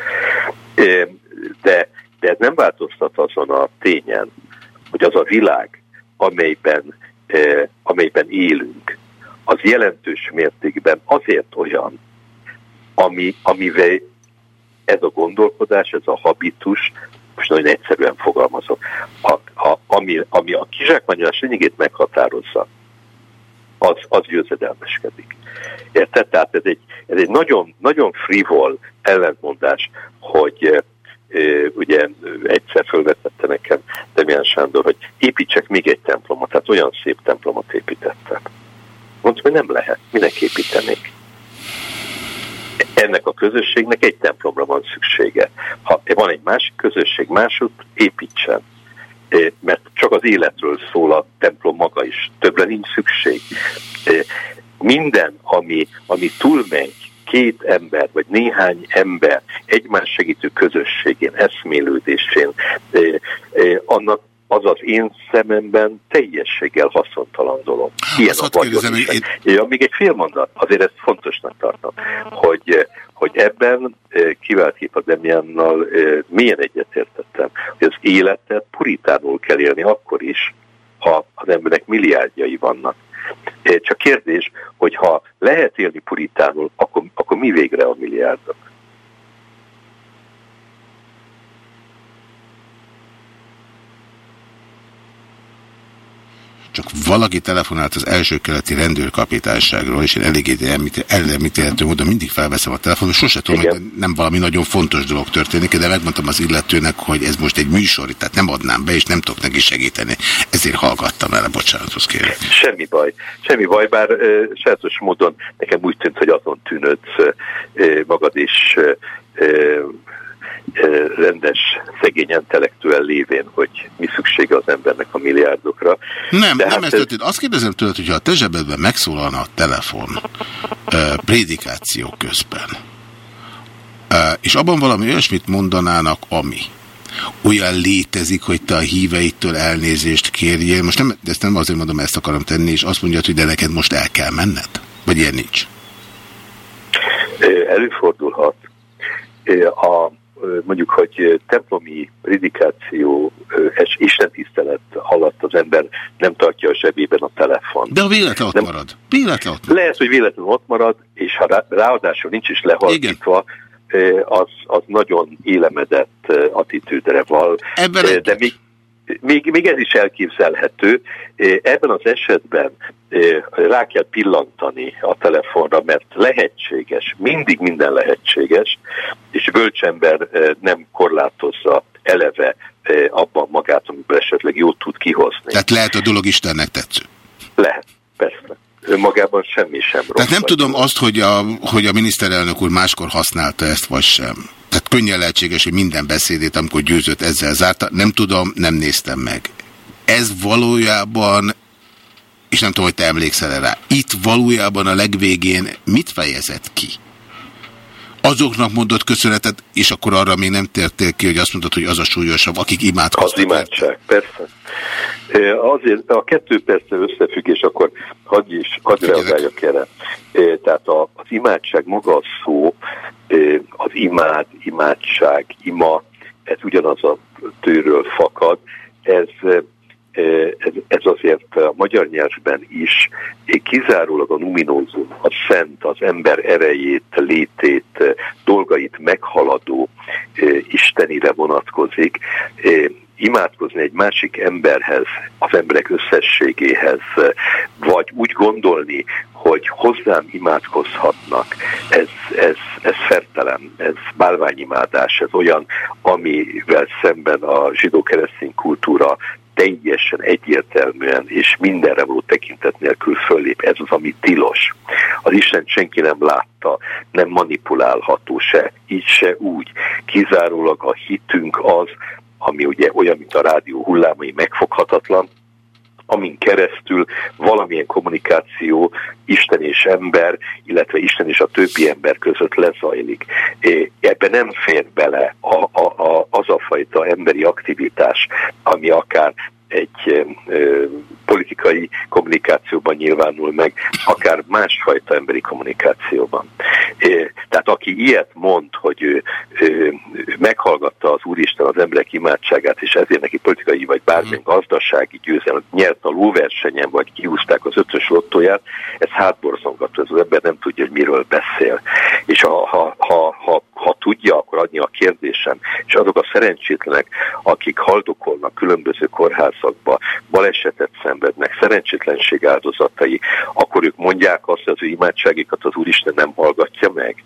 De, de ez nem változtat azon a tényen, hogy az a világ, amelyben, amelyben élünk, az jelentős mértékben azért olyan, ami, amivel ez a gondolkodás, ez a habitus, most nagyon egyszerűen fogalmazok, a, a, ami, ami a kizsákmányolás lényegét meghatározza, az, az győzedelmeskedik. Érted? Tehát ez egy, ez egy nagyon, nagyon frivol ellentmondás, hogy e, ugye egyszer felvetette nekem Demián Sándor, hogy építsek még egy templomot, tehát olyan szép templomot építettem. Mondtam, hogy nem lehet, minek építenék. Ennek a közösségnek egy templomra van szüksége. Ha van egy másik közösség másút, építsen. Mert csak az életről szól a templom maga is. Többre nincs szükség. Minden, ami, ami túlmegy két ember, vagy néhány ember egymás segítő közösségén, eszmélődésén, annak az az én szememben teljességgel haszontalan dolog. Ilyen a kérdezem, én... ja, még egy fél mondat, azért ezt fontosnak tartom, hogy, hogy ebben kivált kép a Demiannal milyen egyetértettem, hogy az életet puritánul kell élni akkor is, ha az embernek milliárdjai vannak. Csak kérdés, hogy ha lehet élni puritánul, akkor, akkor mi végre a milliárdok? Csak valaki telefonált az első keleti rendőrkapitányságról, és én eléggé ellemítélhető módon mindig felveszem a telefon, és sose tudom, hogy nem valami nagyon fontos dolog történik, de megmondtam az illetőnek, hogy ez most egy műsor, tehát nem adnám be, és nem tudok neki segíteni. Ezért hallgattam el, bocsánatot kérek. Semmi baj, semmi baj, bár uh, sajátos módon nekem úgy tűnt, hogy azon uh, magad is rendes, szegény intellektuel lévén, hogy mi szüksége az embernek a milliárdokra. Nem, De nem hát ez történt. Azt kérdezem tőled, hogyha a te zsebedben megszólalna a telefon uh, prédikáció közben, és abban valami olyasmit mondanának, ami olyan létezik, hogy te a híveitől elnézést kérjél. Most nem, ezt nem azért mondom, ezt akarom tenni, és azt mondja, hogy de neked most el kell menned? Vagy ilyen nincs? Előfordulhat. A mondjuk, hogy templomi predikáció és Isten tisztelet alatt az ember nem tartja a zsebében a telefon. De a véletlen ott nem, marad. Véletlen ott marad. Lehet, hogy véletlen ott marad, és ha rá, ráadásul nincs is lehalkítva, az, az nagyon élemedett attitűdre val. Ebben de még, még, még ez is elképzelhető. Ebben az esetben rá kell pillantani a telefonra, mert lehetséges, mindig minden lehetséges, és bölcsember nem korlátozza eleve abban magát, amiből esetleg jót tud kihozni. Tehát lehet a dolog Istennek tetsző? Lehet, persze önmagában semmi sem rossz. Tehát nem tudom azt, hogy a, hogy a miniszterelnök úr máskor használta ezt, vagy sem. Tehát könnyen lehetséges, hogy minden beszédét, amikor győzött, ezzel zárta. Nem tudom, nem néztem meg. Ez valójában, és nem tudom, hogy te emlékszel -e rá, itt valójában a legvégén mit fejezett ki? Azoknak mondott köszönetet, és akkor arra még nem tértél ki, hogy azt mondod, hogy az a súlyosabb, akik imádkoztak. Az imádság, persze. Azért a kettő persze összefüggés, akkor hadd is, hadd reagáljak erre. Tehát az imádság maga a szó, az imád, imádság, ima, ez ugyanaz a tőről fakad, ez ez, ez azért a magyar nyelvben is kizárólag a numinózum, a szent, az ember erejét, létét, dolgait meghaladó istenire vonatkozik. Imádkozni egy másik emberhez, az emberek összességéhez, vagy úgy gondolni, hogy hozzám imádkozhatnak, ez, ez, ez fertelen, ez bálványimádás, ez olyan, amivel szemben a zsidó-keresztény kultúra teljesen egyértelműen és mindenre való tekintet nélkül föllép. Ez az, ami tilos. Az Isten senki nem látta, nem manipulálható se, így se úgy. Kizárólag a hitünk az, ami ugye olyan, mint a rádió hullámai megfoghatatlan, amin keresztül valamilyen kommunikáció Isten és ember, illetve Isten és a többi ember között lezajlik. Ebben nem fér bele a, a, a, az a fajta emberi aktivitás, ami akár egy politikai kommunikációban nyilvánul meg, akár másfajta emberi kommunikációban. Tehát aki ilyet mond, hogy ő, ő meghallgatta az Úristen az emberek imádságát, és ezért neki politikai vagy bármilyen mhm. gazdasági győzelmet nyert a lóversenyen, vagy kiúzták az ötös lottóját, ez hátborzongató, ez az ember nem tudja, hogy miről beszél. És ha, ha, ha, ha, ha tudja, akkor adni a kérdésem. És azok a szerencsétlenek, akik haldokolnak különböző kórházakba, balesetet szenvednek, szerencsétlenség áldozatai, akkor ők mondják azt, hogy az ő imádságikat az Úristen nem hallgatja meg.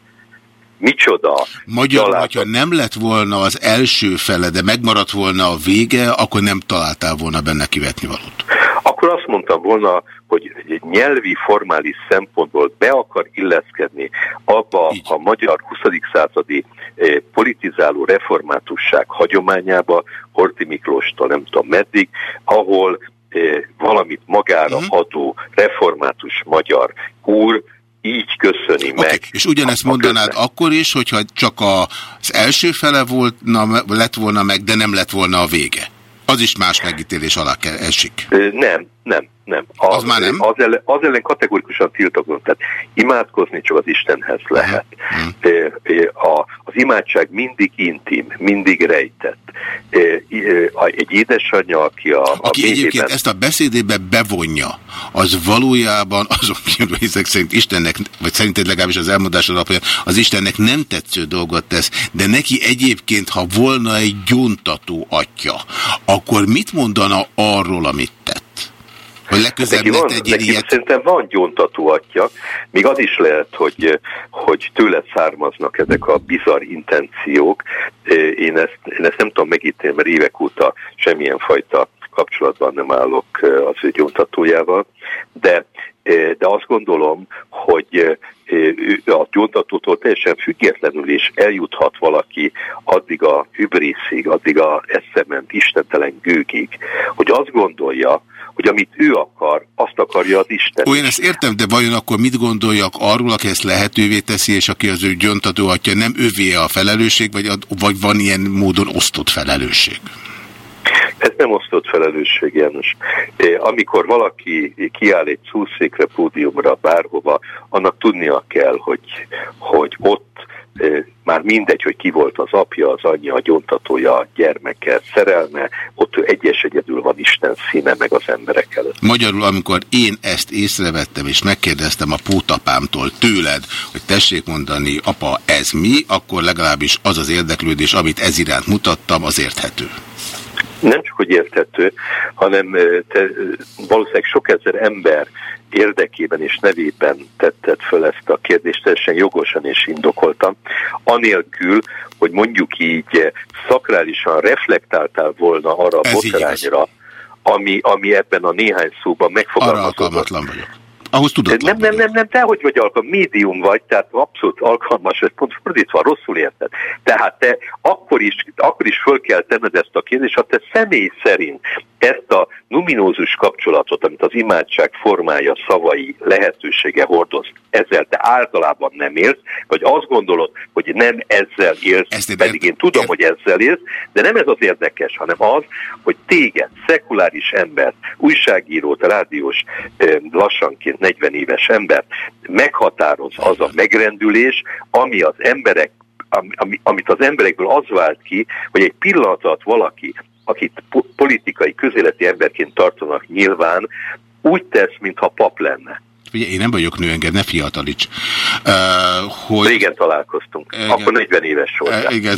Micsoda? Magyarul, hogyha nem lett volna az első fele, de megmaradt volna a vége, akkor nem találtál volna benne kivetni valót. Akkor azt mondtam volna, hogy egy nyelvi, formális szempontból be akar illeszkedni abba Így. a magyar 20. századi eh, politizáló reformátusság hagyományába, Horti Miklóstól nem tudom meddig, ahol eh, valamit magára uh. -huh. adó református magyar úr így köszöni okay. meg. És ugyanezt mondanád közben. akkor is, hogyha csak az első fele volt, na, lett volna meg, de nem lett volna a vége. Az is más megítélés alá esik. Nem, nem, nem. Az, az már nem? Az ellen, az ellen kategorikusan tiltakozom. Tehát imádkozni csak az Istenhez lehet. Uh-huh. A, az imádság mindig intim, mindig rejtett. Egy édesanyja, aki a... Aki a mélyében... egyébként ezt a beszédébe bevonja, az valójában azon kívül, ezek szerint Istennek, vagy szerinted legalábbis az elmondás alapján, az Istennek nem tetsző dolgot tesz, de neki egyébként, ha volna egy gyóntató atya, akkor mit mondana arról, amit tett? Hogy legközelebb neki van, neki ilyet. Szerintem van gyóntató atya, még az is lehet, hogy, hogy tőle származnak ezek a bizarr intenciók. Én ezt, én ezt nem tudom megítélni, mert évek óta semmilyen fajta kapcsolatban nem állok az ő gyóntatójával, de, de azt gondolom, hogy a gyóntatótól teljesen függetlenül is eljuthat valaki addig a hübriszig, addig a eszement istentelen gőgig, hogy azt gondolja, hogy amit ő akar, azt akarja az Isten. Ó, én ezt értem, de vajon akkor mit gondoljak arról, aki ezt lehetővé teszi, és aki az ő gyöntató atya, nem övé a felelősség, vagy, vagy van ilyen módon osztott felelősség? Ez nem osztott felelősség, János. Amikor valaki kiáll egy szúszékre, pódiumra, bárhova, annak tudnia kell, hogy, hogy ott már mindegy, hogy ki volt az apja, az anyja, a gyontatója, a gyermeke, szerelme, ott ő egyes egyedül van Isten színe meg az emberek előtt. Magyarul, amikor én ezt észrevettem, és megkérdeztem a pótapámtól tőled, hogy tessék mondani, apa, ez mi, akkor legalábbis az az érdeklődés, amit ez iránt mutattam, az érthető. Nem csak, hogy érthető, hanem te, valószínűleg sok ezer ember érdekében és nevében tetted föl ezt a kérdést, teljesen jogosan és indokoltam, anélkül, hogy mondjuk így szakrálisan reflektáltál volna arra a botrányra, ami, ami ebben a néhány szóban megfogalmazott. Arra alkalmatlan vagyok. Ahhoz tudod. Nem, nem, nem, nem, te hogy vagy alkalmas, médium vagy, tehát abszolút alkalmas, vagy pont fordítva, rosszul érted. Tehát te akkor is, akkor is föl kell tenned ezt a kérdést, ha te személy szerint ezt a numinózus kapcsolatot, amit az imádság formája, szavai, lehetősége hordoz, ezzel te általában nem élsz, vagy azt gondolod, hogy nem ezzel élsz, ezt pedig én tudom, hogy ezzel élsz, de nem ez az érdekes, hanem az, hogy téged, szekuláris ember, újságírót, rádiós, lassanként 40 éves ember meghatároz az a megrendülés, ami az emberek ami, amit az emberekből az vált ki, hogy egy pillanat alatt valaki akit politikai, közéleti emberként tartanak nyilván, úgy tesz, mintha pap lenne. Ugye én nem vagyok nő, engem ne fiatalíts. Uh, hogy... Régen találkoztunk. Igen, Akkor 40 éves volt. Uh, igen,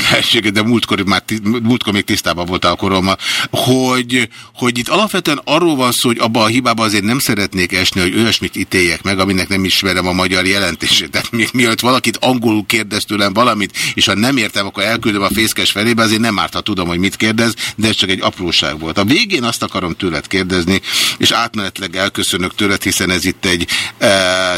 de múltkor, már, múltkor még tisztában volt a korommal. Hogy, hogy itt alapvetően arról van szó, hogy abba a hibába azért nem szeretnék esni, hogy olyasmit ítéljek meg, aminek nem ismerem a magyar jelentését. Tehát még mielőtt valakit angolul kérdez tőlem valamit, és ha nem értem, akkor elküldöm a fészkes felébe, azért nem árt, ha tudom, hogy mit kérdez, de ez csak egy apróság volt. A végén azt akarom tőled kérdezni, és átmenetleg elköszönök tőled, hiszen ez itt egy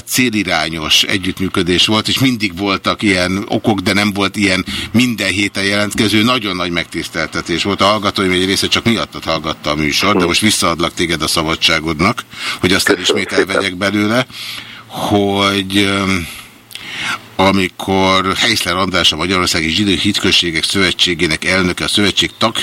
célirányos együttműködés volt, és mindig voltak ilyen okok, de nem volt ilyen minden héten jelentkező. Nagyon nagy megtiszteltetés volt. A hallgatóim egy része csak miattad hallgatta a műsor, de most visszaadlak téged a szabadságodnak, hogy aztán ismét elvegyek belőle, hogy amikor Heisler András a Magyarországi Zsidó Hitközségek Szövetségének elnöke, a szövetség tag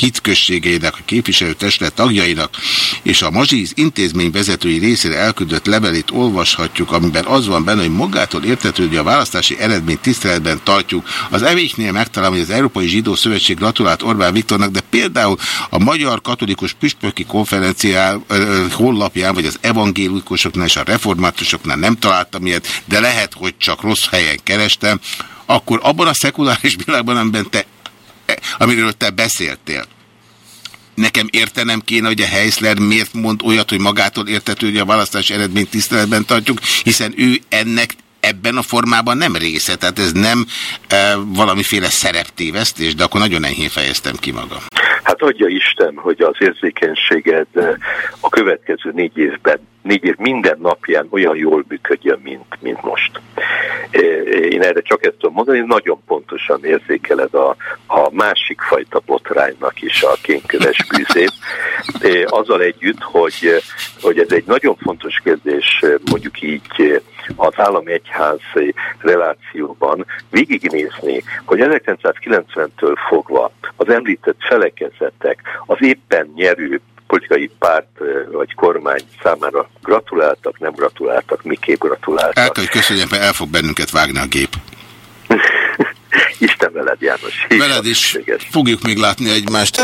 hitközségeinek, a képviselőtestület tagjainak és a Mazsiz intézmény vezetői részére elküldött levelét olvashatjuk, amiben az van benne, hogy magától értetődő a választási eredményt tiszteletben tartjuk. Az evéknél megtalálom, hogy az Európai Zsidó Szövetség gratulált Orbán Viktornak, de például a Magyar Katolikus Püspöki Konferenciá honlapján, vagy az evangélikusoknál és a reformátusoknál nem találtam ilyet, de lehet, hogy csak rossz helyen kerestem, akkor abban a szekuláris világban, amiben te, amiről te beszéltél, nekem értenem kéne, hogy a Heisler miért mond olyat, hogy magától értető, hogy a választási eredményt tiszteletben tartjuk, hiszen ő ennek ebben a formában nem része, tehát ez nem e, valamiféle szereptévesztés, de akkor nagyon enyhén fejeztem ki magam. Hát adja Isten, hogy az érzékenységed e, a következő négy évben, négy év minden napján olyan jól működjön, mint, mint most. E, én erre csak ezt tudom mondani, nagyon pontosan érzékeled a, a másik fajta botránynak is a kénköves bűzét. E, azzal együtt, hogy, hogy ez egy nagyon fontos kérdés, mondjuk így az állami egyházi relációban végignézni, hogy 1990-től fogva az említett felekezetek az éppen nyerő politikai párt vagy kormány számára gratuláltak, nem gratuláltak, miképp gratuláltak. El kell, hogy mert el fog bennünket vágni a gép. Isten veled, János. Veled is. Fogjuk még látni egymást.